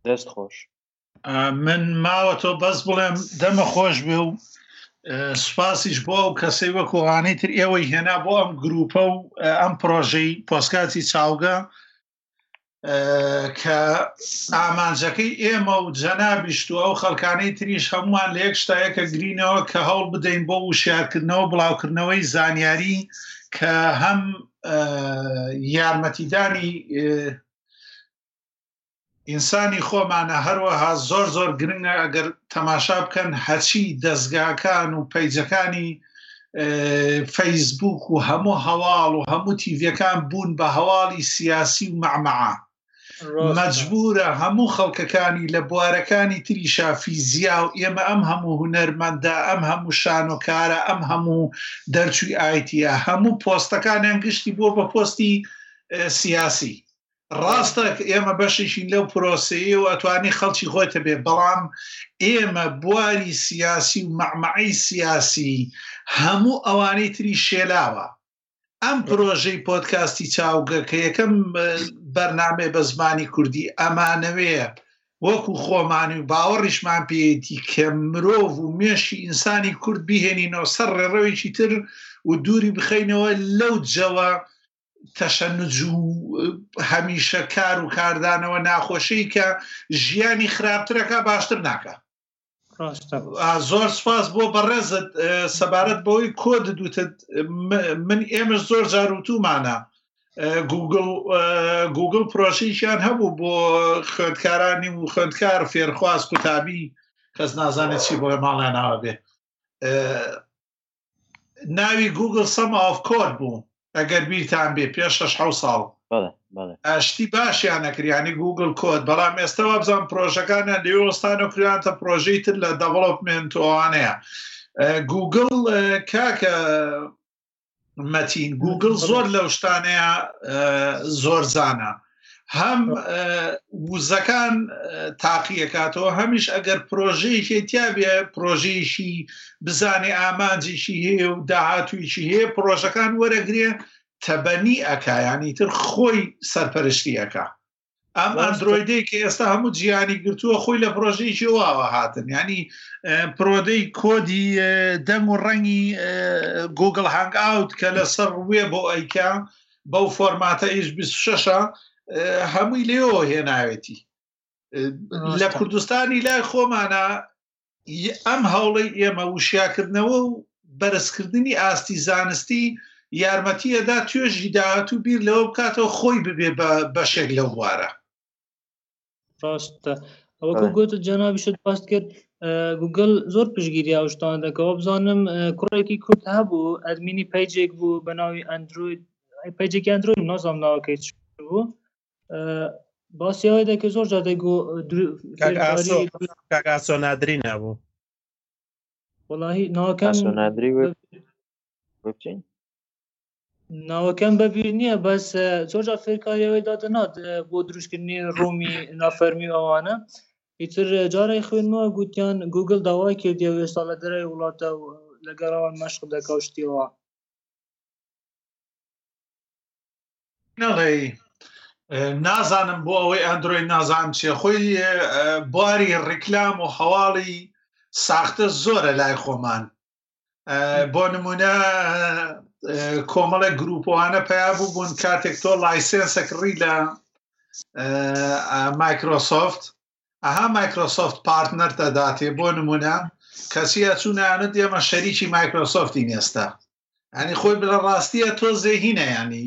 دەست خۆش من ماوە تۆ بەس بڵێم دەمە خۆش بێ و سوپاسیش بۆ ئەو کەسەی وەکوانەی تر ئێوەی هێنا بۆ ئەم گروپە و ئەم پرۆژەی پۆسکاتی چاوگە کە ئامانجەکەی ئێمە و جەنابیشت و ئەو خەڵکانەی تریش هەمووان لە یەک شتایەکە گرینەوە کە هەوڵ بدەین بۆ وشارکردنەوە بڵاوکردنەوەی زانیاری کە هەم یارمەتیدانی ئینسانی خۆمانە هەروەها زۆر زۆر گرنگە ئەگەر تەماشا بکەن هەچی دەستگاکان و پەیجەکانی فەیسبووک و هەموو هەواڵ و هەموو تیڤەکان بوون بە هەواڵی سیاسی و مەعمەعە مەجبورە هەموو خەڵکەکانی لە بوارەکانی تریشا فیزیا و ئێمە ئەم هەموو هوەرمەندە ئەم هەموو شانۆکارە ئەم هەموو دەرچووی ئایتە هەموو پۆستەکانیان گشتی بووە بە پۆستی سیاسی ڕاستە ئێمە بەشێکین لەو پرۆسەیە و ئەتوانی خەڵکی خۆیتە بێ بەڵام ئێمە بواری سیاسی و مەعمەعی سیاسی هەموو ئەوانەی تری شێلاوە ئەم پرۆژەی پۆتکاستی چاوگە کە یەکەم بەرنمێ بە زمانی کوردی ئەمانەوێ وەکو خۆمانی و باوەڕیشمان پێیەتی کە مرۆڤ و مێشی ئینسانی کورد بهێنینەوە سەر ڕێڕەوێکی تر و دووری بخەینەوە لەو جەوە تەشەنج و هەمیشە کار و کاردانەوە ناخۆشەی کە ژیانی خراپترەکە باشتر ناکە زۆر سپاس بۆ بەڕێزت سەبارەت بەوەی کۆد دوتت من ئێمەش زۆر جاروتومانە گوگل گوگل پرۆشیشیان هەبوو بۆ خوێندکارانی و خوێندکار فێرخواز قوتابی کەس نازانێت چی بۆ ماڵیان ناوە بێ ناوی گوگڵ سەم ئاف کۆر بوو ئەگەر بیرتان بێ پێ شش حو ساڵ شتی باشیانە کریانی گوگل کۆت بەڵام ئێستا وابزان پرۆژەکانیان لێوەستانە کریانتە پرۆژەی تر لە دەوڵپمنتوانەیە گوگل کاکە مەتین گوگل زۆر لەو شتانەیە زۆر زانە هەم وزەکان تاقیەکاتەوە هەمیش ئەگەر پرۆژەیەکی تیاابێ پرۆژەیەشی بزانێ ئامانجێکی هەیە و داهاتویشی هەیە پرۆژەکان وەرەگرێ تەبەنی ئەکایانی تر خۆی سەرپەرشتی ئەکا ئەم ئەندرۆیدەی کە ئێستا هەموو جیانی گرتووە خۆی لە پرۆژەیەکی واوە هاتن ینی پرۆدەی کۆدی دەنگ و ڕەنگی گوگل هەنگ ئاوت کە لەسەر وێ بۆ ئەیکە بەو فۆرماتە ئیش بیست و شەشە هەمووی لێەوە هێناوێتی لە کوردستانی لای خۆمانە ئەم هەوڵی ئێمە وشیاکردنەوە و بەرزکردنی ئاستی زانستی یارمەتیەدا توێژی داهات و بیر لەوە بکاتەوە خۆی ببێ بە بەشێک لەو بوارە ڕاستە ئەوەکە گوت جەنابی شت باست کرد گوگل زۆر پشگیری ئەوشتان دەکەەوە بزانم کوڕێکی کورت هەبوو ئەدمینی پیجێک بوو بە ناوی ئەندروید پیجێکی ئەندروید نازام ناوەکەی بوو باسی ئەوەی دەکە زۆر جا دەگو کاکاسۆ نادری نبوو وڵی ناکەم نادری بچین ناوەکەم بەبیر نییە بەس زۆرجا فێرکاریەوەی دادەنات بۆ دروستکردنی ڕوومی نافەرمی ئەوانە ئیتر جارێک خوێنمەوە گوتیان گوگل داوای کردی و ئێستا لە دەرەوەی وڵاتە و لەگەڵەوە مەشق دەکەوشتیەوە نەڵێ نازانم بۆ ئەوەی ئەندروۆی نازان چێ خۆی باری ڕیکلام و هەواڵی ساختە زۆرە لای خۆمان بۆ نمونە کۆمەڵێک گروپۆوانە پیا بوو بوون کاتێک تۆ لایسێنسە کڕی لە مایکرۆسۆفت ئەها مایکرۆسۆفت پارتنەر دەداتێ بۆ نمونە کەسیە چوونانە دێمە شەریکی مایکرۆسۆفتی نێستا ئەنی خۆی بلە ڕاستیە تۆ زێهینە ینی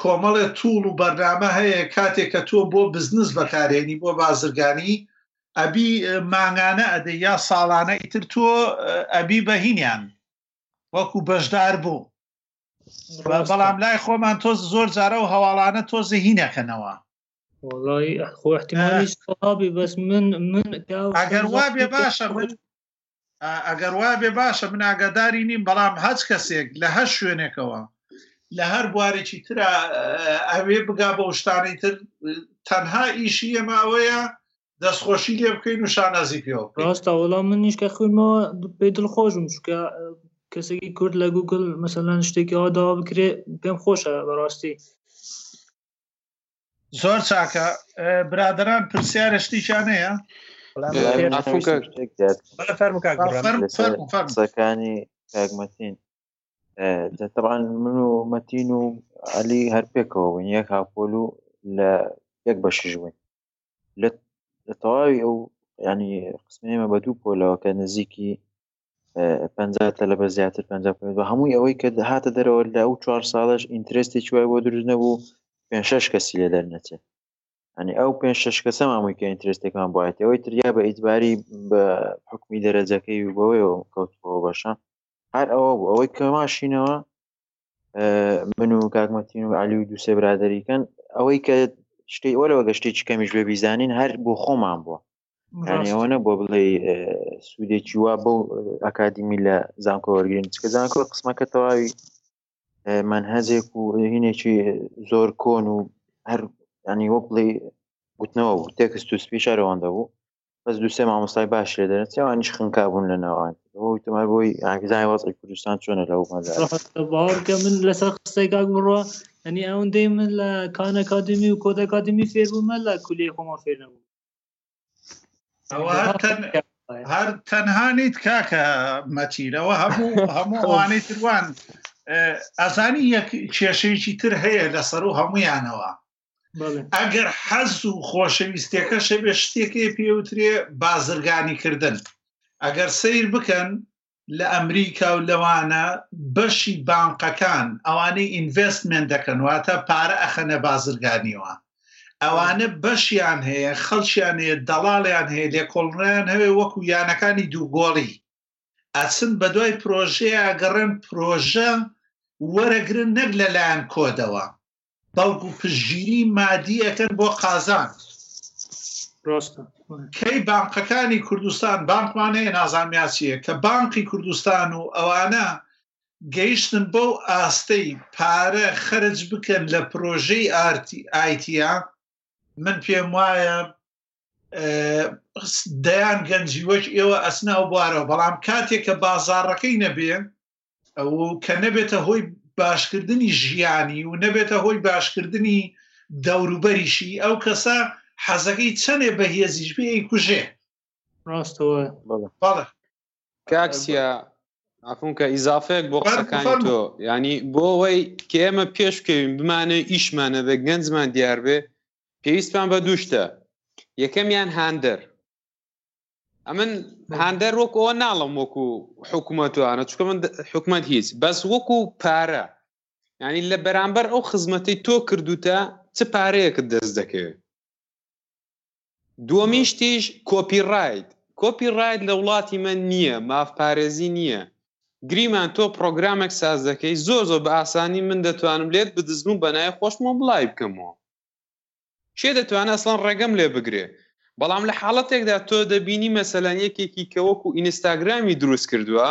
کۆمەڵێ توڵ و بەرنامە هەیە کاتێ کە تۆ بۆ بزنس بەکارێنی بۆ بازرگانی ئەبی مانگانە ئەدەی یا ساڵانە ئیتر تۆ ئەبی بەهینیان وەکو بەشدار بوو بەڵام لای خۆمان تۆز زۆر جارە و هەواڵانە تۆزە هینەکەنەوە وڵی خۆحتیمانی بەس من من ئەگەر وا بێ باشە من ئەگەر وابێ باشە من ئاگاداری نیم بەڵام هەچ کەسێک لە هەر شوێنێکەوە لە هەر بوارێکی تررا ئەوێ بگا بە شتانەی تر تەنها ئیشی ئەمە ئەوەیە دەستخۆشی لێ بکەین و شانازی پێوە ڕاستە وەڵام من نیشکە خوێنمەوە پێ دڵخۆشم چکە کەسێکی کورد لە گوگل مەسەلەن شتێکەوە داوا بکرێ پێم خۆشە بەڕاستی زۆر چاکە برادران پرسیارە شتیان هەیە قسەکانی کاگمەتین دەتڕان من و مەتین و علی هەر پێکەوە بوون یەک هاپۆل و لە یەک بەشیش بووین لە تەواوی ئەو ینی قسمێمە بە دوو پۆلەوە کە نزیکی پەنجا تەلەبە زیاتر پەنجا پێنج بە هەمووی ئەوەی کە هاتە دەرەوە لە ئەو چوار ساڵش ئینترستێکی وای بۆ دروست نەبوو پێ شش کەسی لێ دەرنەچێت ئەنی ئەو پێ شش کەسە مامووی کە ئینترستێکمان بایەت ئەوەی تریا بە ئیتباری بە حکومی دەرەجەکەی بەوەیەوە کەوتەوە بەشە هەر ئەوە بوو ئەوەی کە ماشینەوە من و کاکمەتین و علی و دووسێ برادریکەن ئەوەی کە شتی ئەوەوە گەشتێکی کەمیش بێ بیزانین هەر بۆ خۆمان بووە یانی ئەوە نەبووە بڵێ سوودێکی وا بەو ئەکادیمی لە زانکۆ وەرگین چکە زانکۆ قسمەکە تەواوی من هەزێک و هینێکی زۆر کۆن و هەر ینی وە بڵێ گوتنەوە بوو تێکست و سپی شارەوەندە بوو بەس دوسێ مامۆستای باش لێ دەرن سێوانیش خنکا بوون لە ناوان بۆی تۆمە بۆی ئاگزای وەزی کوردستان چۆنە لەو باوەڕکە من لەسەر قسەی کاک بڕە ئەنی ئەوەندەی من لە کانەکادمی و کۆدەکادمی فێربوومە لە کولی خۆمە فێرنەبوو هەر تەنها نیت کاکە مەتیرەوە هەموو هەموو ئەوانەی تروان ئەزانی یەک کێشەیەکی تر هەیە لەسەر و هەمویانەوە ئەگەر حەز و خۆشەویستێکە شەبێ شتێکی پێوترێ بازرگانی کردن ئەگەر سیر بکەن لە ئەمریکا و لەوانە بەشی بانقەکان ئەوانەی ئینڤستمنت دەکەن واتە پارە ئەخەنە بازرگانیەوە ئەوانە بەشیان هەیە خەڵکیان هەیە دەڵاڵیان هەیە لێکۆڵڕیان هەوێ وەکو یانەکانی دووگۆڵی ئەچن بە دوای پرۆژەیە گەڕێن پرۆژە وەرەگرن نەک لەلایەن کۆدەوە بەڵکو پشگیری مادی ئەەکەن بۆ قازان کەی بانقەکانی کوردستان بانکمانەیە نازانمیاچیە کە بانقی کوردستان و ئەوانە گەیشتن بەو ئاستەی پارە خەرج بکەن لە پرۆژەی ئارتی ئایتە من پێم وایە دەیان گەنجی وەش ئێوە ئەسنا و بوارەوە بەڵام کاتێک کە بازارڕەکەی نەبێ کە نەبێتە هۆی باشکردنی ژیانی و نەبێتە هۆی باشکردنی دەوروبەریشی ئەو کەسە حەزەکەی چەندێ بە هێزیش بێ ئەی کوژێ ڕاستەوە کاکسیا ئەفونکە ئیزافەیەک بۆ قسەکانی تۆ ینی بۆ ئەوەی کێمە پێش بکەوین بمانە ئیشمانەبێ گەنجمان دیاربێ پێویستمان بە دووشتە یەکەمیان هاندەر ئەمن هاندەر وەک ئەوە ناڵم وەکو حکوومەتوانە چکە من حکومت هیچ بەس وەکو پارە ینی لە بەرامبەر ئەو خزمەتی تۆ کردوتە چ پارەیەکت دەست دەکەوێت دووەمیشتیش کۆپی ڕایت کۆپی ڕایت لە وڵاتی من نییە ماف پارێزی نییە گریمان تۆ پرۆگرامێک ساز دەکەی زۆر زۆر بە ئاسانی من دەتوانم لێت بدزم و بەنای خۆشمەوە بڵای بکەمەوە کێ دەتوانێ ئەسڵەن ڕێگەم لێ بگرێ بەڵام لە حاڵەتێکدا تۆ دەبینی مەسەلەن یەکێکی کە وەکو ئینستاگرامی دروست کردووە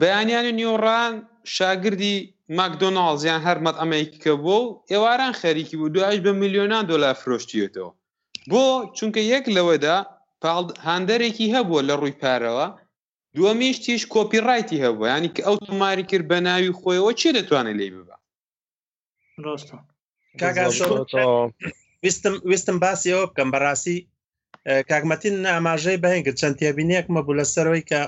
بەیانیان و نیۆڕان شاگردی ماکدۆناڵز یان هەرمەت ئەمەیکە بۆ و ئێواران خەریکی بوو دوایش بە میلیۆنان دۆلار فرۆشتیێتەوە بۆ چونکە یەک لەوەدا هاندەرێکی هەبووە لە ڕووی پارەوە دووەمیش تیش کۆپی ڕایتی هەبووە ینی کە ئەو تۆماری کرد بە ناوی خۆیەوە چی دەتوانێت لی ببە ڕاستە ویستم ویستم باسی ئەوە بکەم بەڕاستی کاکمەتین ناماژەی بەهێن کرد چەند تێبینیەک مەبوو لە سەرەوەی کە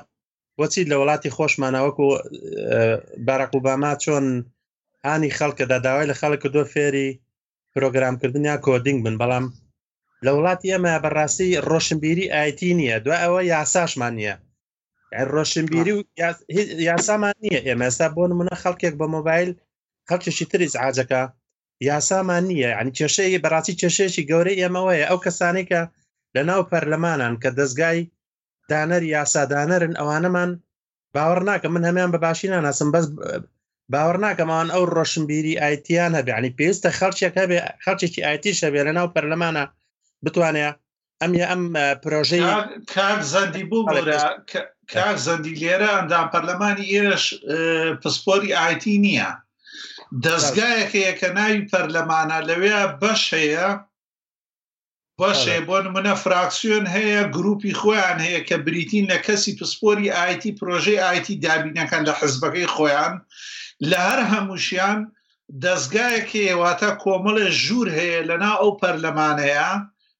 بۆچی لە وڵاتی خۆشمانەوەکو بارەق و باما چۆن هانی خەڵکەدا داوای لە خەڵک کردو فێری پرۆگرامکردن یا کۆدینگ بن بەڵام لە وڵاتی ئەمە بەڕاستی ڕۆشنبیری ئایتی نییە دو ئەوە یاساشمان نییە ڕۆشنبیری و یاسامان نییە ئێمە ئێستا بۆ نمونە خەڵکێک بە مۆبایل خەڵکێکی تریز عاجەکە یاسامان نییە ینی کێشەیە بەڕاستی کێشەیەکی گەورەی ئێمەوەیە ئەو کەسانی کە لە ناو پەرلەمانان کە دەستگای دانەر یاسادانەرن ئەوانەمان باوەڕ ناکە من هەمان بە باشی ناناسم بەس باوەڕ ناکەمان ئەو ڕۆشنبیری ئایتیان هەبێ عنی پێویستە خەڵکێک هەبێ خەڵکێکی ئایتیش هەبێ لە ناو پەرلەمانە بتوانێت ئەم یا ئەم پرۆژەی کار زەندی بوو کار زەندی لێرە ئەندام پەرلەمانی ئێرەش پسپۆری ئایتی نییە دەستگایەکە یەکە ناوی پەرلەمانە لەوێ بەش هەیە بەشێ بۆ منە فراکسیۆن هەیە گروپی خۆیان هەیە کە بریتین لە کەسی پسپۆری ئایتی پرۆژەی ئایتی دابینەکان لە حزبەکەی خۆیان لە هەر هەمووشیان دەستگایەکەواتە کۆمەڵێ ژوور هەیە لەنا ئەو پەرلەمانەیە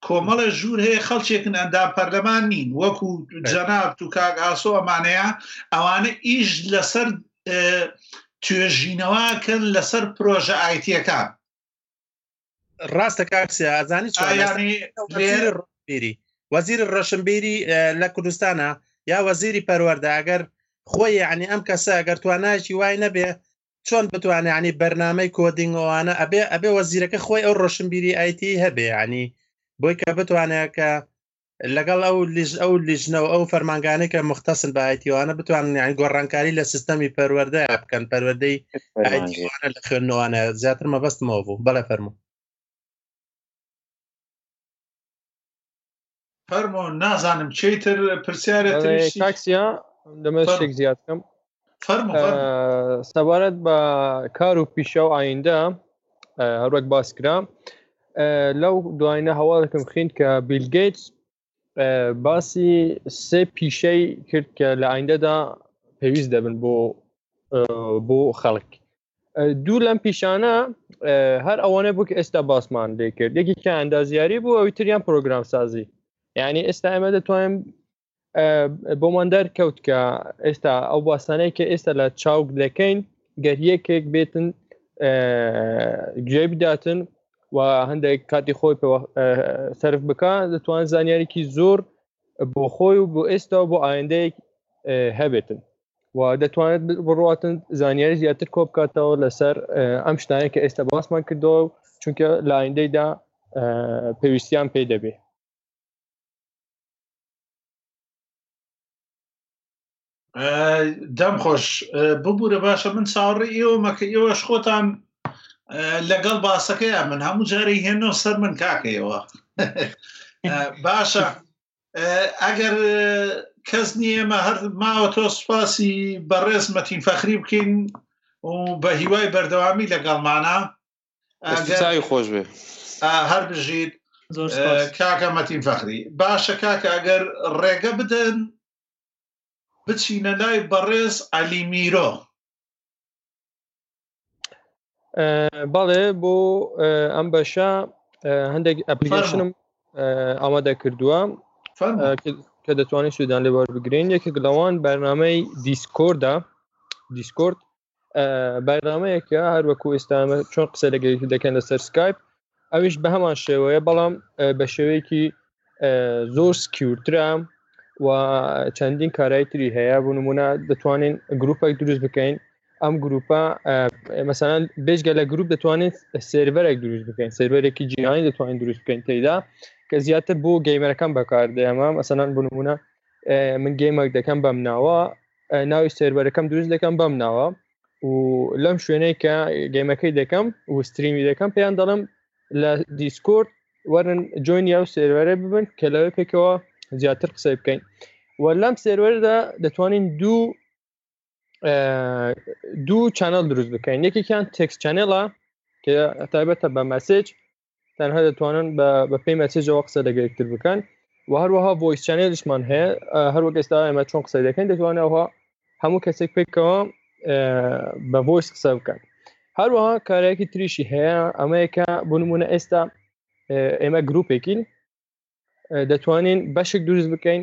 کۆمەڵە ژوور هەیە خەڵکێکن ئەندام پەرلەمان نین وەکو جەنابت و کاک ئاسۆ ئەمانەیە ئەوانە ئیش لەسەر توێژینەوە کرد لەسەر پرۆژە ئایتیەکان ڕاستە کاکسیازانی چۆنیری وەزیر ڕەشنبیری لە کوردستانە یا وەزیری پەروەەردە ئەگەر خۆی عنی ئەم کەسە ئەگەر توانایکی وای نەبێ چۆن بتوانێت ینی بەرنمەی کۆدینگ ئەوانە ئەبێ ئەبێ وەزیرەکە خۆی ئەو ڕۆشنبیری ئایتی هەبێ ینی بۆی کە بتوانێت کە لەگەڵ ئەو لیژ ئەو لیژنەوە ئەو فەرمانگانەی کە مختەسن بە ئایتیوانە بتوانن یان گۆڕانکاری لە سیستەمی پەروەەردە بکەن پەروەدەی لە خوێندنوانە زیاتر مەبەستمەوە بوو بەڵێ فەرمو فەرمۆ نازانم چی تر پرسیارە تاکسیا لەمە شێک زیاد بکەم سەبارەت بە کار و پیشە و ئایندە هەروەک باسکرا لەو دوایینە هەواڵێکم خین کە بیلگەیت باسی سێ پیشەی کرد کە لە ئایندەدا پێویست دەبن بۆ بۆ خەڵک دوو لەم پیشانە هەر ئەوانە بوو کە ئێستا باسمان لێ کرد یەکی کە ئەندازیاری بوو ئەوی تریان پرۆگرام سازی یعنی ئێستا ئێمە دەتوانین بۆمان دەرکەوت کە ئێستا ئەو باسانەی کە ئێستا لە چاوک دەکەین گەر یەکێک بێتن گوێ بداتن و هەندێک کاتی خۆی سرف بک دەتوان زانیارێکی زۆر بۆ خۆی و بۆ ئێستا و بۆ ئایندەیەک هەبێتن و دەتوانێت بڕاتن زانیاری زیاتر کۆ بکاتەوە لەسەر ئەم شتانە کە ئێستا باسمان کردەوە و چونکە لایندەیدا پێویستیان پێی دەبێ دەم خۆش ببوورە باشە من چاوەڕێ ئێوە مەکە ئێوەش خۆتان لەگەڵ باسەکەیان من هەموو جارەی هێنەوە سەر من کاکەیەوە باشە ئەگەر کەس نیەمە هەر ماوە تۆ سوپاسی بەڕێز مەتین فەخری بکەین و بە هیوای بەردەوامی لەگەڵمانە چاوی خۆش بێ هەر بژیت کاکە مەتین فەخری باشە کاکە ئەگەر ڕێگە بدەن بچینە لای بەڕێز علی میرۆ بەڵێ بۆ ئەم بەشە هەندێک ئەپلیکیشنم ئامادە کردووە کە دەتوانین سوودان لێ وەربگرین یەکێک لەوان بەرنمەی دیسکۆردا دیسکۆرد بەرنمەیەکە هەروەکو ئێستامە چۆن قسە لەگەیکی دەکەن لەسەر سکایپ ئەویش بە هەمان شێوەیە بەڵام بە شێوەیەکی زۆر سکیورترا و چەندین کارای تری هەیە بۆ نمونە دەتوانین گروپێک دروست بکەین ئەم گروپە مەسەن بێژگە لە گروپ دەتوانێت سێربەرێک دروست بکەین سێربەرێکی جیهانی دەتوانین دروست بکەین تێدا کە زیاتر بۆ گەیمەرەکان بەکاردێ ئەمە مەسەنان بنمونە من گەیمەک دەکەم بەم ناوە ناوی سێربەرەکەم دروست دەکەم بەم ناوە و لەم شوێنەی کە گەیمەکەی دەکەم و ستریمی دەکەم پێیان دەڵم لە دیسکۆرد وەرن جۆین یا و سێرەرە ببن کە لەوێ پێکەوە زیاتر قسەی بکەین و لەم سێرەردا دەتوانین دوو دوو چەنەل دروست بکەین یەکێکیان تێکس چەنێڵە کە تایبەتە بە مەسج تەنها دەتوانن بە پێی مەسێجەوە قسە لەگە یەکتر بکەن و هەروەها بۆی چەنێلشمان هەیە هەروە ئێستا ئێمە چۆن قسە دەکەین دەتوانەوە هەموو کەسێک پێکەوە بە بۆیس قسە بکەن هەروەها کارێکی تریشی هەیە ئەمەیەکە بنمونە ئێستا ئێمە گرروپێکین دەتوانین بەشێک دروست بکەین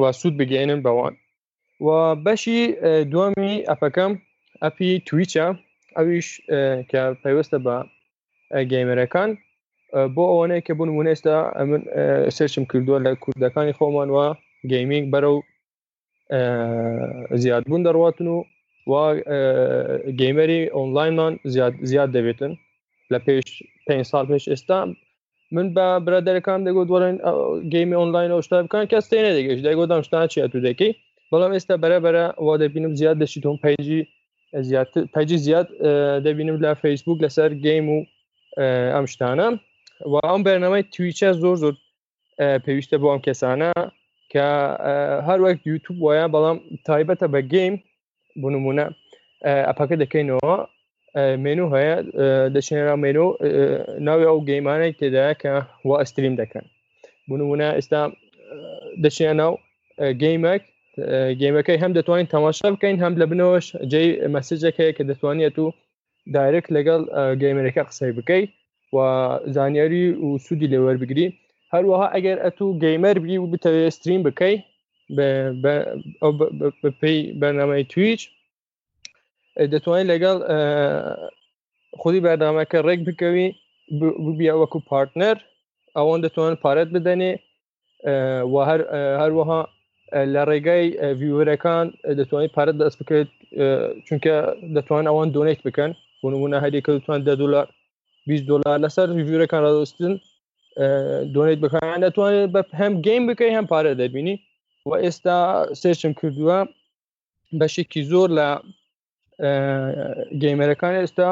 و سوود بگەێنن بەوان و بەشی دوامی ئەپەکەم ئەپی تویچە ئەویش کە پەیوەستە بە گەیمەرەکان بۆ ئەوەنەیە کە بوون وونێستا ئەمن سرچم کردووە لە کوردەکانی خۆمان وە گەیمینگ بەرەو زیادبوون دەڕاتن و و گەیمەری ئۆنلاینمان زیاد دەبێتن لە پێش پێ ساڵ پێش ئێستا من بە برادەرەکان دەگوت وەڵێن گەیمی ئۆنلاین ئەو شتا بکەن کەس تێ نەدەگەشت دەگوت ئەم شتان چیە تو دەکەی بەڵام ئێستا بەرە بەرە وا دەبینم زیاد دەچیت و پەیجی زیاد پەیجی زیاد دەبینم لە فەیسبوک لەسەر گەیم و ئەم شتانە و ئەم بەرنەمای تویچە زۆر زۆر پێویستە بۆ ئەم کەسانە کە هەروەک یوتوب وایە بەڵام تایبەتە بە گەیم بۆ نمونە ئەپەکە دەکەینەوە مێنو هەیە دەچێنرا مێنو ناوی ئەو گەیمانێک تێدا کە وە ئەستریم دەکەن بۆ نمونە ئێستا دەچێن ناو گەیمەک گەیمەکەی هەم دەتوانین تەماشا بکەین هەم لە بنەوەش جێ مەسجێک هەیە کە دەتوانێت و دایرێکت لەگەڵ گەیمەرەکە قسەی بکەی و زانیاری و سوودی لێ وەربگری هەروەها ئەگەر ئەتو گەیمەر بی و بتەوێ ستریم بکەی بەپی بەرنامەی تویچ دەتوانین لەگەڵ خودی بەرنامەکە ڕێک بکەوی ببیە وەکو پارتنەر ئەوەن دەتوانن پارەت بدەنێ و هەروەها لە ڕێگای ڤیورەکان دەتوانیت پارەت دەست بکرێت چونکە دەتوان ئەوان دۆنیت بکەن بونمونە هەریکە دەتوان دە دلار 20 دلار لەسەر ڤیورەکان ڕدەستن دۆنیت بکەیان دەتوانێت بە هەم گەیم بکەی هەم پارە دەبینی و ئێستا سێرچم کردووە بەشێکی زۆر لە گەیمەرەکان ئێستا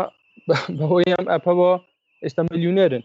بەهۆی ئەم ئەپەوە ئێستا ملیونەرن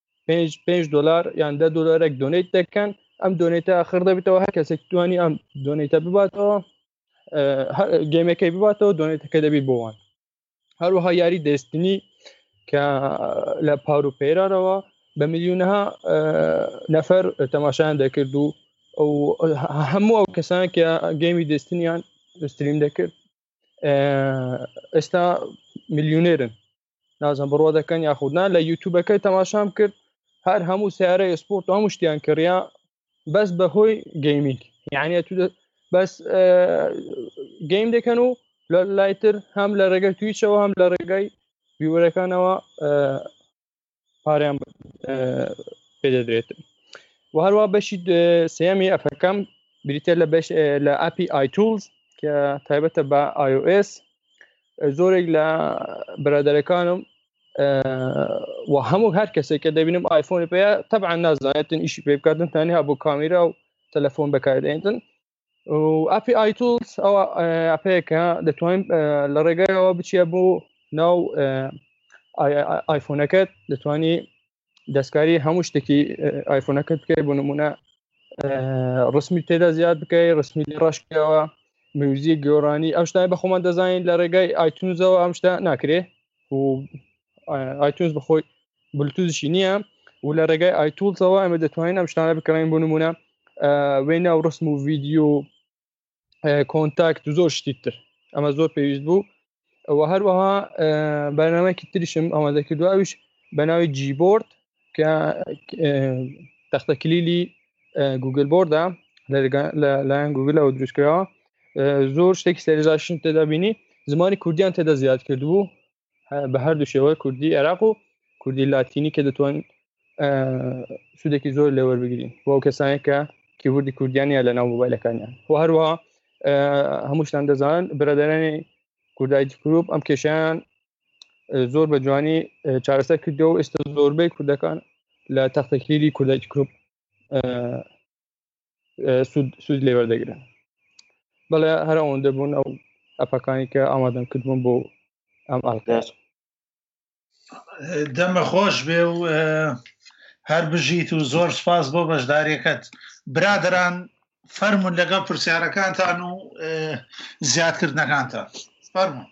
پێنج پێنج دلار یان دە دلارێک دۆنیت دەکەن ئەم دۆنێتە ئاخر دەبێتەوە هەر کەسێک توانی ئەم دۆنێتە بباتەوە گەمەکەی بباتەوە دۆنێتەکە دەبی بۆوان هەروەها یاری دەستنی کە لە پار و پەیرارەوە بە میلیونەها نەفەر تەماشایان دەکرد و هەموو ئەو کەسان کە گەیمی دەستنیان ستریم دەکرد ئێستا میلیونێرن نازم بڕۆ دەکەن یاخود نا لە یوتوبەکەی تەماشام کرد هەر هەموو سیارە ئسپۆرت و هەموو شتیان کڕیا بەس بەهۆی گەیمینگ یعنی تو بەس گەیم دەکەن و لە لایتر هەم لە ڕێگەی تویچەوە هەم لە ڕێگای ویوەرەکانەوە پاریان پێدەدرێت و هەروە بەشی سێمی ئەفەکەم بریتە لە بەش لە ئەپی ئایتولز کە تایبەتە بە iOS زۆرێک لە برادەرەکانم و هەموو هەر کەسێک کە دەبینم آیفۆنی پێ تەبعا نازانێتن ئیشی پێ بکاتن تەنها بۆ کامیرا و تەلەفۆن بەکاردێنن ئەپی ئایتولز ئەوە ئەپەیەکە دەتوانین لە ڕێگایەوە بچیە بۆ ناو ئایفۆنەکەت دەتوانی دەستکاری هەموو شتێکی ئایفۆنەکەت بکەی بۆ نمونە ڕسمی تێدا زیاد بکەی ڕسمی ڕشکەوە میوزی گۆرانی ئەم شتای بە خۆمان دەزانین لە ڕێگای ئایتونزەوە ئەم شتا ناکرێ و ئایتونز بخۆی بلوتوزشی نییە و لە ڕێگای ئایتولزەوە ئەمە دەتوانین ئەم شتانە بکڕین بۆ نمونە وێنا و ڕسم و ویددیو کۆنتاکت و زۆر شتی تر ئەمە زۆر پێویست بوو ئەوە هەروەها بەنامەکی تریشم ئەوەندە کردو ئەوش بە ناوی جیبۆرد کە تەختە کلیلی گوگل بۆردا لەلایەن گوگل ئەو دروستکراوە زۆر شتێکی سەرزاشن تێدابینی زمانی کوردیان تێدا زیاد کردبوو بە هەردوو شێوە کوردی عێراق و کوردی لاتینی کە دەتوان سوودێکی زۆر لەوەر بگرین بۆ کەسانێک کە کیبوردی کوردیانە لە ناو موبایلەکانیان و هەروە هەمووشتان دەزان برادرانی کوردای گروپ ئەم کێشیان زۆر بە جوانی چارەسەر کردو و ئێستا زۆربەی کوردەکان لە تەختەکلیلی کوردای گروپ سود لێ وەردەگرن بەڵێ هەر ئەوەندە بوون ئەو ئەپەکانی کە ئامادەم کردبووم بۆ ئەم ئەڵکە دەمە خۆش بێ و هەر بژیت و زۆر سپاس بۆ بەشداریەکەت برادران فەرمونون لەگەڵ پرسیارەکانتان و زیادکردنەکانتان فەرمونون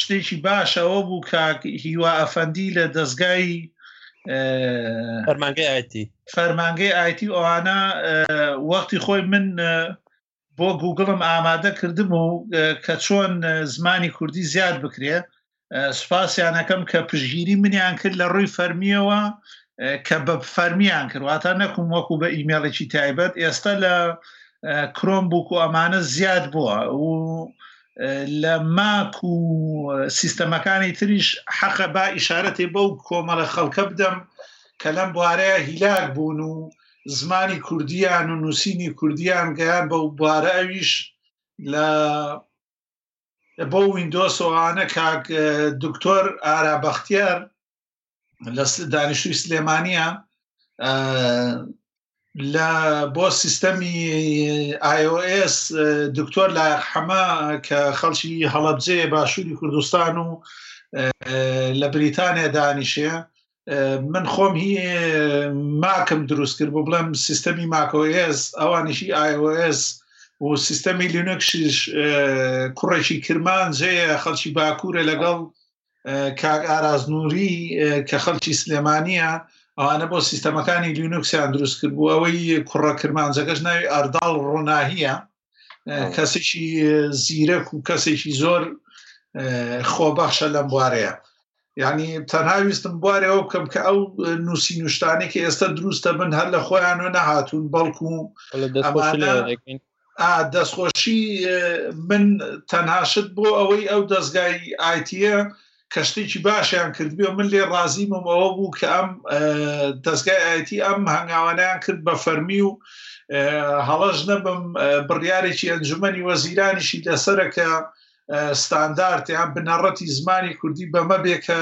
شتێکی باش ئەوە بوو کە هیوا ئەفەندی لە دەستگای فەرمانگەی ئایتی فەرمانگەی ئایتی ئەوانە وەختی خۆی من بۆ گوگڵم ئامادە کردم و کە چۆن زمانی کوردی زیاد بکرێ سوپاسیانەکەم کە پشگیری منیان کرد لە ڕووی فەرمیەوە کە بە فەرمیان کردواتە نەکوم وەکو بە ئیمێڵێکی تایبەت ئێستا لە کرۆم بووک و ئەمانە زیاد بووە و لە ماک و سیستەمەکانی تریش حەقە با ئیشارەتی بەو کۆمەڵە خەڵکە بدەم کە لەم بوارەیە هیلاک بوون و زمانی کوردیان و نووسینی کوردیان گەیان بە بوارە ئەویش لە بۆ وینندۆسەوانە کاک دکتۆر ئارابەختیار لە دانیشتوی سلێمانە لە بۆ سیستەمی iOS دکتۆر لە حەمە کە خەڵکی هەڵەبجێ باشووری کوردستان و لە بریتانیا دانیشێ من خۆم هی ماکم دروست کرد بۆ بڵێم سیستەمی ماکۆس ئەوانیشی iOS و سیستەمی لینوکسیش کوڕێکی کرمانجەیە خەڵکی باکوورە لەگەڵ کاک ئاراز نووری کە خەڵکی سلێمانە ئەوانە بۆ سیستەمەکانی لینوکسیان دروست کرد بوو ئەوەی کوڕە کرمانجەکەش ناوی ئارداڵ ڕۆناهیە کەسێکی زیرەک و کەسێکی زۆر خۆبەخشە لەم بوارەیە یعنی تەنها ویستم بوارەوە بکەم کە ئەو نووسی نوشتانێکی ئێستا دروستە بن هەر لە خۆیانەوە نەهاتوون بەڵکو ئەمانە دەستخۆشی من تەنها شت بۆ ئەوەی ئەو دەستگای ئایتیە کە شتێکی باشیان کردبێ من لێ ڕازیمم ئەوە بوو کە ئەم دەستگای ئایتی ئەم هەنگاوانیان کرد بە فەرمی و هەڵەش نەبم بڕیارێکی ئەنجومەنی وەزیرانیشی لەسرە کە ستاندارت یان بنەڕەتی زمانی کوردی بەمە بێ کە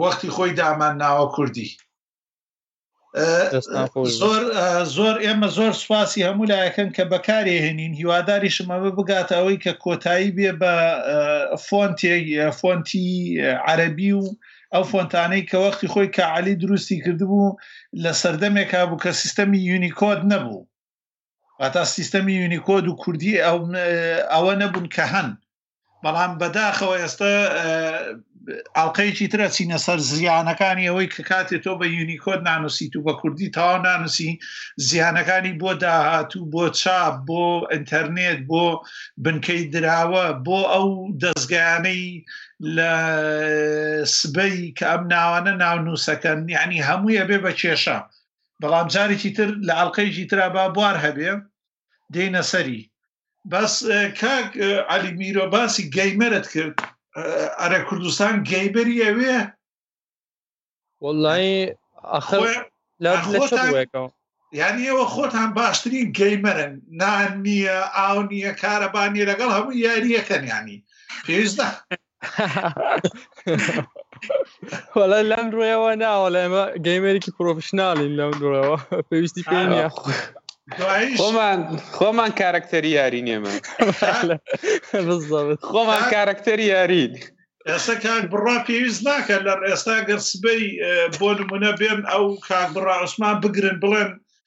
وەختی خۆی دامان ناوە کوردی زۆر زۆر ئێمە زۆر سوپاسی هەموو لایەکەن کە بەکارێ هێنین هیواداریشم ئەوە بگاتە ئەوەی کە کۆتایی بێ بە فۆنتێک فۆنتی عەربی و ئەو فۆنتانەی کە وەختی خۆی کە علی دروستی کردبوو لە سەردەمێک هابوو کە سیستەمی یونیکۆد نەبوو واتا سیستەمی یونیکۆد و کوردی ئەوە نەبوون کە هەن بەڵام بەداخەوە ئێستا ئاڵلقەیەکی ترە چینە سەر زیانەکانی ئەوەی کە کاتێ تۆ بە یونیکۆد نانوسیت و بە کوردی تاوا نانوسی زیانەکانی بۆ داهاتوو بۆ چاپ بۆ ئینتەرنێت بۆ بنکەی دراوە بۆ ئەو دەستگایانەی لە سبەی کە ئەم ناوانە ناو نووسەکەن یعنی هەموویە بێ بە کێشە بەڵام جارێکی تر لە ئەڵلقەیەکی ترابا بوار هەبێ دێینە سەری بەس کاک علی میرۆ باسی گەیمەرت کرد ئەرە کوردستان گەیبەری ئەوێ وڵی یعنی ئەوە خۆتان باشترین گەیمەرن نان نییە ئاو نییە کارەبانیە لەگەڵ هەموو یاریەکەن ینی پێویستە وەڵا لەم ڕێەوە ناوە لە ئێمە گەیمێکی پرۆفشنناڵین لەم ڕێەوە پێویستی پێ نیە خۆمان خۆمان کارکتەری یاری نێمە خۆمان کارکتەری یارین ئێستا کاک بڕا پێویست ناکە لە ئێستا گەر سبەی بۆ نمونە بێن ئەو کاک بڕا عوسمان بگرن بڵێن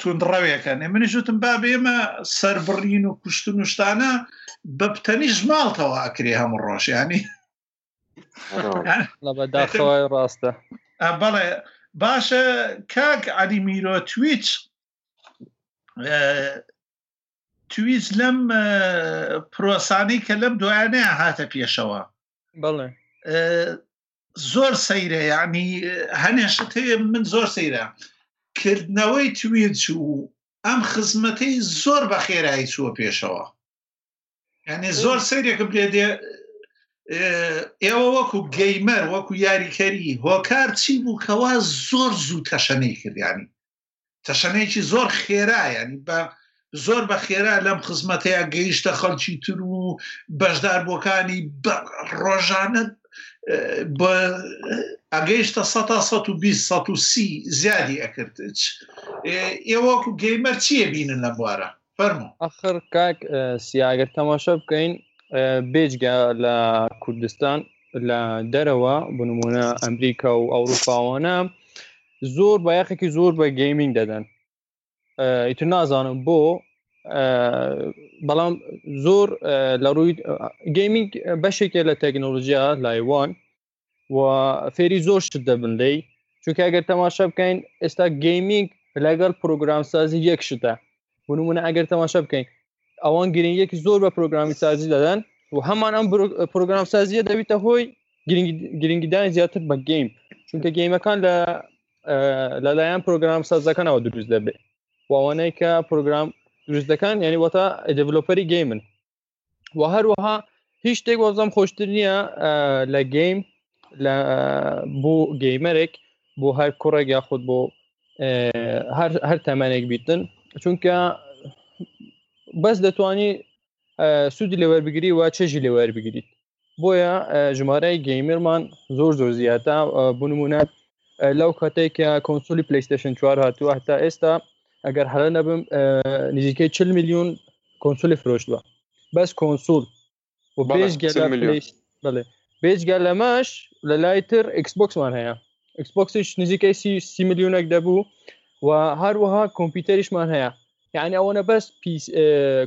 توندڕەوێکەێ منیش وتم با بێمە سربڕین و کوشتن و شتانە بە پتەنیش ماڵتەوە ئەکرێ هەموو ڕۆژیانی بەداخەوەی ڕاستە بەڵێ باشە کاک علی میرۆ تویچ تویچ لەم پرۆسانی کە لەم دوایانەیە هاتە پێشەوە بڵێ زۆر سەیرە یعنی هەنێ شت هەیە من زۆر سەیرە کردنەوەی تویچ و ئەم خزمەتەی زۆر بە خێرایی چووە پێشەوە یعنی زۆر سەیرێکە بلێ دێ ئێوە وەکو گەیمەر وەکو یاریکەری هۆکار چی بوو کەوا زۆر زوو تەشەنەی کردیانی تەشەنەیەکی زۆر خێرایە بە زۆر بە خێرا لەم خزمەتەیە گەیشتە خەڵکی تر و بەشداربووەکانی ڕۆژانە ئەگەیشتە 1920 زیادی ئەکرد ئێوەکو گەیمەر چیە بینن لە بوارە فەرموو. ئەخر کاک سیا گەر تەماشا بکەین بێجگە لە کوردستان لە دەرەوە بنمونە ئەمریکا و ئەوروپاوانە زۆر بایەخێکی زۆر بە گەیمینگ دەدەن ئیتر نازانم بۆ بەڵام زۆر لە ڕووی گەیمینگ بەشێکە لە تەکنۆلژیا لایوان و فێری زۆر شت دەبن دەی چونکە ئەگەر تەماشا بکەین ئێستا گەیمینگ لەگەڵ پرۆگرام سازی یەک شتە بنمونە ئەگەر تەماشا بکەین ئەوان گرنگیەکی زۆر بە پرۆگرامی سازی دەدەن و هەمان ئەم پرۆگرام سازیە دەویتە هۆی گرنگیدان زیاتر بە گەیم چونکە گەیمەکان لە لەلایەن پرۆگرام سازەکانەوە دروست دەبێت وانەی کە پرۆگرام دروستەکان یعنی وەتا دڤلوپەری گەیمن و هەروەها هیچ شتێک وەزم خۆشتر نییە لە گەیم لە بۆ گەیمەرێک بۆ هەر کوڕێک یاخود بۆ هەر تەمەێک بیتن چونکە بەس دەتوانی سوودی لەوەربگری و چێژی لەوەربگریت بۆیە ژمارەی گەیمرمان زۆر زۆر زیاتە بنمونە لەو کاتێک کە کۆنسولی پلیستشن 4 هاتووە هەتا ئێستا ئەگەر هەرە نەبم نزیکەی 40 میلیۆن کۆنسولی فرۆشتوە بەس کۆنسول و پێش بڵێ بێجگە لەمەش لە لای تر ئەکسبکسمان هەیە ئەکسبکسش نزیکەی سی میلیونێک دەبوو و هەروەها کۆمپیوتەریشمان هەیە یعنی ئەوەنە بەس پیس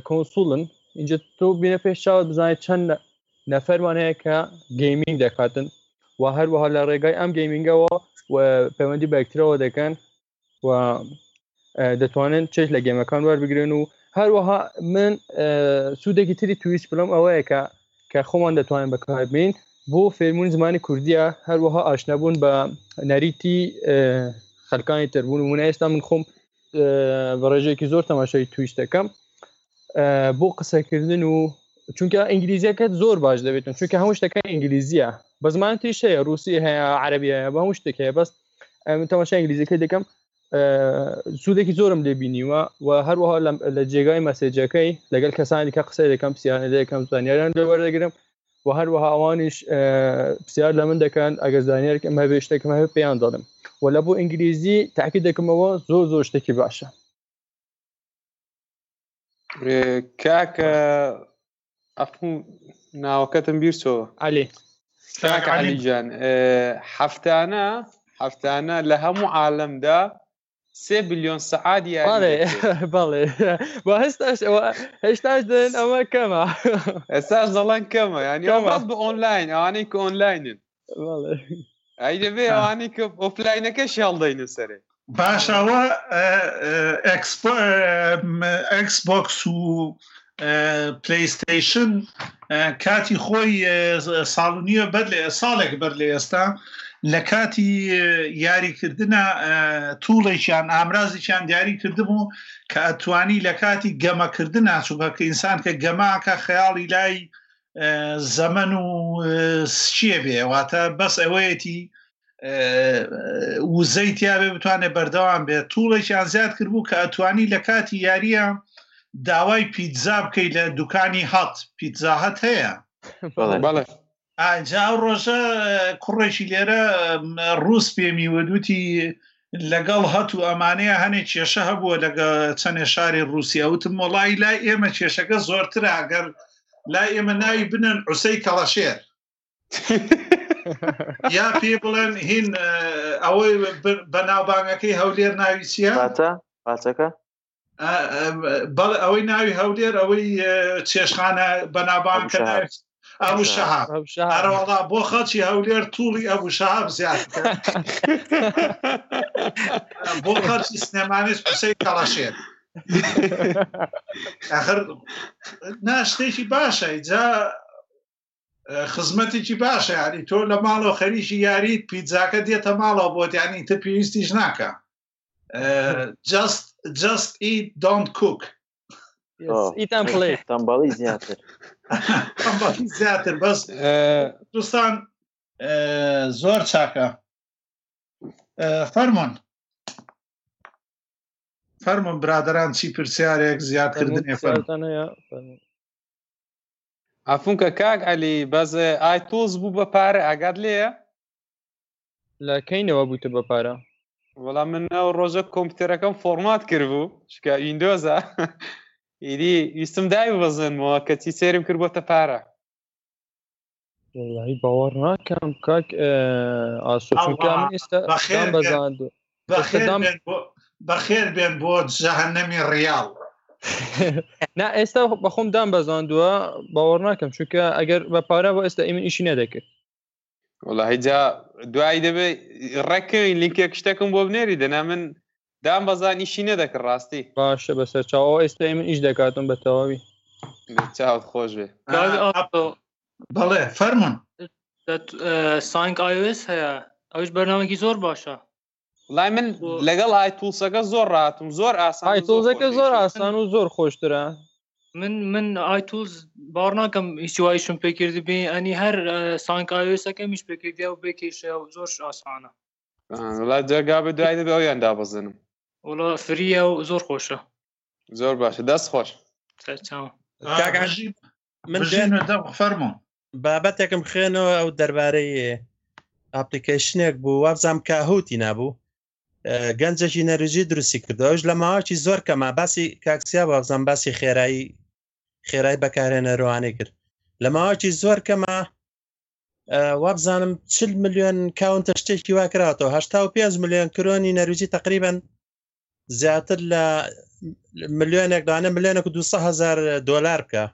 کۆنسولن اینجا تۆ بینە پێش چاوە بزانێت چەند نەفەرمان هەیە کە گەیمینگ دەکاتن و هەروەها لە ڕێگای ئەم گەیمینگەوە و پەیوەندی بەکترەوە دەکەن و دەتوانن چێش لە گەمەکان وەربگرن و هەروەها من سوودێکی تری تویست بڵم ئەوەیە کە کە خۆمان دەتوانین بەکاربین بۆ فێرمونی زمانی کوردیە هەروەها ئاشنەبوون بە نەریتی خەلکانی تربوون و منە ئێستا من خۆم بەڕێژێکی زۆر تەماشای تویش دەکەم بۆ قسەکردن و چونکە ئینگلیزیەکەت زۆر باش دەبێتن چونکە هەموو شتەکە ئینگلیزیە بە زمان تریش هەیە رووسی هەیە عربی هەیە بە هەموو شتێک هەیە بەس تەماشای ئینگلیزیەکە دەکەم سوودێکی زۆرم لێ بینیوە و هەروەها لە جێگای مەسێجەکەی لەگەل کەسانی کە قسە دەکەم سیانە دەکەم زانیاریان لەوەردەگرم و هەروەها ئەوانیش پرسیار لە من دەکەن ئەگەر زانانیارکەم هەبێ شتێکم هەبێ پێیان دەڵم و لە بۆ ئینگلیزی تاکی دەکەمەوە زۆر زۆر شتێکی باشە کاکە ناوەکەتم بیرچەوە علی علیجان هەفتانە هەفتانە لە هەموو عالمدا سێ بلیۆن سەعات یاری بەڵێ بە هەستاش ئەوە هێشتاش دێن ئەوە کەمە ئێستاش دەڵەن کەمە ینی ئەوڵاز بە ئۆنلاین ئەوانەی کە ئۆنلاینن ئەی دەبێ ئەوانی کە ئۆفلاینەکە شێڵدەینە سەرێ باشەوە ئەکسبۆکس و پلیستیشن کاتی خۆی ساڵ نییە بەر لە ساڵێک بەر لە ئێستا لە کاتی یاریکردە توڵێکیان ئامرازێکیان دیاری کردبوو کە ئەتوانی لە کاتی گەمەکردن ناچووکە کە ئینسان کە گەماکە خەیاڵی لای زەمن و سچێ بێ واتە بەس ئەوەیەتی وزەی تیاێ بتوانێت بەردەوام بێت توڵێکیان زیاد کرد بوو کە ئەتوانی لە کاتی یاریە داوای پیتزا بکەیت لە دوکانی هات پیتزاهت هەیە ئاجا ڕۆژە کوڕێکی لێرە ڕوس پێمی ودوتی لەگەڵ هەت و ئەمانەیە هەنێک کێشە هەبووە لەگە چەندێ شاری رووسیا وتم وڵی لای ئێمە کێشەکە زۆرترە گەر لای ئێمە ناوی بنن عوسەی کەڵەشێر یا پێ بڵێن هین ئەوەی بەناوبانگەکەی هەولێر ناوی چیە پاتەکە بەڵ ئەوەی ناوی هەولێر ئەوەی چێشخانە بەنابان کە ئەبوو شەهاب هەرواڵا بۆ خەڵکی هەولێر توڵی ئەبوو شەهاب زیاد بۆ خەڵکی سنێمانش قسەی کەڵەشێت ئەخر ناشتێکی باشە جا خزمەتێکی باشە یاری تۆ لە ماڵەوە خەریکی یاریت پیتزاکە دێتە ماڵەوە بۆت یانی تر پێویستیش ناکە جست جست ئی دۆن کوک تەمبەڵی زیاتر زیاتر بەس دوستان زۆر چاکە فەرمونون فەرمونون برادران چی پرسیارێک زیادکردنی فەرمونە ئەفونکە کاک علی بەس ئای تۆز بوو بە پارە ئاگات لێە لە کەینەوە بووتە بە پارە وەڵام من ئەو ڕۆژە کۆمپیوتەرەکەم فۆرمات کرد بوو شکا ئیندۆزە ئیدی ویستم دای بەزنەوە کەچی سێرم کرد بۆتە پارە وڵی باوەڕ ناکەم کاک ئاسۆکە ئێستا بەخێر بەزاندو بەخێر بێن بۆ جەهنەمی ڕیاڵ نا ئێستا بەخۆم دام بەزاندووە باوەڕ ناکەم چونکە ئەگەر بە پارە بۆ ئێستا ئیمن ئیشی نەدەکرد وڵهجا دوایی دەبێ ڕێکەوەی لینکێک شتێکم بۆ بنێری دەنا من دام بەزان ئیشی نەدەکرد ڕاستی باشە بەسەر چاوەوە ئێستا ئیمن ئیش دەکاتم بە تەواوی چاوت خۆش بێ بەڵێ فەرمونون سانک ئاس هەیە ئەوش بەرنامەکی زۆر باشە لای من لەگەڵ ئایتولسەکە زۆر ڕاتم زۆر ئاسانزەکە زۆر ئاسان و زۆر خۆشترە من من ئایتولز باڕ ناکەم هیچوایشم پێکردی بێ ئەنی هەر سانکایسەکە میش پێکردی و بێکێشە و زۆر ئاسانە لا جێگا بە دوای دەبێ ئەویان دابەزنم وڵا فریە و زۆر خۆشە زۆر باشە دەست خۆش کاکژی من فەرمو بابەتێکم خوێنەوە ئەو دەربارەی ئاپلیکیشنێک بوو وابزانام کاهوتی نابوو گەنجێکی نەروژی دروستی کردەوەش لە ماوەکی زۆر کەما باسی کاکسیا بابزان باسی خێرایی خێرای بەکارێنەرۆوانەی کرد لە ماوەکی زۆر کەما وابزانم چل میلیۆن کاونتە شتێکی واکراوەهه پێ میلیۆن کرۆنی نەرویجی تقریبن زیاتر لە ملیۆنێک دانە ملیۆنێک و دوهزار دۆلار بکە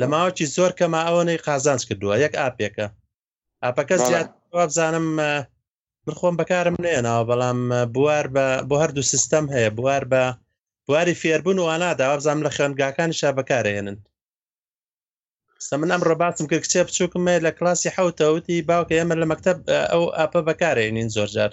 لە ماوەکی زۆر کەما ئەوەی قازانج کردووە یەک ئاپێکە ئاپەکە زیات بزانم من خۆم بەکارم نێناوە بەڵام بوار بە بۆ هەردوو سیستەم هەیە بوار بە بواری فێربوون وانادا وابزانام لە خوێندگاکانی شا بەکارێنن سە من ئەم ڕۆباسم کرد کچێ بچووکمێ لە کلاسی حوتەوتی باوکە ئێمە لە مەکتب ئەو ئاپە بەکارێنین زۆرجار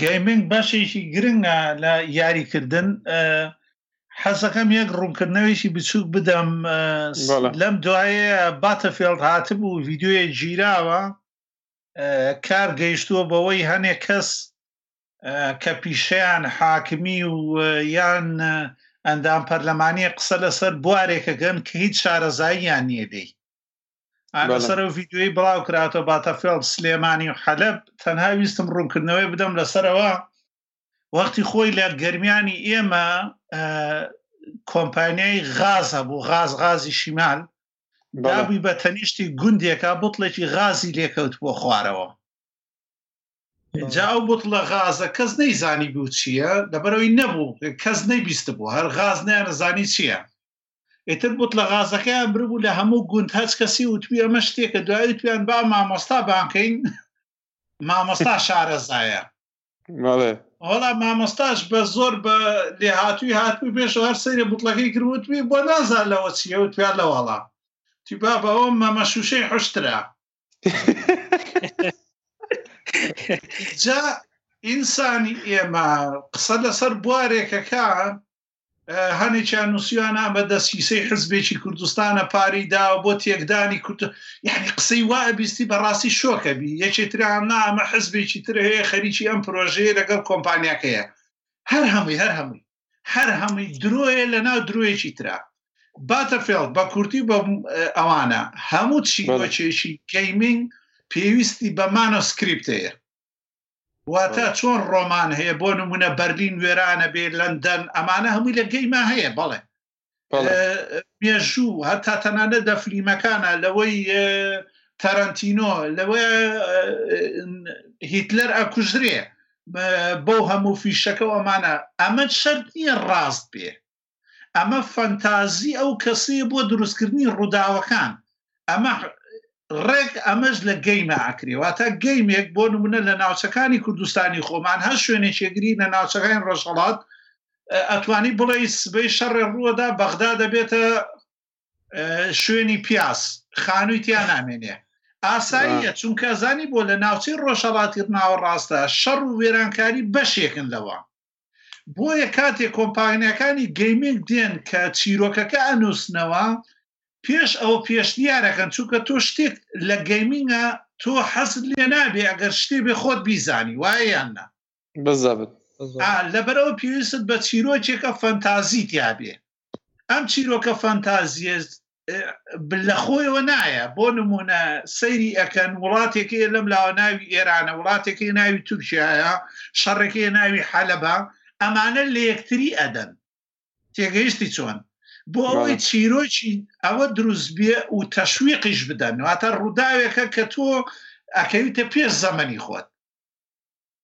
گەیمنگ بەشێکی گرنگە لە یاریکردن حەزەکەم یەک ڕوونکردنەوەیشی بچووک بدەم لەم دوایە باتە فێڵد هاتبوو ڤیددیوە گیراوە کار گەیشتووە بەوەی هەنێ کەس کە پیشیان حاکمی و یان ئەندام پەرلەمانی قسە لەسەر بوارێکەکەن کە هیچ شارەزاییان نییە دەی لەسەر و ڤیددیوی بڵاو کراتەوە باتەفێڵ سلێمانی و حەلب تەنها ویستم ڕوونکردنەوەی بدەم لەسەرەوە وەختی خۆی لە گەرمیانی ئێمە کۆمپانیای غاز هەبوو غاز غازی شیمال دابووی بە تەنیشتی گوندێکا بتڵێکی غازی لێکەوت بۆ خوارەوە جا ئەو بتڵە غازە کەس نەیزانی بوو چییە لەبەرەوەی نەبوو کەس نەیبیست بوو هەر غاز نیانەزانی چییە ئیتر بوتڵە غازەکەیان بربوو لە هەموو گوند هەچ کەسی وتبی ئەمە شتێکە دوای وتویان با مامۆستا بانکەین مامۆستا شارەزایە وەڵا مامۆستاش بە زۆر بە لێهاتووی هاتبوو پێش هەر سەیرە بوتڵەکەی کردوتبی بۆ نازان لەوە چیە وتویان لە وەڵام تی با بەوە مەمە شوشەی حشترا جا ئینسانی ئێمە قسە لەسەر بوارێکەکە هەنێکیان نووسیوانە ئەمە دەسیسەی حزبێکی کوردستانە پاری داوە بۆ تێکدانی کورد یعنی قسەی وا بیستی بەڕاستی شۆکەبی یەکێ تران نا ئەمە حزبێکی تر هەیە خەریکی ئەم پرۆژەیە لەگەڵ کۆمپانیاکەیە هەر هەمووی هەر هەمووی هەر هەمووی درۆیە لە ناو درۆیەکی ترا باتە فێڵ بە کورتی بە ئەوانە هەموو چیۆچێکی گەیمنگ پێویستی بەمانە سکریپتەیە واتە چۆن ڕۆمان هەیە بۆ نمونە بەرلین وێرانە بێ لەندەن ئەمانە هەمووی لە گەیما هەیە بەڵێ مێژوو هەتا تەنانە دە فلیمەکانە لەوەی تەرەنتینۆ لەوە هیتلەر ئەکوژرێ بەو هەموو فیشەکە ئەمانە ئەمە شەر نییە ڕاست بێ ئەمە فەنتازی ئەو کەسەیە بۆ دروستکردنی ڕووداوەکان ئەمە ڕێک ئەمەش لە گەیمە ئاکرێەوە تا گەیمێک بۆ نمونە لە ناوچەکانی کوردستانی خۆمان هەر شوێنی چێگری لە ناوچەکانی ڕەژەڵات ئەتوانی بڵێ سبەی شەڕێ ڕووەدا بەغدا دەبێتە شوێنی پیاس خانووی تیا نامێنێ ئاساییە چونکە زانی بۆ لە ناوچەی ڕۆژهڵاتی ناوەڕاستە شەڕ و وێرانکاری بەشێکن لەوە بۆیە کاتێک کۆمپانیەکانی گەیمنگ دێن کە چیرۆکەکە ئەنووسنەوە پێش ئەو پێشنیارەکەن چونکە تۆ شتێک لە گەیمنگە تۆ حەزت لێ نابێ ئەگەر شتێ بێ خۆت بیزانی وایەیان نا بزەبت لەبەرەوە پێویست بە چیرۆکێکە فەنتازی تیاابێ ئەم چیرۆکە فەنتازیە لە خۆیەوە نایە بۆ نمونە سەیری ئەەکەن وڵاتێکی لەم لاوە ناوی ئێرانە وڵاتێکی ناوی تورکایە شەڕێکی ناوی حەلەبە ئەمانە لە یەکتری ئەدەن تێگەیشتی چۆن بۆ ئەوەی چیرۆکی ئەوە دروست بێ و تەشویقیش بدەن واتە ڕووداوێکە کە تۆ ئەکەویتە پێش زەمەنی خۆت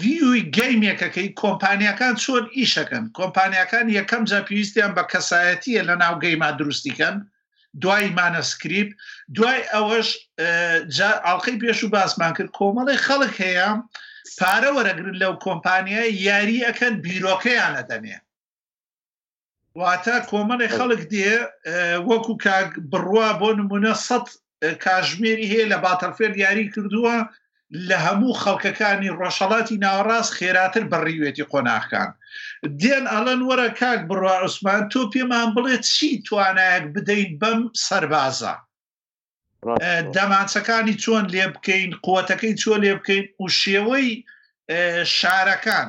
ڤیوی گەیمێکەکەی کۆمپانیەکان چۆن ئیشەکەن کۆمپانیەکان یەکەم جا پێویستیان بە کەسایەتیە لە ناو گەیما دروستیکەن دوای مانەسکریپ دوای ئەوەش ئاڵلقەی پێش و باسمان کرد کۆمەڵی خەڵک هەیە پارە وەرەگرن لەو کۆمپانیای یاری ئەەکەن بیرۆکەیانە دەنێ واتە کۆمەڵی خەڵک دێ وەکو کاک بڕوا بۆ نمونە سە کاژمێری هەیە لە باتەفێر یاری کردووە لە هەموو خەڵکەکانی ڕۆژهڵاتی ناوەڕاست خێراتر بەڕیوێتی قۆناخکان دێن ئەلەن وەرە کاک بڕوا عوسمان تۆ پێمان بڵێت چی توانایەک بدەین بەم سەربازە دەمانچەکانی چۆن لێ بکەین قوتەکەی چۆ لێ بکەین و شێوەی شارەکان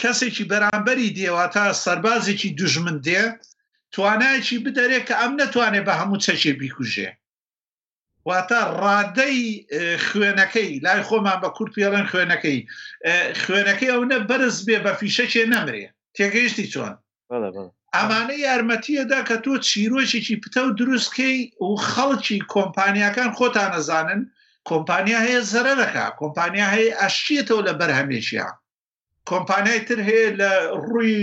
کەسێکی بەرامبەری دێ واتە سەربازێکی دوژمن دێ توانایەکی بدەرێ کە ئەم نەتوانێ بە هەموو چەکێ بیکوژێ واتە ڕادەی خوێنەکەی لای خۆمان بە کورد پێڵێن خوێنەکەی خوێنەکەی ئەو نە بەرز بێ بە فیشەکێ نەمرێ تێگەیشتی چۆن ئەمانە یارمەتیەدا کە تۆ چیرۆکێکی پتە و دروستکەی و خەڵکی کۆمپانیاکان خۆتانەزانن کۆمپانیا هەیە زەرەرەکە کۆمپانیا هەیە ئەشتێتەوە لە بەرهەمێکیان کۆمپانیای تر هەیە لە ڕووی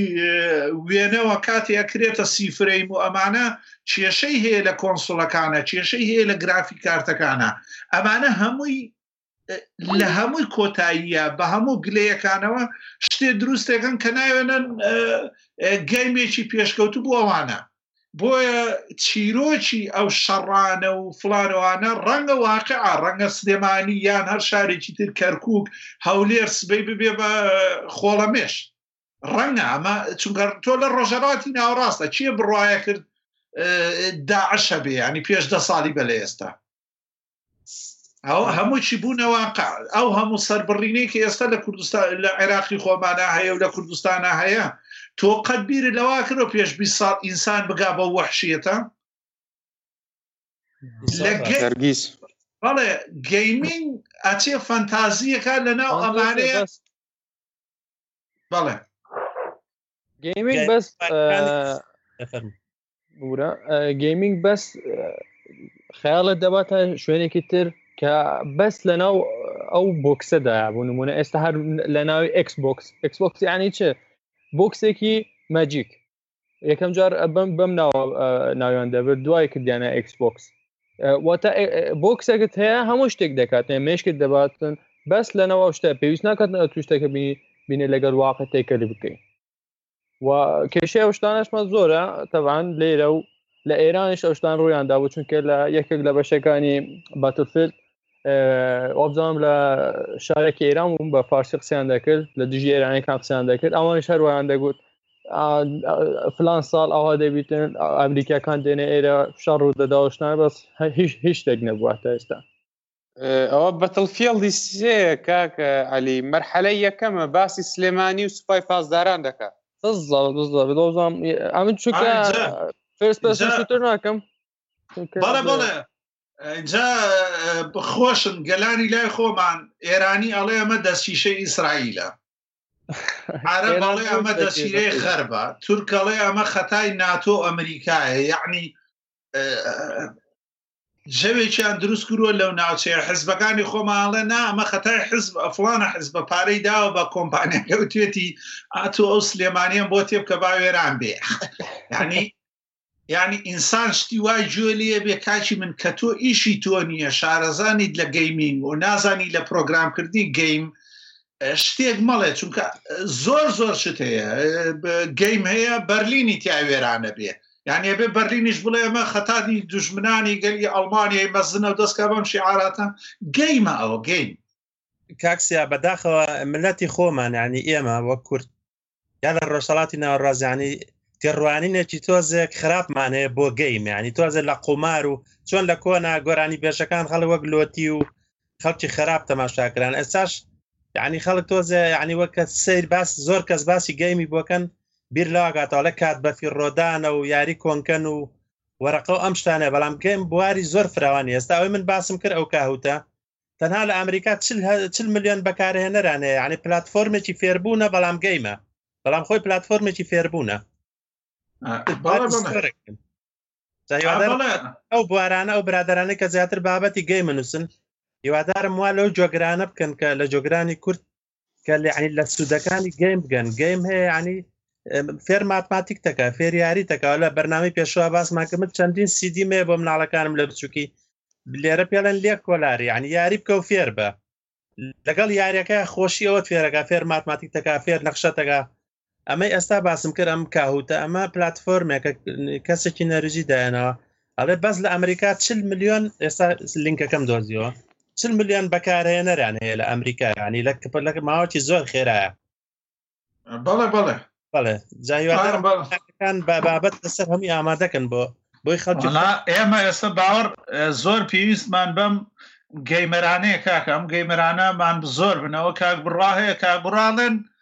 وێنەوە کاتی ئەکرێتە سیفرەیم و ئەمانە کێشەی هەیە لە کۆنسڵەکانە کێشەی هەیە لە گرافی کارتەکانە ئەمانە هەمووی لە هەمووی کۆتاییە بە هەموو گلەیەکانەوە شتێ دروستێکن کە ناوێنن گەیمێکی پێشکەوتو بۆ ئەوانە بۆیە چیرۆکی ئەو شەڕانە و فڵانەوانە ڕەنگە واقع ڕەنگە سلێمانی یان هەر شارێکی تر کەرکک هەولێر سبەی ببێ بە خۆڵەمێش ڕەنگە ئەمە چونگەر تۆ لە ڕۆژەڕاتی ناوەڕاستە کێ بڕواە کرد داعشە بێ ینی پێش دە ساڵی بە لە ئێستا ئەو هەمووی بوونەواقع ئەو هەموو سەربڕینەی کە ئێستا لە کوردستان لە عێراقی خۆمانە هەیە و لە کوردستانە هەیە تۆ قەت بیرە لەوا کرۆ پێش 20 ساڵ ئینسان بگا بە وەحشیەتە لەگەرگیز بەڵێ گەیمین ئەچێ فەنتازیەکە لەناو ئەمانەیە بەڵێ گەیمین بەس بورە گەیمنگ بەس خەیاڵت دەباتە شوێنێکی تر کە بەس لە ناو ئەو بۆکسەدا بوو نمونە ئێستا هەر لە ناوی ئەکس بۆکس ئەکس بۆکس یعنی چ بۆکسێکی مەجیک یەکەم جار بم بەم ناوە ناویان دەبێت دوای کردیانە ئەکس بۆکس واتە بۆکسەکەت هەیە هەموو شتێک دەکات مێشکت دەباتن بەس لەنەوە شتە پێویست ناکات توشتەکە بینی بینێ لەگەر واقع تێکەلی بکەین و کێشە ئەو شتانشمە زۆرە تەوان لێرە و لە ئێرانش ئەو شتان ڕوویاندا بوو چونکە لە یەکێک لە بەشەکانی باتلفل وابزانام لە شارێکی ئێران بووم بە فارسی قسەیان دەکرد لە دژی ئێرانی کام قسەیان دەکرد ئەوان شەروایان دەگوت فلان ساڵ ئەوها دەبیتن ئەمریکاکان دێنە ئێرە شەڕ و دەداوشتان بەس هیچ هیچ شتێک نەبووە تا ئێستا ئەوە بەتڵ فێڵدی سێ کاک علی مەرحەلە یەکەمە باسی سلێمانی و سوپای پاسداران دەکات بزڵام ئەمن چونکە فێسپەر ناکەم بەڵێ بەڵێ جا خۆشن گەلانی لای خۆمان ئێرانی ئەڵێ ئەمە دەستشیشە ئیسرائیلە عربڵێ ئەمە دەسیرێ غەربە تورکەڵێ ئەمە خەتای ناتۆ ئەمریکایە یعنی ژەوێکیان دروست کرووە لەو ناوچەیە حزبەکانی خۆماڵێ نا ئەمە خەتای حزب ئەفلانە حز بە پارەی داوە بە کۆمپانیەکە و توێتی ئاتۆ ئەو سلێمانیان بۆ تێ بکە با وێران بێ ینی ینی ئینسان شتی وای گوێ لێ بێ کاکی من کە تۆ ئیشی تۆ نییە شارەزانیت لە گەیمینگ و نازانی لە پرۆگرامکردنی گەیم شتێک مەڵێ چونکە زۆر زۆر شت هەیە گەیم هەیە بەرلینی تیا وێرانە بێ یان ئەبێ بەرلینیش بڵێ ئەمە خەتانی دژمنانی گەلی ئەڵمانیای مەزنە و دەستکە بەم شیعاراتە گەیمە ئەوە گەیم کاکسیا بەداخەوە ملەتی خۆمانانی ئێمە وەک کورد یا لە ڕۆژهڵاتی ناوەڕازیانی تێڕوانینێکی تۆزێک خراپمانەیە بۆ گەیم ینی تۆزە لە قومار و چۆن لە کۆنا گۆرانی بێژەکان خەڵ وەک لۆتی و خەڵکی خراپ تەماشاکران ئێستاش یعنی خەڵک تۆزە ینی وەک کە سیر باس زۆر کەس باسی گەیمی بۆکەن بیر لاگاتەوەڵە کات بەفی ڕۆدانە و یاری کۆنکەن و وەرەقە و ئەم شتانە بەڵام گەیم بواری زۆر فراوانی ئێستا ئەوەی من باسم کرد ئەو کاهوتە تەنها لە ئەمریکا چل میلیۆن بەکارهێنەران هەیە یعنی پلتفۆرمێکی فێربوونە بەڵام گەیمە بەڵام خۆی پلتفۆرمێکی فێربوونە ئەو بوارانە ئەو برادرانە کە زیاتر بابەتی گەی منووسن هیوادارم وا لەو جۆگرانە بکەن کە لە جۆگرانی کورد کە لەعنی لە سوودەکانی گەیم بگەن گەیم هەیە ینی فێر ماتماتیک تەکە فێر یاری تەکە لە بەرنامی پێشوا باسمان کە من چەندین سیدی مێ بۆ مناڵەکانم لە بچووکی لێرە پێڵێن لێک کۆلاری ینی یاری بکە و فێر بە لەگەڵ یاریەکە خۆشی ئەوە فێرەکە فێر ماتماتیک تەکە فێر نەخشە تەکە ئەمەی ئێستا باسم کرد ئەم کاهوتە ئەمە پلتفۆرمێکە کەسێکی نەرژی دایەنەوە ئەڵێ بەس لە ئەمریکا چ میلیۆن ئێستا لینکەکەم دۆزیەوە چ میلیۆن بەکارهێنەران هەیە لە ئەمریکا ینی لە کپەر لە ماوەی زۆر خێرایە بەڵێ بەڵێ بەڵێ جاهیوان بە بابەت لەسەر هەمی ئامادەکەن بۆ بۆی خەڵ ئێمە ئێستا باوەڕ زۆر پێویستمان بەم گەیمەرانەیە کاکەم گەیمەرانەمان زۆر بنەوە کاک بڕا هەیە کاک بڕاڵێن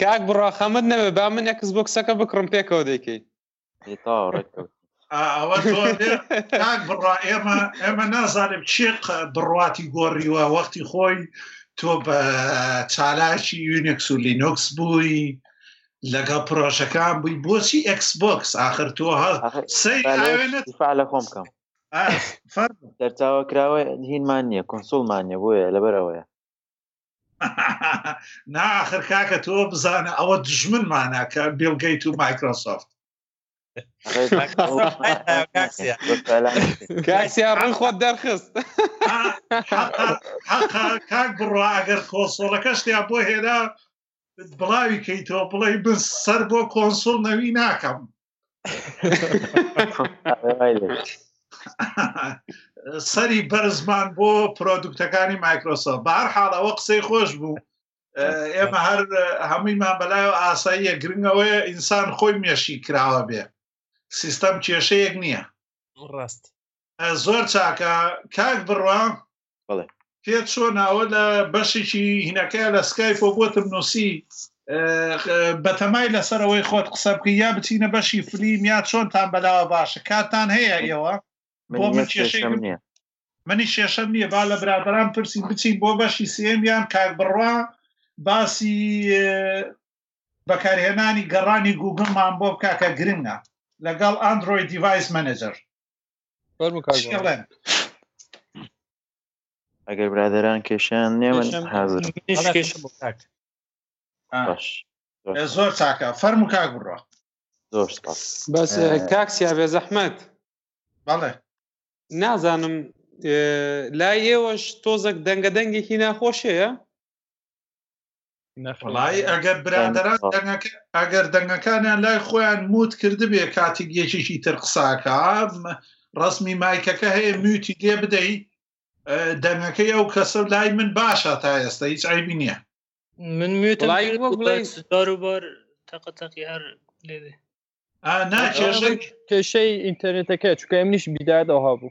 کاک بڕا خەمت نەبێ با من ئەکس بۆکسەکە بکڕم پێکەوە دەیکەی ئەوە کاک بڕا ئێمە ئێمە نازانم چێ بڕواتی گۆڕیوە وەختی خۆی تۆ بە چالاکی یونێکس و لینۆکس بووی لەگەڵ پرۆژەکان بووی بۆچی ئەکس بۆکس آخر تۆ هە سەی لە خۆم بکەم دەرچاوە کراوە هینمان نییە کنسوڵمان نیە بۆیە لەبەر ئەوەیە نا ئاخر کاکە تۆ بزانە ئەوە دژمن ماناکە بیلگەیت و مایکرۆسۆفت کاسیا ڕووی خۆت دەرخست کاک بڕوا ئەگەر کۆسۆڵەکە شتیا بۆ هێرا بڵاوی کەیتەوە بڵێ بن سەر بۆ کۆنسول نەوی ناکەم سەری بەرزمان بۆ پرۆدوکتەکانی مایکرۆسۆف بار حاڵەوە قسەی خۆش بوو ئێمە هەر هەموویمان بەلای و ئاساییە گرنگەوەی ئینسان خۆی مێشی کراوە بێ سیستەم کێشەیەک نییە ڕاست زۆر چاکە کاک بڕە بەڵێ پێ چۆناوە لە بەشێکی هینەکە لە سکایفۆ بۆتم نووسی بەتەمای لەسەرەوەی خۆت قسە بکە یا بچینە بەشی فلیم یا چۆنتان بەلاوە باشە کاتان هەیە ئێوە بۆ من کێشەی نیە منی شێشەم نییە با لە برادران پرسی بچین بۆ بەشی سێمیان کاک بڕوا باسی بەکارهێنانی گەڕانی گوگڵمان بۆ بکە کە گرنگە لەگەڵ ئەندروۆی دیڤایس مەنەجەر ئەگەر برادران کێشیان نێمن حاضر زۆر چاکە فەرم و کاک بڕۆ زۆر بەس کاکسیا بێ زەحمەت بەڵێ نازانم لای ئێوەش تۆزەک دەنگە دەنگێکی ناخۆشەیە وڵی ئەگەر برادران ئەگەر دەنگەکانیان لای خۆیان موت کردبێ کاتیک یەکێکی تر قساکە ڕسمی مایکەکە هەیە میوتی لێ بدەی دەنگەکەی ئەو کەسە لای من باشە تا ئێستا هیچ ئایبی نییە من میوتبار تەقەتەقی هەر لێێ کێشەی ئینتەرنێتەکە چکە منیش بیدادەوە هەبوو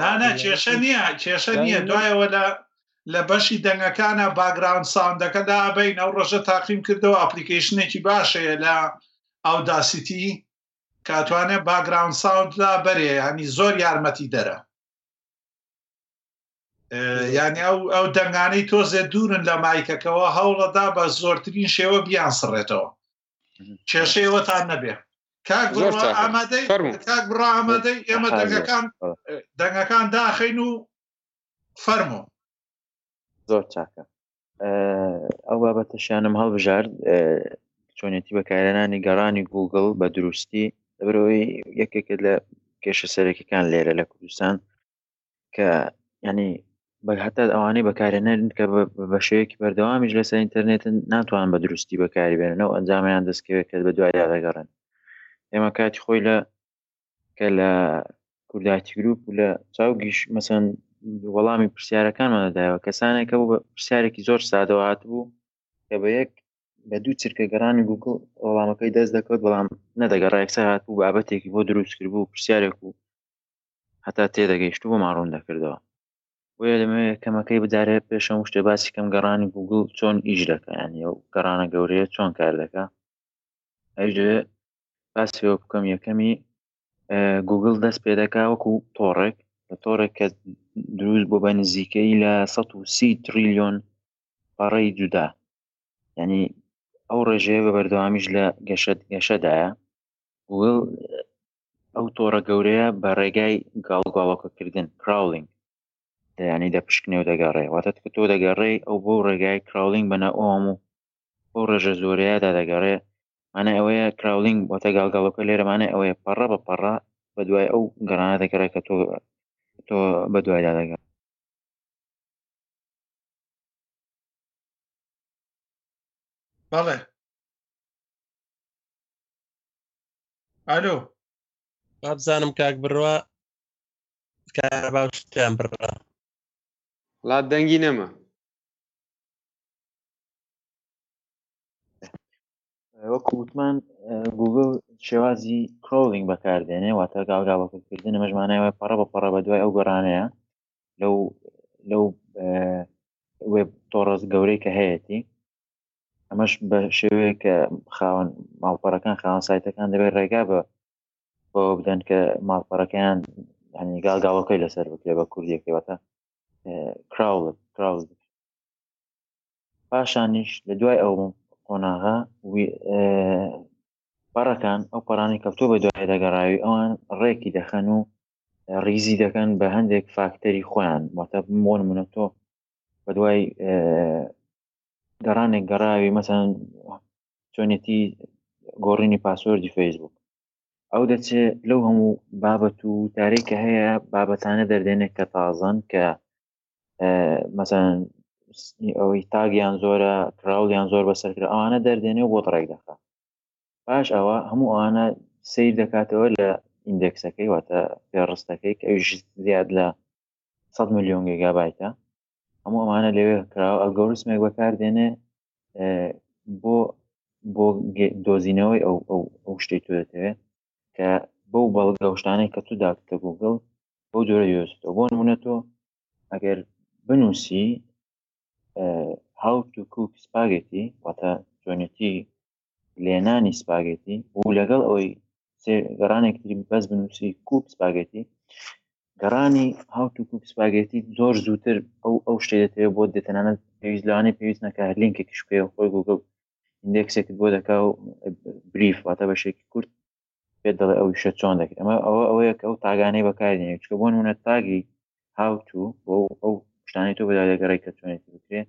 نانە کێشە نییە کێشە نییە دوایەوە لە لە بەشی دەنگەکانە باگراون ساندەکە دابین ئەو ڕۆژە تاقیم کردەوە ئەپلیکیشنێکی باشەیە لە ئەو داسیتی کاتوانێ باگراون ساوند لا بەرێ ینی زۆر یارمەتی دەرە ینی ئەو ئەو دەنگانەی تۆزێ دوورن لە مایکەکەەوە هەوڵەدا بە زۆرترین شێوە بیان سڕێتەوە کێشەیەوەتان نەبێ کاک ئامادەی کاک بڕ ئامادەی ئێمە دەنگەکان دەنگەکان داخین و فەرمۆ زۆر چاکە ئەو بابەتەشیانم هەڵبژارد چۆنێتی بەکارێنانی گەڕانی گوگل بە دروستی لەبەرەوەی یەکێکە لە کێشە سەرەکەکان لێرە لە کوردستان کە ینی بە هەتا ئەوانەی بەکارێنەرن کە بە شێوەیەکی بەردەوامیش لەسەر ئینتەرنێتن ناتوان بە دروستی بەکاری بێنەوە ئەنجامیان دەستکەوێت کە بە دوایدا دەگەڕن ئێمە کاتی خۆی لە کە لە کورداتی گروپ و لە چاوگیش مەسەن وەڵامی پرسیارەکانمانەدایەوە کەسانێکە بوو بە پرسیارێکی زۆر سادەوە هاتبوو کە بە یەک بە دوو چرکە گەڕانی گوگل وەڵامەکەی دەست دەکەوت بەڵام نەدەگەڕایکسە هاتبوو بابەتێکی بۆ دروست کرد بوو پرسیارێک و هەتا تێدەگەیشت و بۆمان ڕوون دەکردەوە. بۆیە دەمەوێت کەمەکەی بدارێت پێش هەموو شتێ باسی کەم گەڕانی گووگڵ چۆن ئیش دەکا یانی ئەو گەڕانە گەورەیە چۆن کار دەکا ئەویش دەوێت باسی لەوە بکەم یەکەمی گووگڵ دەست پێ دەکا وەکو تۆڕێک لە تۆڕێک کە دروست بۆ بە نزیکەی لە 130 تریلیۆن پەڕەی جودا ینی ئەو ڕێژەیە بە بەردەوامیش لە گەشە گەشەدایە گوگل ئەو تۆڕە گەورەیە بە ڕێگای گاڵگاڵۆکەکردن کراولینگ دەیانی دە پشکنێ و دەگەڕێ واتە کە تۆ دەگەڕێی ئەو بۆ ڕێگای کراولینگ بەنا ئۆم و بۆ ڕێژە زۆرەیەدا دەگەڕێ مانە ئەوەیە کراولینگ واتە گاڵگاڵۆکە لێرەمانە ئەوەیە پەڕە بە پەڕە بە دوای ئەو گەڕانە دەگەڕێ کە تۆ تۆ بە دوایدا دەگەڕ بەڵێ ئالۆ بابزانم کاک بڕە کارباشتیان بڕە لا دەنگی نەما وەکو وتمان گوگل شێوازی کرۆلینگ بەکاردێنێ واتە گاڵگا بەکردن مەژمانای وای پەڕە بە پەڕە بە دوای ئەو گۆرانەیە لەو لەو وێب تۆڕز گەورەی کە هەیەی ئەمەش بە شێوەیە کە خاوەن ماڵپەڕەکان خاوەن سایتەکان دەبێت ڕێگا بە بۆ بدەن کە ماڵپەڕەکەیان ینی گاڵگاڵەکەی لەسەر بکرێ بە کوردیەکەوەتە کراول کراول پاشانیش لە دوای ئەو قۆناغا پەڕەکان ئەو پەڕانی کەفتۆ بە دوای دەگەڕاوی ئەوان ڕێکی دەخەن و ڕیزی دەکەن بە هەندێک فاکتەری خۆیان واتە بۆن منە تۆ بە دوای گەڕانێک گەڕاوی مەسەن چۆنێتی گۆڕینی پاسۆردی فەیسبوک ئەو دەچێ لەو هەموو بابەت و تارێک کە هەیە بابەتانە دەردێنێک کە تازان کە مەسەن ئەوەی تاگیان زۆرە کراولیان زۆر بەسەرکرا ئەوانە دەردێنێ و بۆ ڕێک دەخا پاش ئەوە هەموو ئەوانە سیر دەکاتەوە لە ئیندێکسەکەی واتە پێڕستەکەی کە ئەوش زیاد لە 100 میلیۆن گگابایتە هەموو ئەمانە لەوێ کراوە ئەلگۆریسمێک بەکاردێنێ بۆ بۆ دۆزینەوەی ئەو ئەو ئەو شتێک تو دەتەوێت کە بەو بەڵگەشتانەی کە تو داکتە گوگل بۆ جۆرە یۆستەوە بۆ نمونە تۆ ئەگەر بنووسی هاو تو کوک سپاگەتی واتە جۆنێتی لێنانی سپاگەتی و لەگەڵ ئەوەی گەڕانێک تری بەس بنووسی کوک سپاگەتی گەڕانی هاوت و کوک سپاگەتی زۆر زووتر ئەو ئەو شتێ دەتەوێت بۆ دەتەنانەت پێویست لەوانەی پێویست نەکە لینکێکیش پێ خۆی گوگڵ ئیندێکسێکت بۆ دەکا و بریف واتە بەشێکی کورت پێ دەڵێ ئەو شە چۆن دەکرێت ئەمە ئەوە ئەوەیە کە ئەو تاگانەی بەکاردێنێت چکە بۆ نمونە تاگی هاوت و بۆ ئەو شتانی تۆ بەدا دەگەڕێک کە چۆنێتی بکرێت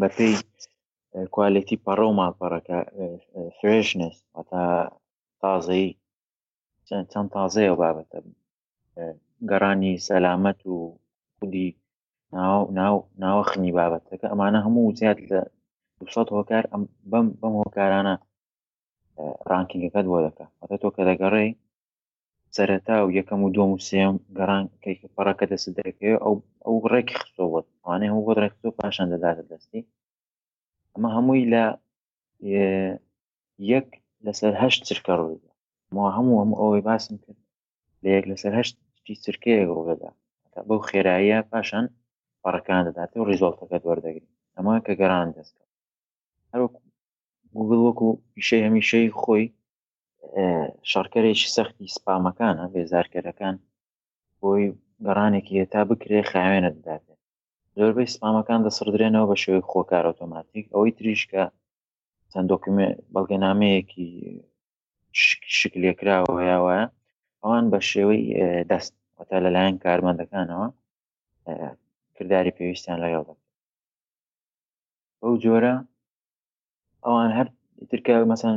بەپی کوالێتی پەڕە و ماڵپەڕەکە فرێشنس تا تازەی چەند تازەیە بابەتە گەڕانی سەلامەت و خودی ناوەخنی بابەتەکە ئەمانە هەموو زیاد لە 200 هۆکار ئەم بەم بەم هۆکارانە ڕانکینگەکەت بۆ دەکە ئەە تۆ کە دەگەڕێ سەرەتا و یەکەم و دوم و سێم گەڕان کەیفە پەڕەکە دەست دەکەوێت ئەو ئەو ڕێکی خستۆ بۆت ئەوانەی هەموو بۆت ڕێکتۆ پاشان دەداتە دەستی ئەمە هەمووی لە یەک لەسەر هەشت چرکە ڕوودا ما هەموو هەموو ئەوەی باسم کرد لە یەک لەسەر هەشت چرکەیەک ڕوودا بەو خێراییە پاشان پەڕەکان دەدات و ڕیزۆڵتەکە دوەردەگری ئەمە کە گەڕان دەستکە هەروەکو گوگڵ وەکو پیشەی هەمیشەی خۆی شەڕکەرێکی سەختی سپامەکانە بێزارکەرەکان بۆی گەڕانێکی هێتا بکرێ خاوێنە دەداتێت زۆربەی سپامەکان دەسڕدرێنەوە بە شێوەی خۆکار ئۆتۆماتیک ئەوەی تریشکە چەند دۆکمێ بەڵگەنامەیەکی شکلێکراوە یاوە ئەوان بە شێوەی دەست وەتا لەلایەن کارمەندەکانەوە کردداری پێویستیان لەگەڵ دەکەن بەو جۆرە ئەوان هەر ترکە مەسەن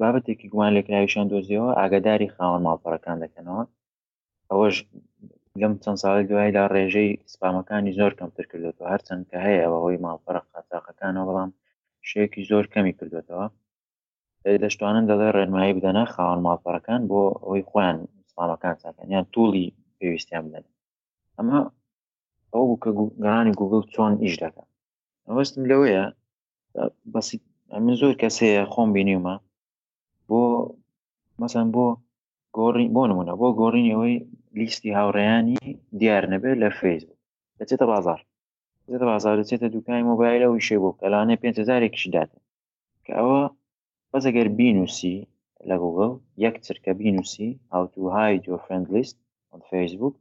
بابەتێکی گومان لێکراویشان دۆزیەوە ئاگاداری خاوەن ماڵپەڕەکان دەکەنەوە ئەوەش لەم چەند ساڵی دوایدا ڕێژەی سپامەکانی زۆر کەمتر کردێتەوە هەرچەند کە هەیە ئەوە هۆی ماڵپەرە قاتاقەکانەوە بەڵام شێکی زۆر کەمی کردوێتەوە دەشتوانن دەڵێ ڕێنمایی بدەنە خاوەن ماڵپەرەکان بۆ ئەوەی خۆیان سپامەکان چاکەنیان توڵی پێویستیان بدەن ئەمە ئەو کە گەڕانی گوگل چۆن ئیش دەکات ئەوەستم لەوەیە بەسی من زۆر کەسەیە خۆم بینیومە بۆ مەسەن بۆ گۆڕی بۆ نمونە بۆ گۆڕینەوەی لیستی هاوڕێیانی دیار نەبێت لە فەیسبوک دەچێتە بازار دەچێتە بازار دەچێتە دوکانی مۆبایلە وشێ بۆ کەلانە پێهزارێکیشی داتێت کە ئەوە بەس ئەگەر بینوسی لە گوگڵ یەک چرکە بینوسی هاوتوهای جۆ فرند لیست فەیسبوک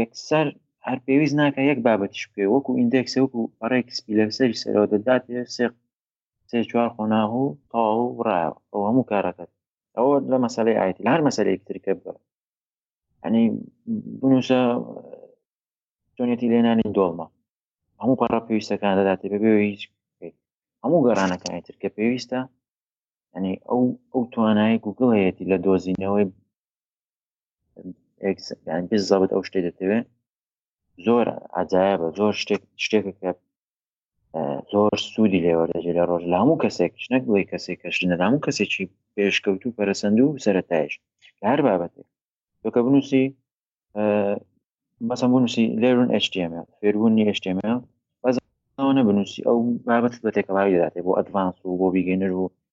یەکسەر هەر پێویست ناکە یەک بابەتیش بکەی وەکو ئیندێکسە وەکو پەڕێکی سپی لەسەری سەرەوە دەداتێ سێ سێ چوار قۆناغ و تەواو و ڕایەوە ئەو هەموو کارەکەت ئەوە لە مەسلەی ئایتی لە هەر مەسلەیەک ترکە بکە ئەنی بنووسە چۆنێتی لێنانی دۆڵمە هەموو پەڕە پێویستەکان دەداتێ بەبێ هیچ هەموو گەڕانەکانی ترکە پێویستە ئەنی ئەو ئەو توانای گوگڵ هەیەی لە دۆزینەوەی ئەنگز زەبت ئەو شتێ دەتەوێت زۆر عجاە بە زۆر شتێک شتێکەکە زۆر سوودی لێوەردەجێ لە ڕۆژ لە هەموو کەسێک نەک بڵی کەسێک کەش نەداموو کەسێکی پێشکەوت و پەرسەند و سەرتایش لە هەر بابەتێک تۆکە بنووسی بەسم بنووسی لێرون HTML فێربوونی HTML بەزانە بنووسی ئەو بابەت بە تێکەڵاوی دەداتێ بۆ ئەدڤانس و بۆ بیگەنر و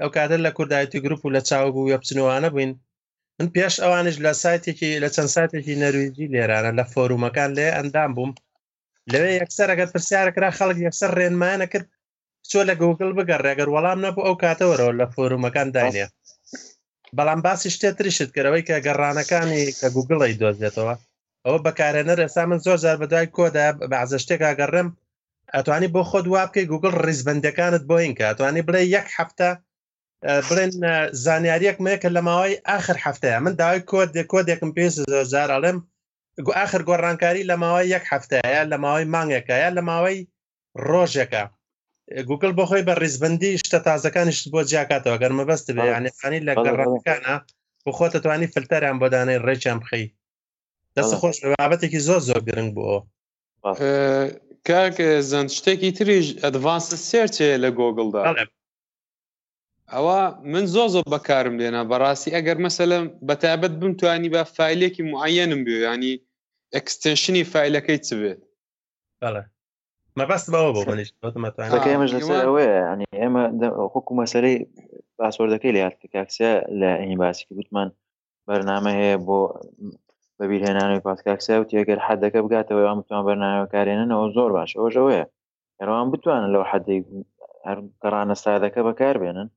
ئەو کاتە لە کوردایەتی گروپ و لە چاو بوو وێ بچنەوانە بووین من پێش ئەوانش لە سایتێکی لە چەند ساتێکی نەرویجی لێرانە لە فۆرومەکان لێ ئەندام بووم لەوێ یەکسەرەکە پرسیارەکرا خەڵک یەکسەر ڕێنمایانە کرد چۆ لە گوگل بگە ڕێگەر وەڵام نەبوو ئەو کاتەوەرەوە لە فۆرومەکان داینێ بەڵام باسی شتێ تریشت کردەوەی کە گەڕانەکانی کە گوگڵی دۆزێتەوە ئەوە بەکارێنەر ئێستا من زۆر جار بەدوای کۆدا بەعزە شتێکا گەڕێم ئەتوانی بۆ خۆت وا بکەی گوگل ڕیزبندەکانت بۆ هینکە ئەتوانی بڵێ یەک هەفتە بڵێن زانیاریەک مێکە لە ماوەی آخر هەفتەیە من داوای کۆت کۆدێکم پێ زۆر جار ئەڵێم گو آخر گۆڕانکاری لە ماوەی یەک هەفتەیە لە ماوەی مانگێکە یا لە ماوەی ڕۆژێکە گوگل بۆ خۆی بە ڕیزبندی شتە تازەکانیش بۆ جیاکاتەوە گەرمە بەست بێ ینێخانی لە گەڕەکانە بخۆتە توانی فلتەریان بۆدانەی ڕێکیان بخی دەست خۆش بابەتێکی زۆر زۆر گرنگ بۆ کاک زەند شتێکی تریش ئەدڤانس سێرچێ لە گۆگلدا ئەوە من زۆ زۆ بەکارم لێنا بەڕاستی ئەگەر مەسەلم بەتابەت بمتوانی بە فیلێکی معەنم بێ ینی ئەکسستنشنی فیلەکەی چ بێت مەبەست بەوە بۆ منیشمەش لەسەر ئەوەیە ینی ئێمە حکومە سەری پاسۆردەکەی لە یادکاکسە لە ئەنی باسی گوتمان بەرنامە هەیە بۆ بەبیرهێنانەوەی پاسکاکسای وتی ئەگەر حەدەکە بگاتەوە ئەم بتوان بەرنامە کارێنەوە زۆر باش ئەوەشەوەیە ئەروان بتوانن لەو حەدەی گەڕانە سادەکە بەکار بێنن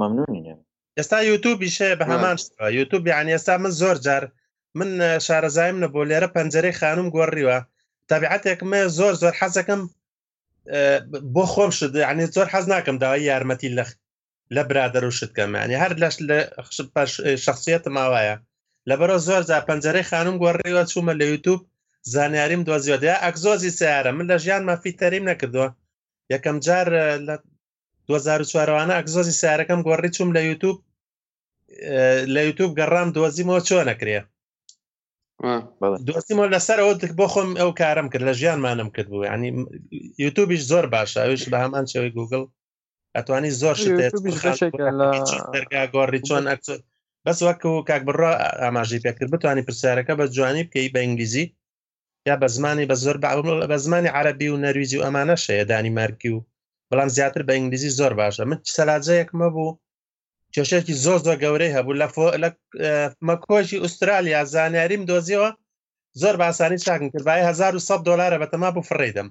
مەمنونی نێ ئێستا یوتوبی شەیە بە هەمان یوتوب یان ئێستا من زۆر جار من شارەزایم نە بۆ لێرە پەنجەرەی خانم گۆڕیوە تابعاتێک مێ زۆر زۆر حەزەکەم بۆ خۆم شد عنی زۆر حەز ناکەم داوای یارمەتی لە لە برادەر و شتکەم ینی هەر لەش لە شخصیت ماوایە لەبەرە زۆر جا پەنجەرەی خانم گۆڕیوە چوومە لە یوتوب زانیاریم دۆزیوە دیا ئەکزۆزی سیارە من لە ژیان مافی تەریم نەکردووە یەکەم جار لە 2004وانە ئەکزۆزی سیارەکەم گۆڕی چووم لە یوتوب لە یوتوب گەڕام دۆزیمەوە چۆ نەکرێ دۆستیمەوە لەسەرەوە بۆ خۆم ئەو کارم کرد لە ژیانمانم کرد بوو ینی یوتوبیش زۆر باشە ئەوش بە هەمان چەوەی گوگل ئەتوانی زۆر دەرگا گۆڕی چۆن ئەک بەس وەک و کاک بڕا ئاماژی پێکرد بتانی پرسیارەکە بە جوانی بکەی بە ئینگلیزی یا بە زمانی بە زۆر بە زمانی عربی و نەرویجی و ئەمانە شەیە دانی مارکی و بەڵام زیاتر بە ئینگلیزی زۆر باشە من سەلاجەیەک مە بوو کێشێکی زۆر زۆر گەورەی هەبوو لە لە مەکۆژی ئوسترالیا زانیاریم دۆزیەوە زۆر باسانی چاکم کرد باە 1900 دلارە بەتەما بوو فڕیدەم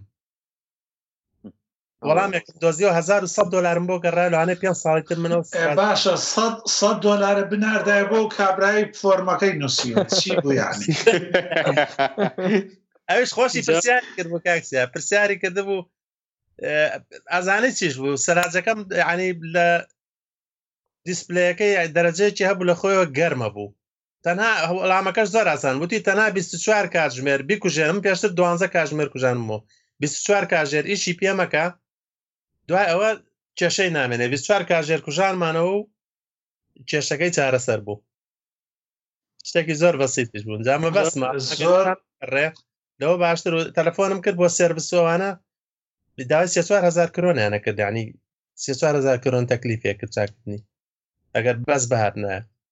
وەڵامێک دۆزیۆ 1900 دلارم بۆ گەڕای لەوانە پێ ساڵی تر منەوە باشە 100 دلارە بناردای بۆ کابرای فۆرمەکەی نووسی چی بوو یانی ئەوش خۆشی پرسیار کرد بۆ کاکسیا پرسیاری کرده بوو ئازانەی چیش بوو سەراجەکەم ینی لە دیسپلەکەی دەرەجەیەکی هەبوو لە خۆیەوە گەرمە بوو تەنها وەڵامەکەش زۆر ئاسان وتی تەنها 24 کاتژمێر بیکوژێن من پێشتر دوانزە کاتژمێر کوژانمەوە 24 کاتژێر ئیشی پێمەکە دوای ئەوە کێشەی نامێنێ 24 کاتژێر کوژانمانەوە و کێشەکەی چارەسەر بوو شتێکی زۆر بەسیتش بوون جامە بەسمە زۆر ڕێ لەوە باشتر و تەلەفۆنم کرد بۆ سربسەوانە داوای 4هزار کرۆنیانە کردانی 4هزار کرۆن تەکلیفێک کرد چاکردنی ئەگەر بەس بهاتنایە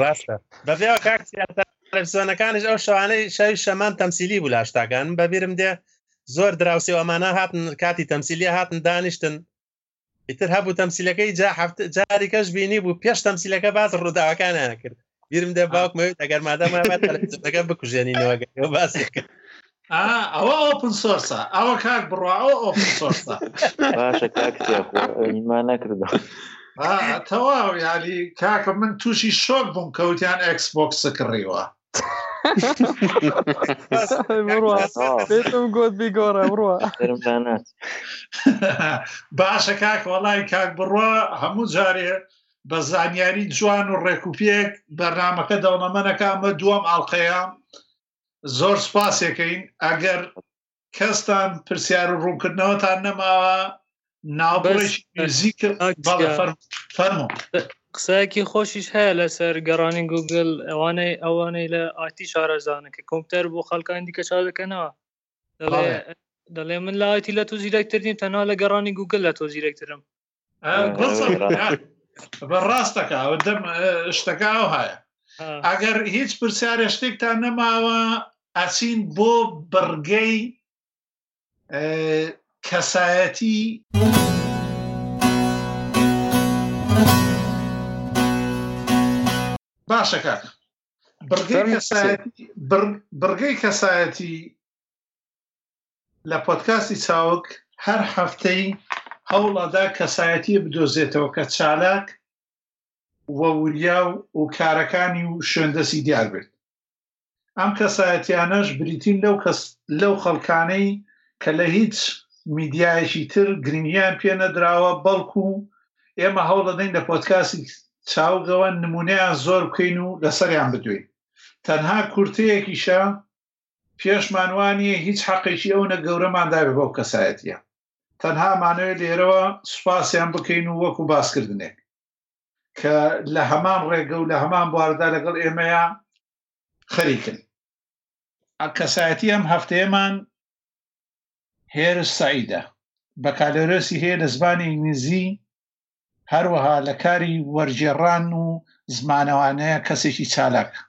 ڕاستە بەبێەوە کاک تەلەڤزیۆنەکانش ئەو شوانەی شەوی شەمان تەمسیلی بوو لاشتاکان بەبیرم دێ زۆر دراوسی ئەمانە هاتن کاتی تەمسیلی هاتن دانیشتن ئیتر هەبوو تەمسیلەکەی جا هەفت جاری کەش بینی بوو پێش تەمسیلەکە باز ڕووداوەکانیان کرد بیرم دێ باوکمەوێت ئەگەر مادەمەکە بکوژێنینەوە باسی کرد ئەوە ئۆپن سۆرسە ئەوە کاک بڕوا ئەو ئۆپن سۆرسە باشە کاکسیمان نەکردەوە تەواو یاری کاکە من تووشی شۆک بووم کەوتیان ئەکس بۆک سکڕیوە گۆت بیگۆڕە بڕوە باشە کاک وەڵی کاک بڕوە هەموو جارێ بە زانیاری جوان و ڕێکوپێک بەرنمەکە دەوڵەمەنەکە ئەمە دووەم ئاڵلقەیە زۆر سپاسێکەین ئەگەر کەستان پرسیار و ڕوونکردنەوەتان نەماوە فەرمو قسایەکی خۆشیش هەیە لەسەر گەڕانی گوگل ئەوانەی ئەوانەی لە ئاتی شارەزانە کە کۆمپیوتەر بۆ خەڵکان دیکە چا دەکەنەوە دەڵێ من لە ئاتی لە تۆ زیرەکترین تەنها لە گەڕانی گوگل لە تۆ زیرەکترم ڕاستەکە ئەو دەم شتەکە ئەو هاە ئەگەر هیچ پرسیارە شتێکتان نەماوە ئەسین بۆ بڕگەی کەسایەتی باشە کاک بڕگەی کەسایەتی لە پۆدکاستی چاوگ هەر هەفتەی هەوڵ ئەدا کەسایەتیە بدۆزێتەوە کە چالاک و وریا و کارەکانی و شوێندەسی دیار بێت ئەم کەسایەتیانەش بریتین لەو کەس لەو خەڵکانەی کە لە هیچ میدیایەکی تر گرنگیان پێ نەدراوە بەڵکو و ئێمە هەوڵەدەین لە پۆتکاسی چاوگەوە نمونەیان زۆر بکەین و لەسەریان بدوین تەنها کورتەیەکیشە پێشمان وانیە هیچ حەقێکی ئەونە گەورەمان دابێ بەو کەسایەتیە. تەنها ئەمانەوێ لێرەوە سوپاسیان بکەین و وەکو باسکردنێک کە لە هەمان ڕێگە و لە هەمان بواردا لەگەڵ ئێمەیە خەریکن. کەسایەتی ئەم هەفتەیەمان هێرش سەعیدە، بەکالۆرێسی هەیە لە زمانی ئینگلیزی، هەروەها لە کاری وەرگێڕان و زمانەوانەیە کەسێکی چالاکە.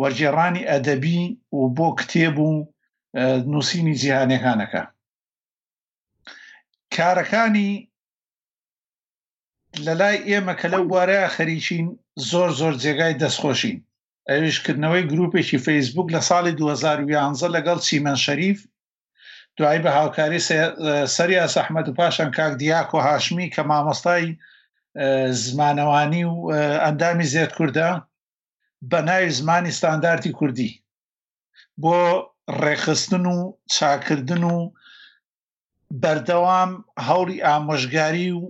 وەرگێڕانی ئەدەبی و بۆ کتێب و نووسینی جیهانەکانەکە کارەکانی لە لای ئێمە کە لەو بوارە خەریکین زۆر زۆر جێگای دەستخۆشین ئەویشکردنەوەی گروپێکی فەیسبوک لە ساڵی 2011 لەگەڵ چیمەن شەریف دوایی بە هاوکاری سەریا سەحمەد و پاشان کاک دیاک و هاشمی کە مامۆستای زمانەوانی و ئەندامی زێت کووردە بە ناوی زمانی ستاندارتی کوردی بۆ ڕێخستن و چاکردن و بەردەوام هەوڵی ئامۆژگاری و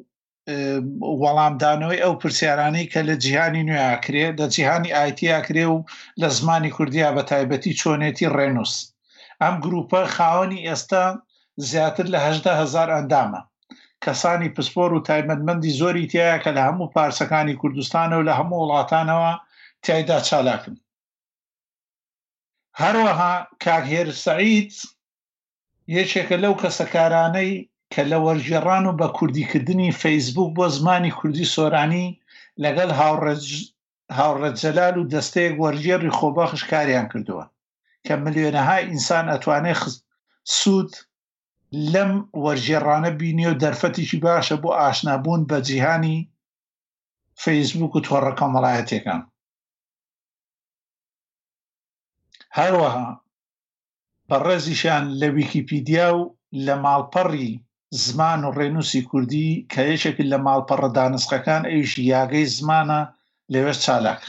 وەڵامدانەوەی ئەو پرسیارانەی کە لە جیهانی نوێیاکرێ لە جیهانی ئایتیاکرێ و لە زمانی کوردیا بە تایبەتی چۆنێتی ڕێنووس ئەم گروپە خاوەنی ئێستا زیاتر لە هزار ئەندامە کەسانی پسپۆر و تایبەتمەندی زۆری تیایە کە لە هەموو پارچەکانی کوردستان و لە هەموو وڵاتانەوە تیایدا چالاکن. هەروەها کاک هێرش سەعید یەکێکە لەو کەسەکارانەی کە لە وەرگێڕان و بە کوردیکردنی فەیسبووک بۆ زمانی کوردی سۆرانی لەگەڵ هاوڕێ جەلال و دەستەیەک وەرگێڕی خۆبەخش کاریان کردووە کە ملیۆنەها ئینسان ئەتوانێ سوود لەم وەرگێڕانە بینی و دەرفەتیی باشە بۆ ئاشنابوون بە جیهانی فەیسبووک و تۆڕە کۆمەڵایەتیەکان هەروەها بەڕێزیشان لە ویکیپیدیا و لە ماڵپەڕی زمان و ڕێنووسی کوردی کە یەکێک لە ماڵپەڕە دانسقەکان ئەویش یاگەی زمانە لەوێ چالاک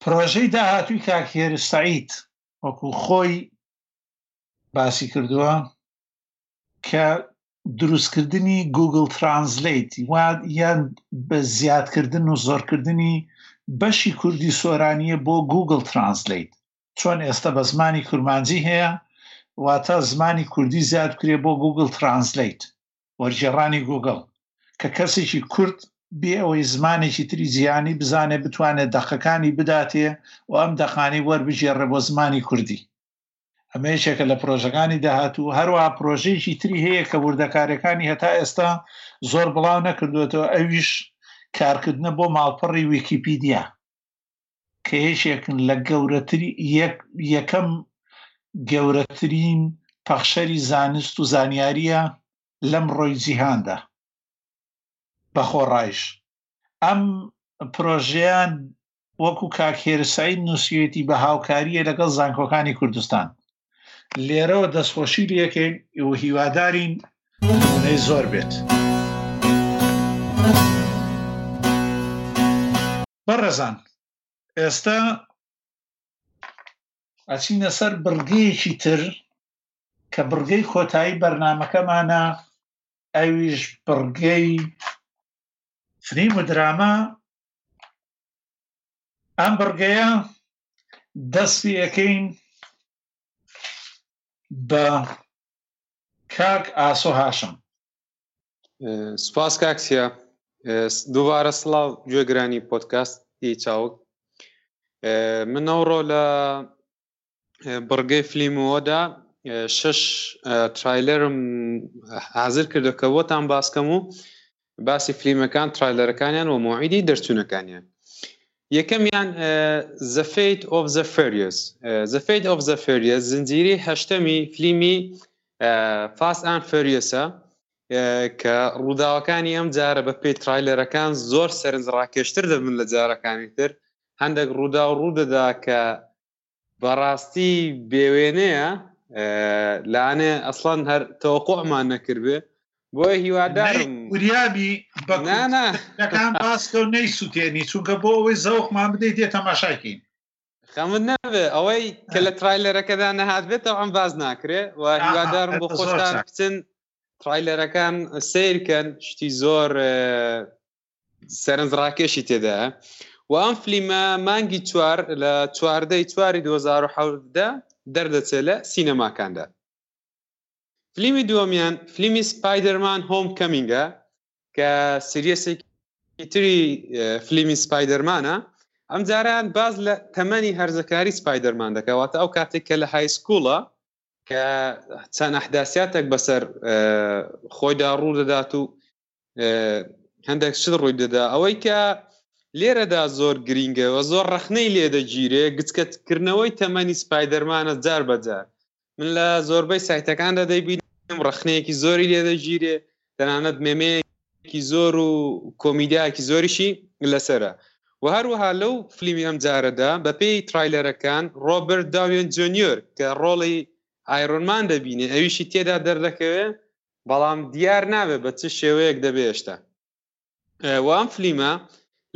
پرۆژەی داهاتووی کاک هێرش سەعید وەکو خۆی باسی کردووە کە دروستکردنی گوگل ترانزلیت یان بە زیادکردن و زۆرکردنی بەشی کوردی سۆرانیە بۆ گوگل ترانزلیت چۆن ئێستا بە زمانی کورمانجی هەیە واتە زمانی کوردی زیاد کرێ بۆ گوگل ترانزلیت وەرجێڕانی گوگل کە کەسێکی کورد بێ ئەوەی زمانێکی تری جیانی بزانێ بتوانێت دەقەکانی بداتێ و ئەم دەقانی وەربژێڕێ بۆ زمانی کوردی ئەمە یەکێکە لە پرۆژەکانی داهاتوو هەروە پرۆژەیەکی تری هەیە کە وردەکارەکانی هەتا ئێستا زۆر بڵاو نەکردوێتەوە ئەویش کارکردنە بۆ ماڵپەڕی ویکیپیدیا کە یەکێکن لە گەورەتری یەکەم گەورەترین پەخشەری زانست و زانیاریە لەم ڕۆی جیهاندا بەخۆڕایش ئەم پرۆژیان وەکو کاک هێرش سەعید نووسیوێتی بە هاوکارییە لەگەڵ زانکۆکانی کوردستان لێرەوە دەستخۆشی لەکەین و هیوادارین نمونەی زۆر بێت. بەڕێزان ئێستا ئەچینە سەر بڕگەیەکی تر کە بڕگەی کۆتایی بەرنمەکەمانە ئەویش بڕگەی فلیم و درامە ئەم بڕگەیە دەست پێ یەکەین بە کاک ئاسۆ هاشم سپاس کاکسە دووبارە سڵاو گوێگرانی پۆتکاستی چاوک من ئەوڕۆ لە بڕگەی فلیمەوەدا شش ترایلەرم حازر کردە کە بۆتان باسکەم و باسی فلیمەکان ترایلەرەکانیان و مۆعیدی دەرچوونەکانیان یەکەمیان زەفیت ئۆف زە فریس زەفیت ئۆف زە فریس زنجیری هەشتەمی فلیمی فاس ئان فریسە کە ڕووداوەکانی ئەم جارە بە پێی ترایلەرەکان زۆر سەرنج ڕاکێشتر دەبن لە جارەکانی تر هەندێک ڕووداو ڕوودەدا کە بەڕاستی بێ وێنەیە لانێ ئەسڵەن هەر تەوەقوعمان نەکردبێ بۆیە هیوادارم وریابی بەکان باسکە و نەی سووتێنی چونکە بۆ ئەوەی زەوقمان بدەیت دێ تەماشاکەین خەمت نەبێ ئەوەی کە لە ترایلەرەکەدا نەهات بێتەوە ئەم باز ناکرێ و هیوادارم بۆ خۆشتان بچن ترایلەرەکان سیرکەن شتی زۆر سەرنجڕاکێشی تێدایە و ئەم فلیمە مانگی چوار لە چواردەی چواری 2010 دەردەچێت لە سینەماکاندا فلیمی دووەمیان فلیمی سپایدەرمان هۆم کەمینگە کە سریەسێکی تری فلیمی سپایدەرمانە ئەم جاریان باز لە تەمەنی هەرزەکاری سپایدەرمان دەکەواتە ئەو کاتێک کە لە هایسکوڵە کە چەند ئەحداسیاتێک بەسەر خۆیدا ڕوو دەدات و هەندێک شت ڕووی دەدا ئەوەی کە لێرەدا زۆر گرینگەوە زۆر ڕەخنەی لێدەگیرێ گچکەتکردنەوەی تەمەنی سپایدەرمانە جار بەجار من لە زۆربەی سایتەکاندا دەیبینم ڕەخنەیەکی زۆری لێدەگیرێ تەنانەت مێمەیەکی زۆر و کۆمیدیاکی زۆریشی لەسرە و هەروەها لەو فلیمی ئەم جارەدا بەپێی ترایلەرەکان ڕۆبرت داوێن جۆنیۆر کە ڕۆڵی ئایرۆنمان دەبینێ ئەویشی تێدا دەردەکەوێت بەڵام دیار نابێت بە چ شێوەیەک دەبێشتە و ئەم فلیمە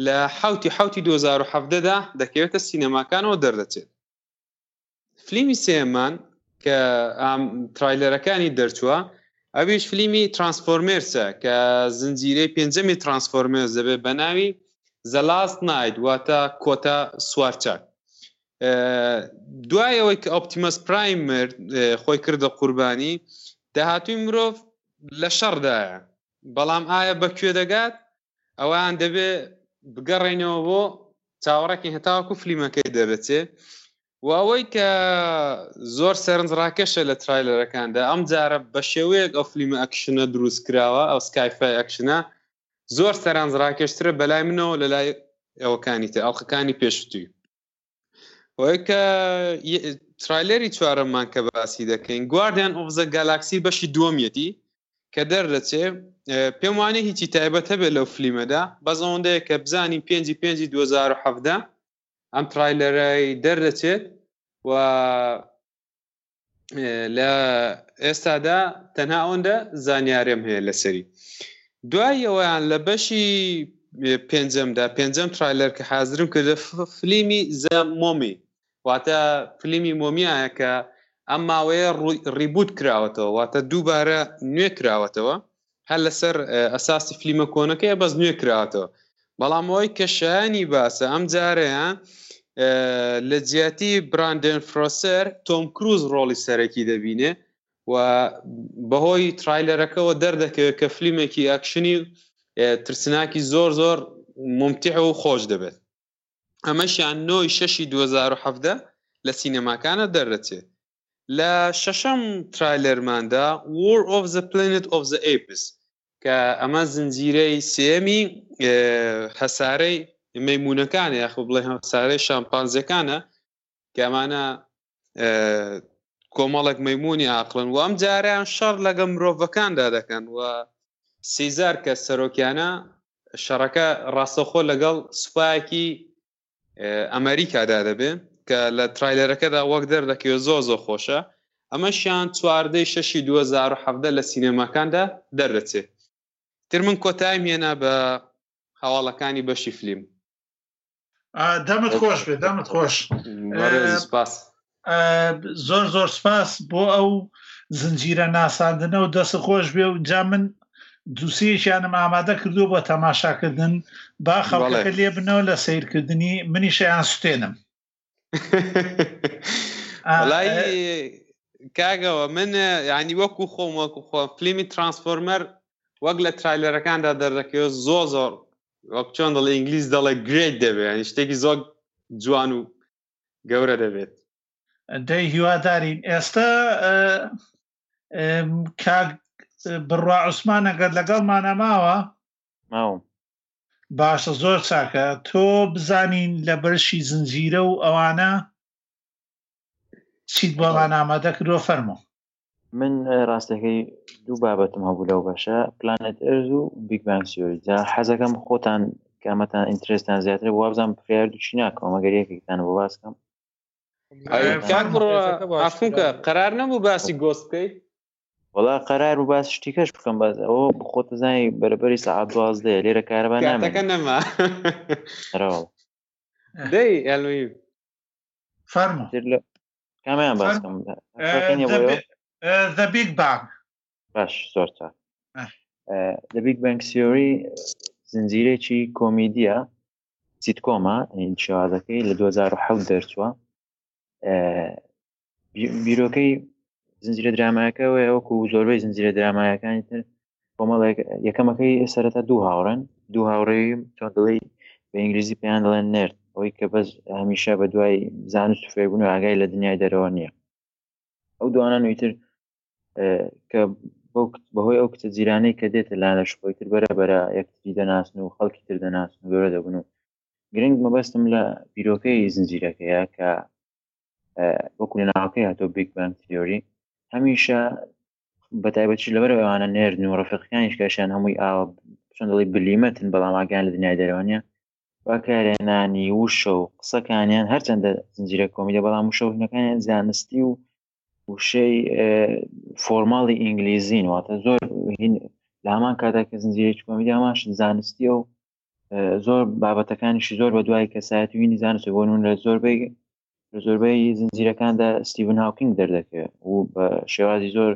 لە حوتی حوتی 2017دا دەکەوێتە سینەماکانەوە دەردەچێت فلیمی سێمان کە ترایلەرەکانی دەرچووە ئەویش فلیمی ترانسفۆرمێرسە کە زنجیرەی پێنجەمی ترانسفۆرمێرس دەبێت بە ناوی زەلاست نایت واتە کۆتا سوارچاک دوای ئەوەی کە ئۆپتیمەس پرایم مرد خۆی کردە قوربانی داهاتووی مرۆڤ لە شەڕدایە بەڵام ئایا بەکوێ دەگات ئەوان دەبێ بگەڕێنەوە بۆ چاوەڕێکی هەتاوەکو فلیمەکەی دەرەچێ و ئەوەی کە زۆر سەرنج ڕاکێشە لە ترایلەرەکاندا ئەم جارە بە شێوەیەک ئەو فلیمە ئەکشنە دروست کراوە ئەو سکایفای ئەکشنە زۆر سەرانز ڕاکێشترە بەلای منەوە لە لای ئەوەکانی تر ئەڵلقەکانی پێشتوی ئەوەکە ترایلەری چوارەمان کە باسی دەکەین گواردیان ئۆفزە گالاکسی بەشی دووەمیەتی کە دەردەچێ پێم وانە هیچی تایبەت هەبێت لەو فلیمەدا بەس ئەوەندەیە کە بزانی پێنجی پێنجی 2017 ئەم ترایلەرای دەردەچێت و لە ئێستادا تەنها ئەوەندە زانیارێم هەیە لەسەری دوای ئەویان لە بەشی پێنجەمدا پێنجەم ترایلەر کە حازرم کردە فلیمی زە مۆمی واتە فلیمی مۆمیایەکە ئەم ماوەیە ڕیبوت کراوەتەوە واتە دووبارە نوێ کراوەتەوە هەر لەسەر ئەساسی فلیمە کۆنەکەیە بەس نوێ کراوەتەوە بەڵام ئەوەی کە شایانی باسە ئەم جارەیان لە جیاتی براندێن فرۆسەر تۆم کروز ڕۆڵی سەرەکی دەبینێ و بەهۆی ترایلەرەکەەوە دەردەکەوێت کە فلیمێکی ئەکشنی ترسناکی زۆر زۆر ممتع و خۆش دەبێت ئەمەشیان نۆی شەشی 2017 لە سینەماکانە دەردەچێت لە شەشەم ترایلەرماندا War of the Planet of the Apes کە ئەمە زنجیرەی سێەمی هەسارەی مەمونونەکانە یاخۆ بڵێ هەسارەی شامپانزەکانە کەمانە کۆمەڵێک مەمونی ئاقلن و ئەم جاریان شەڕ لەگە مرۆڤەکاندا دەکەن و سیزار کە سەرۆکیانە شەڕەکە ڕاستەخۆ لەگەڵ سوپایەکی ئەمریکادا دەبێ کە لە ترایلەرەکەدا وەک دەردەکەوێت زۆ زۆ خۆشە ئەمەشیان چواردەی شەشی 2017 لە سینەماکاندا دەردەچێت تر من کۆتایم هێنا بە هەواڵەکانی بەشی فلیم دەمت خۆش بێ دەمت خۆش سپاس زۆر زۆر سپاس بۆ ئەو زنجیرە ناساندنە و دەست خۆش بێ و جا من دووسێکیانم ئامادە کردو بۆ تەماشاکردن با خەڵەکە لێ بنەوە لە سیرکردنی منیشیان سوتێنم کاگەوە من ینی وەکو خۆم وەکو خۆ فلیمی ترانسفۆرمەر وەک لە ترایلەرەکاندا دەردەکەوە زۆ زۆر وەک چۆن دەڵ ئینگلیس دەڵێ گرێت دەبێت شتێکی زۆر جوان و گەورە دەبێت دەی هیوادارین ئێستا کاک بڕوا عوسمان ئەگەر لەگەڵ مانەماوە ماوم باشە زۆر چاکە تۆ بزانین لە بەرشی زنجیرە و ئەوانە چیت بۆمان ئامادە کردوە فەرمو من ڕاستەکەی دوو بابەتم هەبوو لەو بەشە پلانێت ئەرز و بیگ بانگ سیۆری جا حەزەکەم خۆتان کامەتان ئینترستان زیاتر بۆ وابزانم پرێار دوچی ناکەم ئەگەر یەکێکتان بۆ باسکەم ئەفونکە قرار نەبوو باسی گۆست بکەیت وڵا قرار و باس شتیکەش بکەم باز ئەوە بخۆتە زانی بەرەبەری سەعات دوازدە لێرە کارەبان نامەکە نەما دەی ئەلوی فەرمو کامیان باسکەم ذا بیگ بانگ باش زۆر چاک ذا بیگ بانگ سیۆری زنجیرێکی کۆمیدیە سیتکۆمە شێوازەکەی لە 2010 دەرچووە بیرۆکەی زنجیرە درامایەکەوەیە وەکو زۆربەی زنجیرە درامایەکانی تر کۆمەڵێک یەکەمەکەی سەرەتا دوو هاوڕێن دوو هاوڕێی چۆن دڵی بە ئینگلیزی پێیان دەڵێن نرد ئەوەی کە بەس هەمیشە بە دوای زانست فێبوون و ئاگای لە دنیای دەرەوە نییە ئەو دوانە نویتر کە بەهۆی ئەو کچە جیرانەی کە دێتە لا لە شخۆی تر بەرە بەرە یەکتری دەناسن و خەڵکی تر دەناسن و گەورە دەبن و گرنگ مەبەستم لە بیرۆکەی زنجیرەکەیە کە وەکو لە ناوەکەی هاتۆ بیگ بانگ تیۆری هەمیشە بەتایبەتیش لەبەر ئەوانە نێردن و ڕفقەکانیش کەشیان هەمووی ئاوە چندڵی بلیمەتن بەڵام ئاگیان لە دنیای دەرەوەنیە بەکارێنانی وشە و قسەکانیان هەرچەندە زنجیرە کۆمیدە بەڵام وشەونەکانیان زانستی و وشەی فۆرماڵی ئینگلیزین واتە زۆر لە هەمان کاتە کە زنجیرێکی کۆمیدامان زانستیە و زۆر بابەتەکانیشی زۆر بە دوای کەسایەتی وینی زانست بۆنون لە زۆربەی لە زۆربەی زنجیرەکاندا ستیون هاوکینگ دەردەکەوێت و بە شێوازی زۆر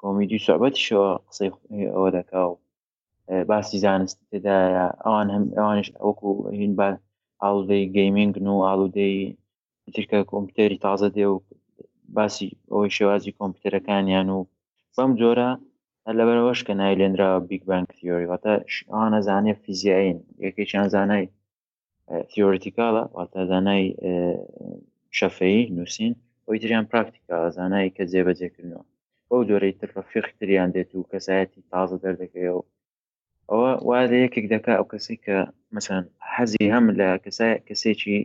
کۆمیدی سوعبەتیشەوە قسەی ئەوە دەکا و باسی زانست تێدایە ئەوان هەم ئەوانش ئەوکو هین با ئاڵودەی گەیمنگ و ئاڵودەی ترکە کۆمپیوتەری تازە دێ و باسی ئەوەی شێوازی کۆمپیوتەرەکانیان و بەم جۆرە لەبەرەوەش کە نای لێنرا بیگ بانگ تیۆری واتە ئەوانە زانێ فیزیایین یەکێکیان زانای تیۆریتیکاڵە واتە زانای شەفەی نووسین ئەوی تریان پراکتیکا زانایی کە جێبەجێکردنەوە بەو جۆرەی تر ڕفیق تریان دێت و کەسایەتی تازە دەردەکەی و ئەوە وا لە یەکێک دەکا ئەو کەسی کە مەسەن حەزی هەم لە کەسای کەسێکی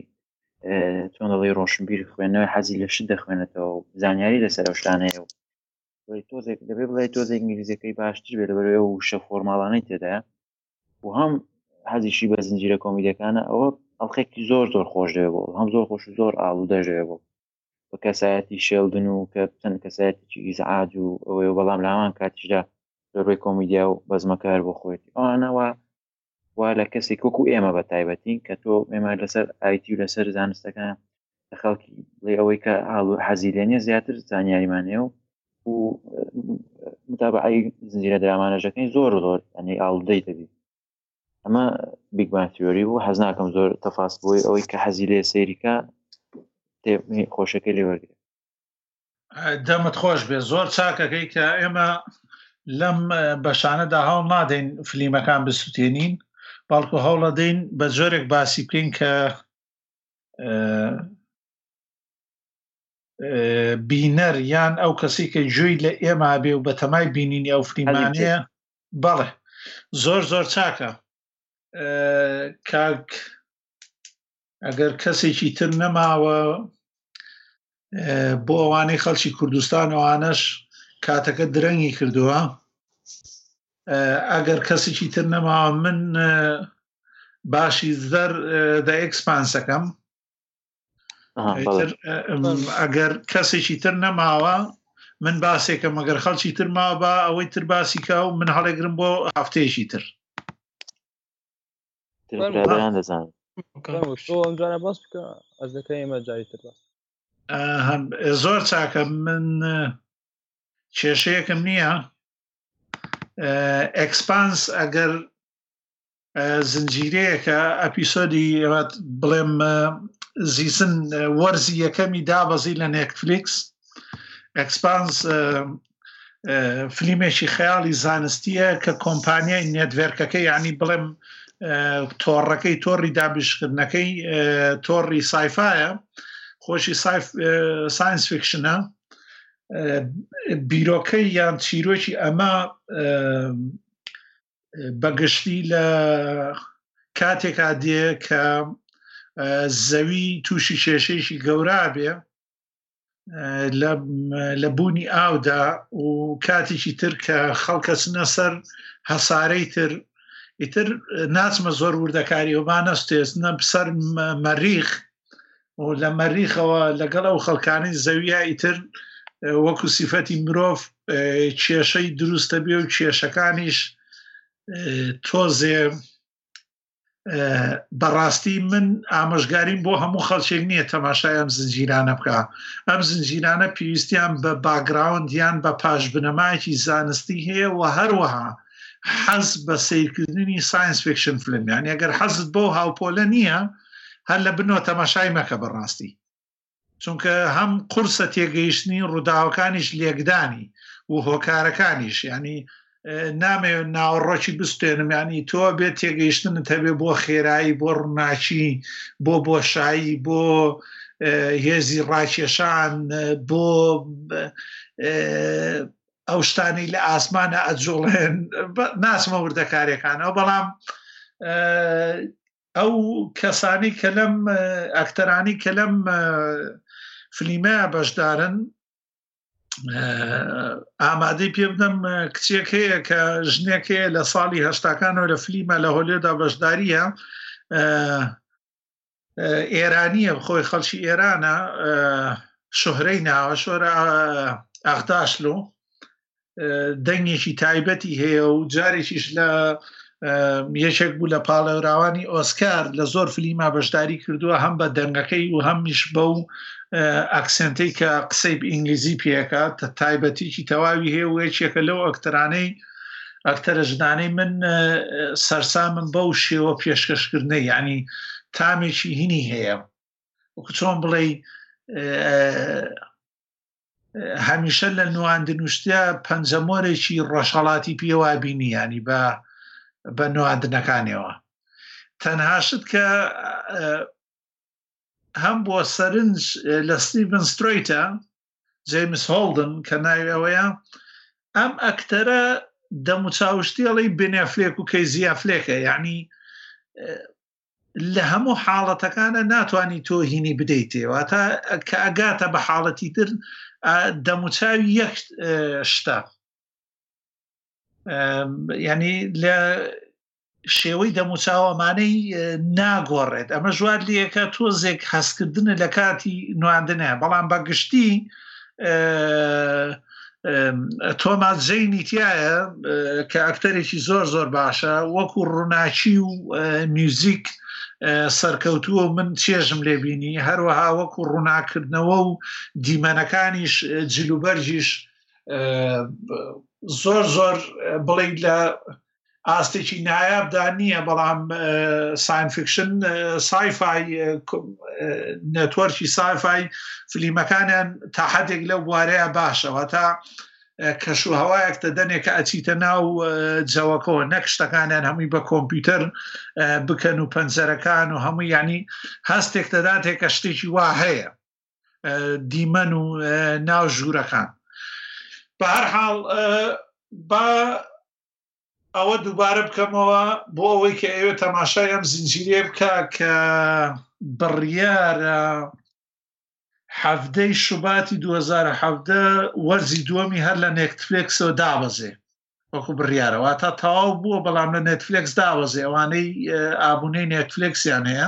تۆنەڵی ڕۆشنبیر خوێنەوە حەزی لە شت دەخوێنێتەوە زانیاری لەسەر شتانەیە و تۆزێک دەبێ بڵێ تۆزە ئینگلیزیەکەی باشتر بێت لەبەر ئەو شە فۆرماڵانەی تێدا و هەم حەزیشی بە زنجیرە کۆمیدەکانە ئەوە ئەڵلقێکی زۆر زۆر خۆش دەێ بۆ هەم زۆر خۆش زۆر ئاڵودەژێ بۆ و کەسایەتی شێلدن و کە چەند کەسایەتێکی ئیزعاج و ئەوەی و بەڵام لاوان کاتیشدا زۆربەی کۆمیدیا و بەزمەکار بۆ خۆێتی ئەوانەوە وا لە کەسێک وەکو ئێمە بە تایبەتین کە تۆ ئێمە لەسەر ئایتی و لەسەر زانستەکان لە خەڵکی بڵێ ئەوەی کە ئاڵ و حەزیلێنە زیاتر زانیاریمانەیە و و متابعی زنجیرە درامانەژەکەی زۆر زۆر ئەنی ئاڵدەی دەبیت ئەمە بیگبان تیۆری بوو حەز ناکەم زۆر تەفاس بۆی ئەوەی کە حەزی لێ سەیریکە خۆشەکە لێ وەرگێ دەمت خۆش بێ زۆر چاکەکەی کە ئێمە لەم بەشانەدا هەڵ نادەین فلیمەکان بسووتێنین بەڵکو هەوڵەدەین بە جۆرێک باسی بکەین کە بینەر یان ئەو کەسی کە جوێی لە ئێمە بێ و بەتەمای بینینی ئەو فلیمانەیە بەڵێ زۆر زۆر چاکە کاک ئەگەر کەسێکی تر نەماوە بۆ ئەوانەی خەڵکی کوردستان ئەوانەش کاتەکە درەنگی کردووە ئەگەر کەسێکی تر نەماوە من باشی زەر دە ئەکسپانسەکەم ئەگەر کەسێکی تر نەماوە من باسێکە مەگەر خەڵکی ترما بە ئەوەی تر باسی کا و من هەڵێگرم بۆ هەفتەیەکی تر زۆر چاکە من کێشەیەکم نییە ئەکسپانس ئەگەر زنجیرەیەکە ئەپیسۆدی ڕات بڵێم زیزن وەرزی یەکەمی دابەزی لە نێکفلیکس ئەکسپانس فلیمێکی خەیاڵی زانستیە کە کۆمپانیای نێتڤێرکەکە ینی بڵێم تۆڕەکەی تۆری دابشکردنەکەی تۆری سایفاە خۆشی ساینس فیکشنە بیرۆکەی یان چیرۆکی ئەمە بەگشتی لە کاتێکا دێ کە زەوی تووشی کێشەیەکی گەورا بێ لە بوونی ئاودا و کاتێکی تر کە خەڵکەچنە سەر هەسارەی تر ئیتر ناچمە زۆر وردەکاری و بانەستێزنە سەر مەریخ لە مەریخەوە لەگەڵ ئەو خەڵکانی زەویە ئیتر وەکو سیفەتی مرۆڤ کێشەی دروستە بێ و کێشەکانیش تۆزێ بەڕاستی من ئامۆژگاریم بۆ هەموو خەڵکێک نییە تەماشای ئەم زنجیرانە بکە ئەم زنجیرانە پێویستیان بە باگراوند یان بە پاش بنەمایکی زانستی هەیە و هەروەها حەز بە سیرکردنی ساینس فکشن فلمیان ئەگەر حەزت بۆ هاوپۆلە نییە هەر لە بنەوە تەماشای مەکە بەڕاستی چونکە هەم قورسە تێگەیشتنی ڕووداوەکانیش لێکدانی و هۆکارەکانیش ینی نامێ ناوەڕۆکی بستێنمانی تۆ بێت تێگەیشتنت هەبێ بۆ خێرایی بۆ ڕووناچی بۆ بۆشایی بۆ هێزی ڕاکێشان بۆ ئەو شتانەی لە ئاسمانە ئەجوڵێن ناسمە وردەکارەکانەوە بەڵام ئەو کەسانی کە لەم ئەکتەرانی کە لەم فلیمە بەشدارن ئامادەی پێ بدەم کچێک هەیە کە ژنێک هەیە لە ساڵی هەشتاکانەوە لە فلیمە لە هۆلێدا بەشداریە ئێرانیە بخۆی خەڵکی ئێرانە شوهرەی ناوە شۆرە ئەغداشلو دەنگێکی تایبەتی هەیە و جارێکیش لە یەکێک بوو لە پاڵێوراوانی ئۆسکار لە زۆر فلیما بەشداری کردووە هەم بە دەنگەکەی و هەمیش بە و ئەکسنتی کە قسەی ئینگلیزی پێکات تایبەتیکی تەواوی هەیە وەیەکێکە لەو ئەکتەرانەی ئەکتەرە ژنانەی من سەرسامم بەو شێوە پێشکەشکردنە ینی تامێکی هینی هەیە چۆن بڵێ هەمیشە لە نواندنوشتە پەنجەمۆرێکی ڕەشەڵاتی پێوا بینیانی بە بە نواندنەکانەوە تەنها شت کە هەم بۆ سەرنج لە ستیڤن ستریتە جەیمس هۆڵدن کە ناوی ئەوەیە ئەم ئەکتەرە دەموچاوشتیڵی بنێفلێک و کەیزیافلێکە یعنی لە هەموو حاڵەتەکانە ناتانی تۆ هینی بدەیتەوە تا کە ئەگاتە بە حاڵەتی تر دەموچاوی یەک شتە ینی لە شێوەی دەموچاوەمانەی ناگۆڕێت ئەمە ژوار لەکە تۆزێک هەستکردنە لە کاتی نواندنە بەڵام بە گشتی تۆمات زەینی تایە کە ئەکتەرێکی زۆر زۆر باشە وەکو ڕووناچی و میوزیک سەرکەوتووە من چێژم لێبینی هەروەها وەکو ڕووناکردنەوە و دیمەنەکانیش جلوبەرجیش زۆر زۆر بڵێ لە ئاستێکی نایابدا نییە بەڵام ساینفکشن سایفای نەتوەرکی سایفای فلیمەکانیان تا حدێک لەو بوارەیە باشەوە تا کەش و هەوایەک تە دەنێکە ئەچیتە ناو جەوەکەەوە نەک شتەکانیان هەمووی بە کۆمپیوتەر بکەن و پەنجەرەکان و هەموو ینی هەستێک دەداتێکە شتێکی وا هەیە دیمەن و ناو ژوورەکان بە هەر حاڵ بە ئەوە دووبارە بکەمەوە بۆ ئەوەی کە ئەوێ تەماشای ئەم زنجیرێ بکە کە بڕیارە حەفتەی شوباتی 2017 وەرزی دووەمی هەر لە نێکتفلێکسەوە دابەزێ وەکو بڕیارەوە تا تەواو بووە بەڵام لە نێتفلێکس دابەزێ ئەوانەی ئابوونەی نێتفلێکسیان هەیە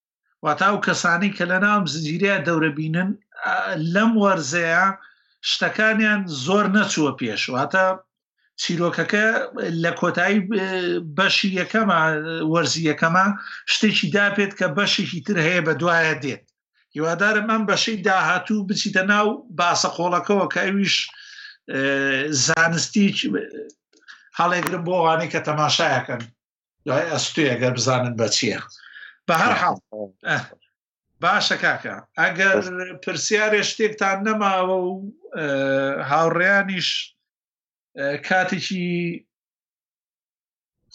واتا و کەسانی کە لە ناوم زنجیرەیە دەورە بینن لەم وەرزەیە شتەکانیان زۆر نەچووە پێش واتە چیرۆکەکە لە کۆتایی بەشی یەکەمە وەرزی یەکەمە شتێکی داپێت کە بەشێکی تر هەیە بە دوایە دێت هیوادارم ئەم بەشەی داهاتوو بچیتە ناو باسە قۆڵەکەەوە کە ئەویش زانستی هەڵێگرم بۆ ئەوانەی کە تەماشایەکەن دوای ئەستوێ ئەگەر بزانن بە چییە بە هەر حاڵ باشە کاکە ئەگەر پرسیارێ شتێکتان نەماوە و هاوڕێیانیش کاتێکی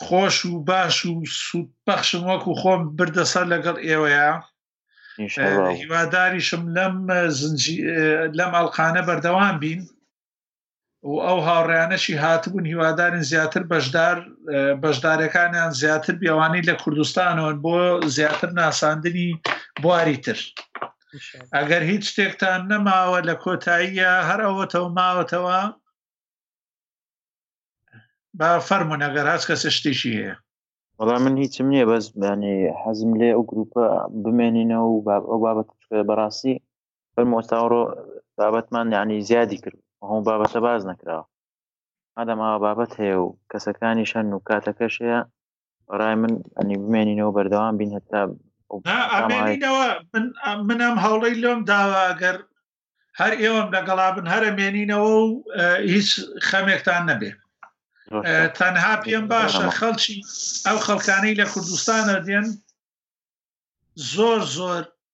خۆش و باش و سوود پەخشم وەکو خۆم بردە سەر لەگەڵ ئێوەیە هیواداریشم لەم زنجی لەم ئەڵقانە بەردەوام بین و ئەو هاوڕیانەشی هاتبوون هیوادارین زیاتر بەشدار بەشدارەکانیان زیاتر بیاوانی لە کوردستانەوەن بۆ زیاتر ناساندنی بواری تر ئەگەر هیچ شتێکتان نەماوە لە کۆتاییە هەر ئەوەتەوە ماوەتەوە با فەرمو نەگەر هەست کەسە شتێکی هەیە بەڵام من هیچم نییە بەس بەێ حەزم لێ ئەو گروپە بمێنینەوە و ئەو بابەت بەڕاستی بەر مۆستاڕۆ بابەتمان یعنی زیادی کرد هەموو بابەتە باز نەکراوە ئادەم ئاوا بابەت هەیە و کەسەکانی شەن و کاتەکەش هەیە ڕای من ئەنی بمێنینەوە بەردەوام بین هەتا منم هەوڵی لۆم داواگەر هەر ئێوەم لەگەڵا بن هەرە مێنینەوە و هیچ خەمێکتان نەبێ تەنها پێم باشە خەڵکی ئەو خەڵکانەی لە کوردستانە دێن زۆر زۆر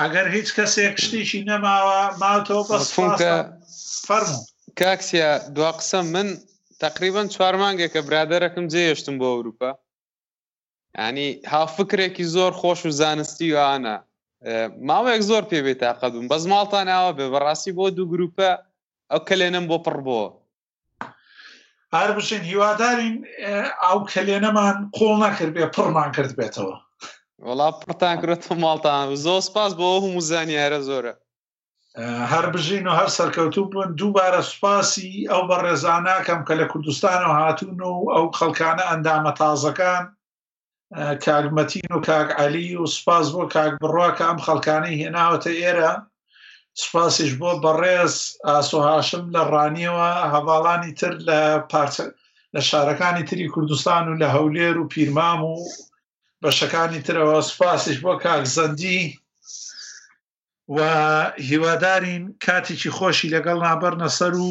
ئەگەر هیچ کەسێک شتێکی نەماوە ماوتەوە بە چونکە فەرمو کاکسیا دوا قسە من تقریبان چوار مانگێکە برادەرەکەم جێهێشتم بۆ ئەوروپا ینی هافکرێکی زۆر خۆش و زانستی وانە ماوەیەک زۆر پێ بێ تاقەت بووم بەس ماڵتان ئاوە بێ بەڕاستی بۆ دوو گروپە ئەو کەلێنم بۆ پڕ بۆ هەر بچین هیوادارین ئەو کەلێنەمان قۆڵ نەکرد بێ پڕمان کرد بێتەوە وڵا پڕتان کرێت ماڵتان زۆر سپاس بۆ هەموو زانیارە زۆرە هەر بژین و هەر سەرکەوتوو بوون دووبارە سوپاسی ئەو بەڕێزاناکەم کە لە کوردستانەوە هاتوون و ئەو خەڵکانە ئەندامە تازەکان کاک مەتین و کاک عەلی و سپاس بۆ کاک بڕوا کە ئەم خەڵکانەی هێناوەتە ئێرە سپاسیش بۆ بەڕێز ئاسۆ هاشم لە ڕانیەوە هەواڵانی تر لە پارچە لە شارەکانی تری کوردستان و لە هەولێر و پیرمام و بەشەکانی ترەوە سپاسیش بۆ کاک زەندی و هیوادارین کاتێکی خۆشی لەگەڵ نابەرنە سەر و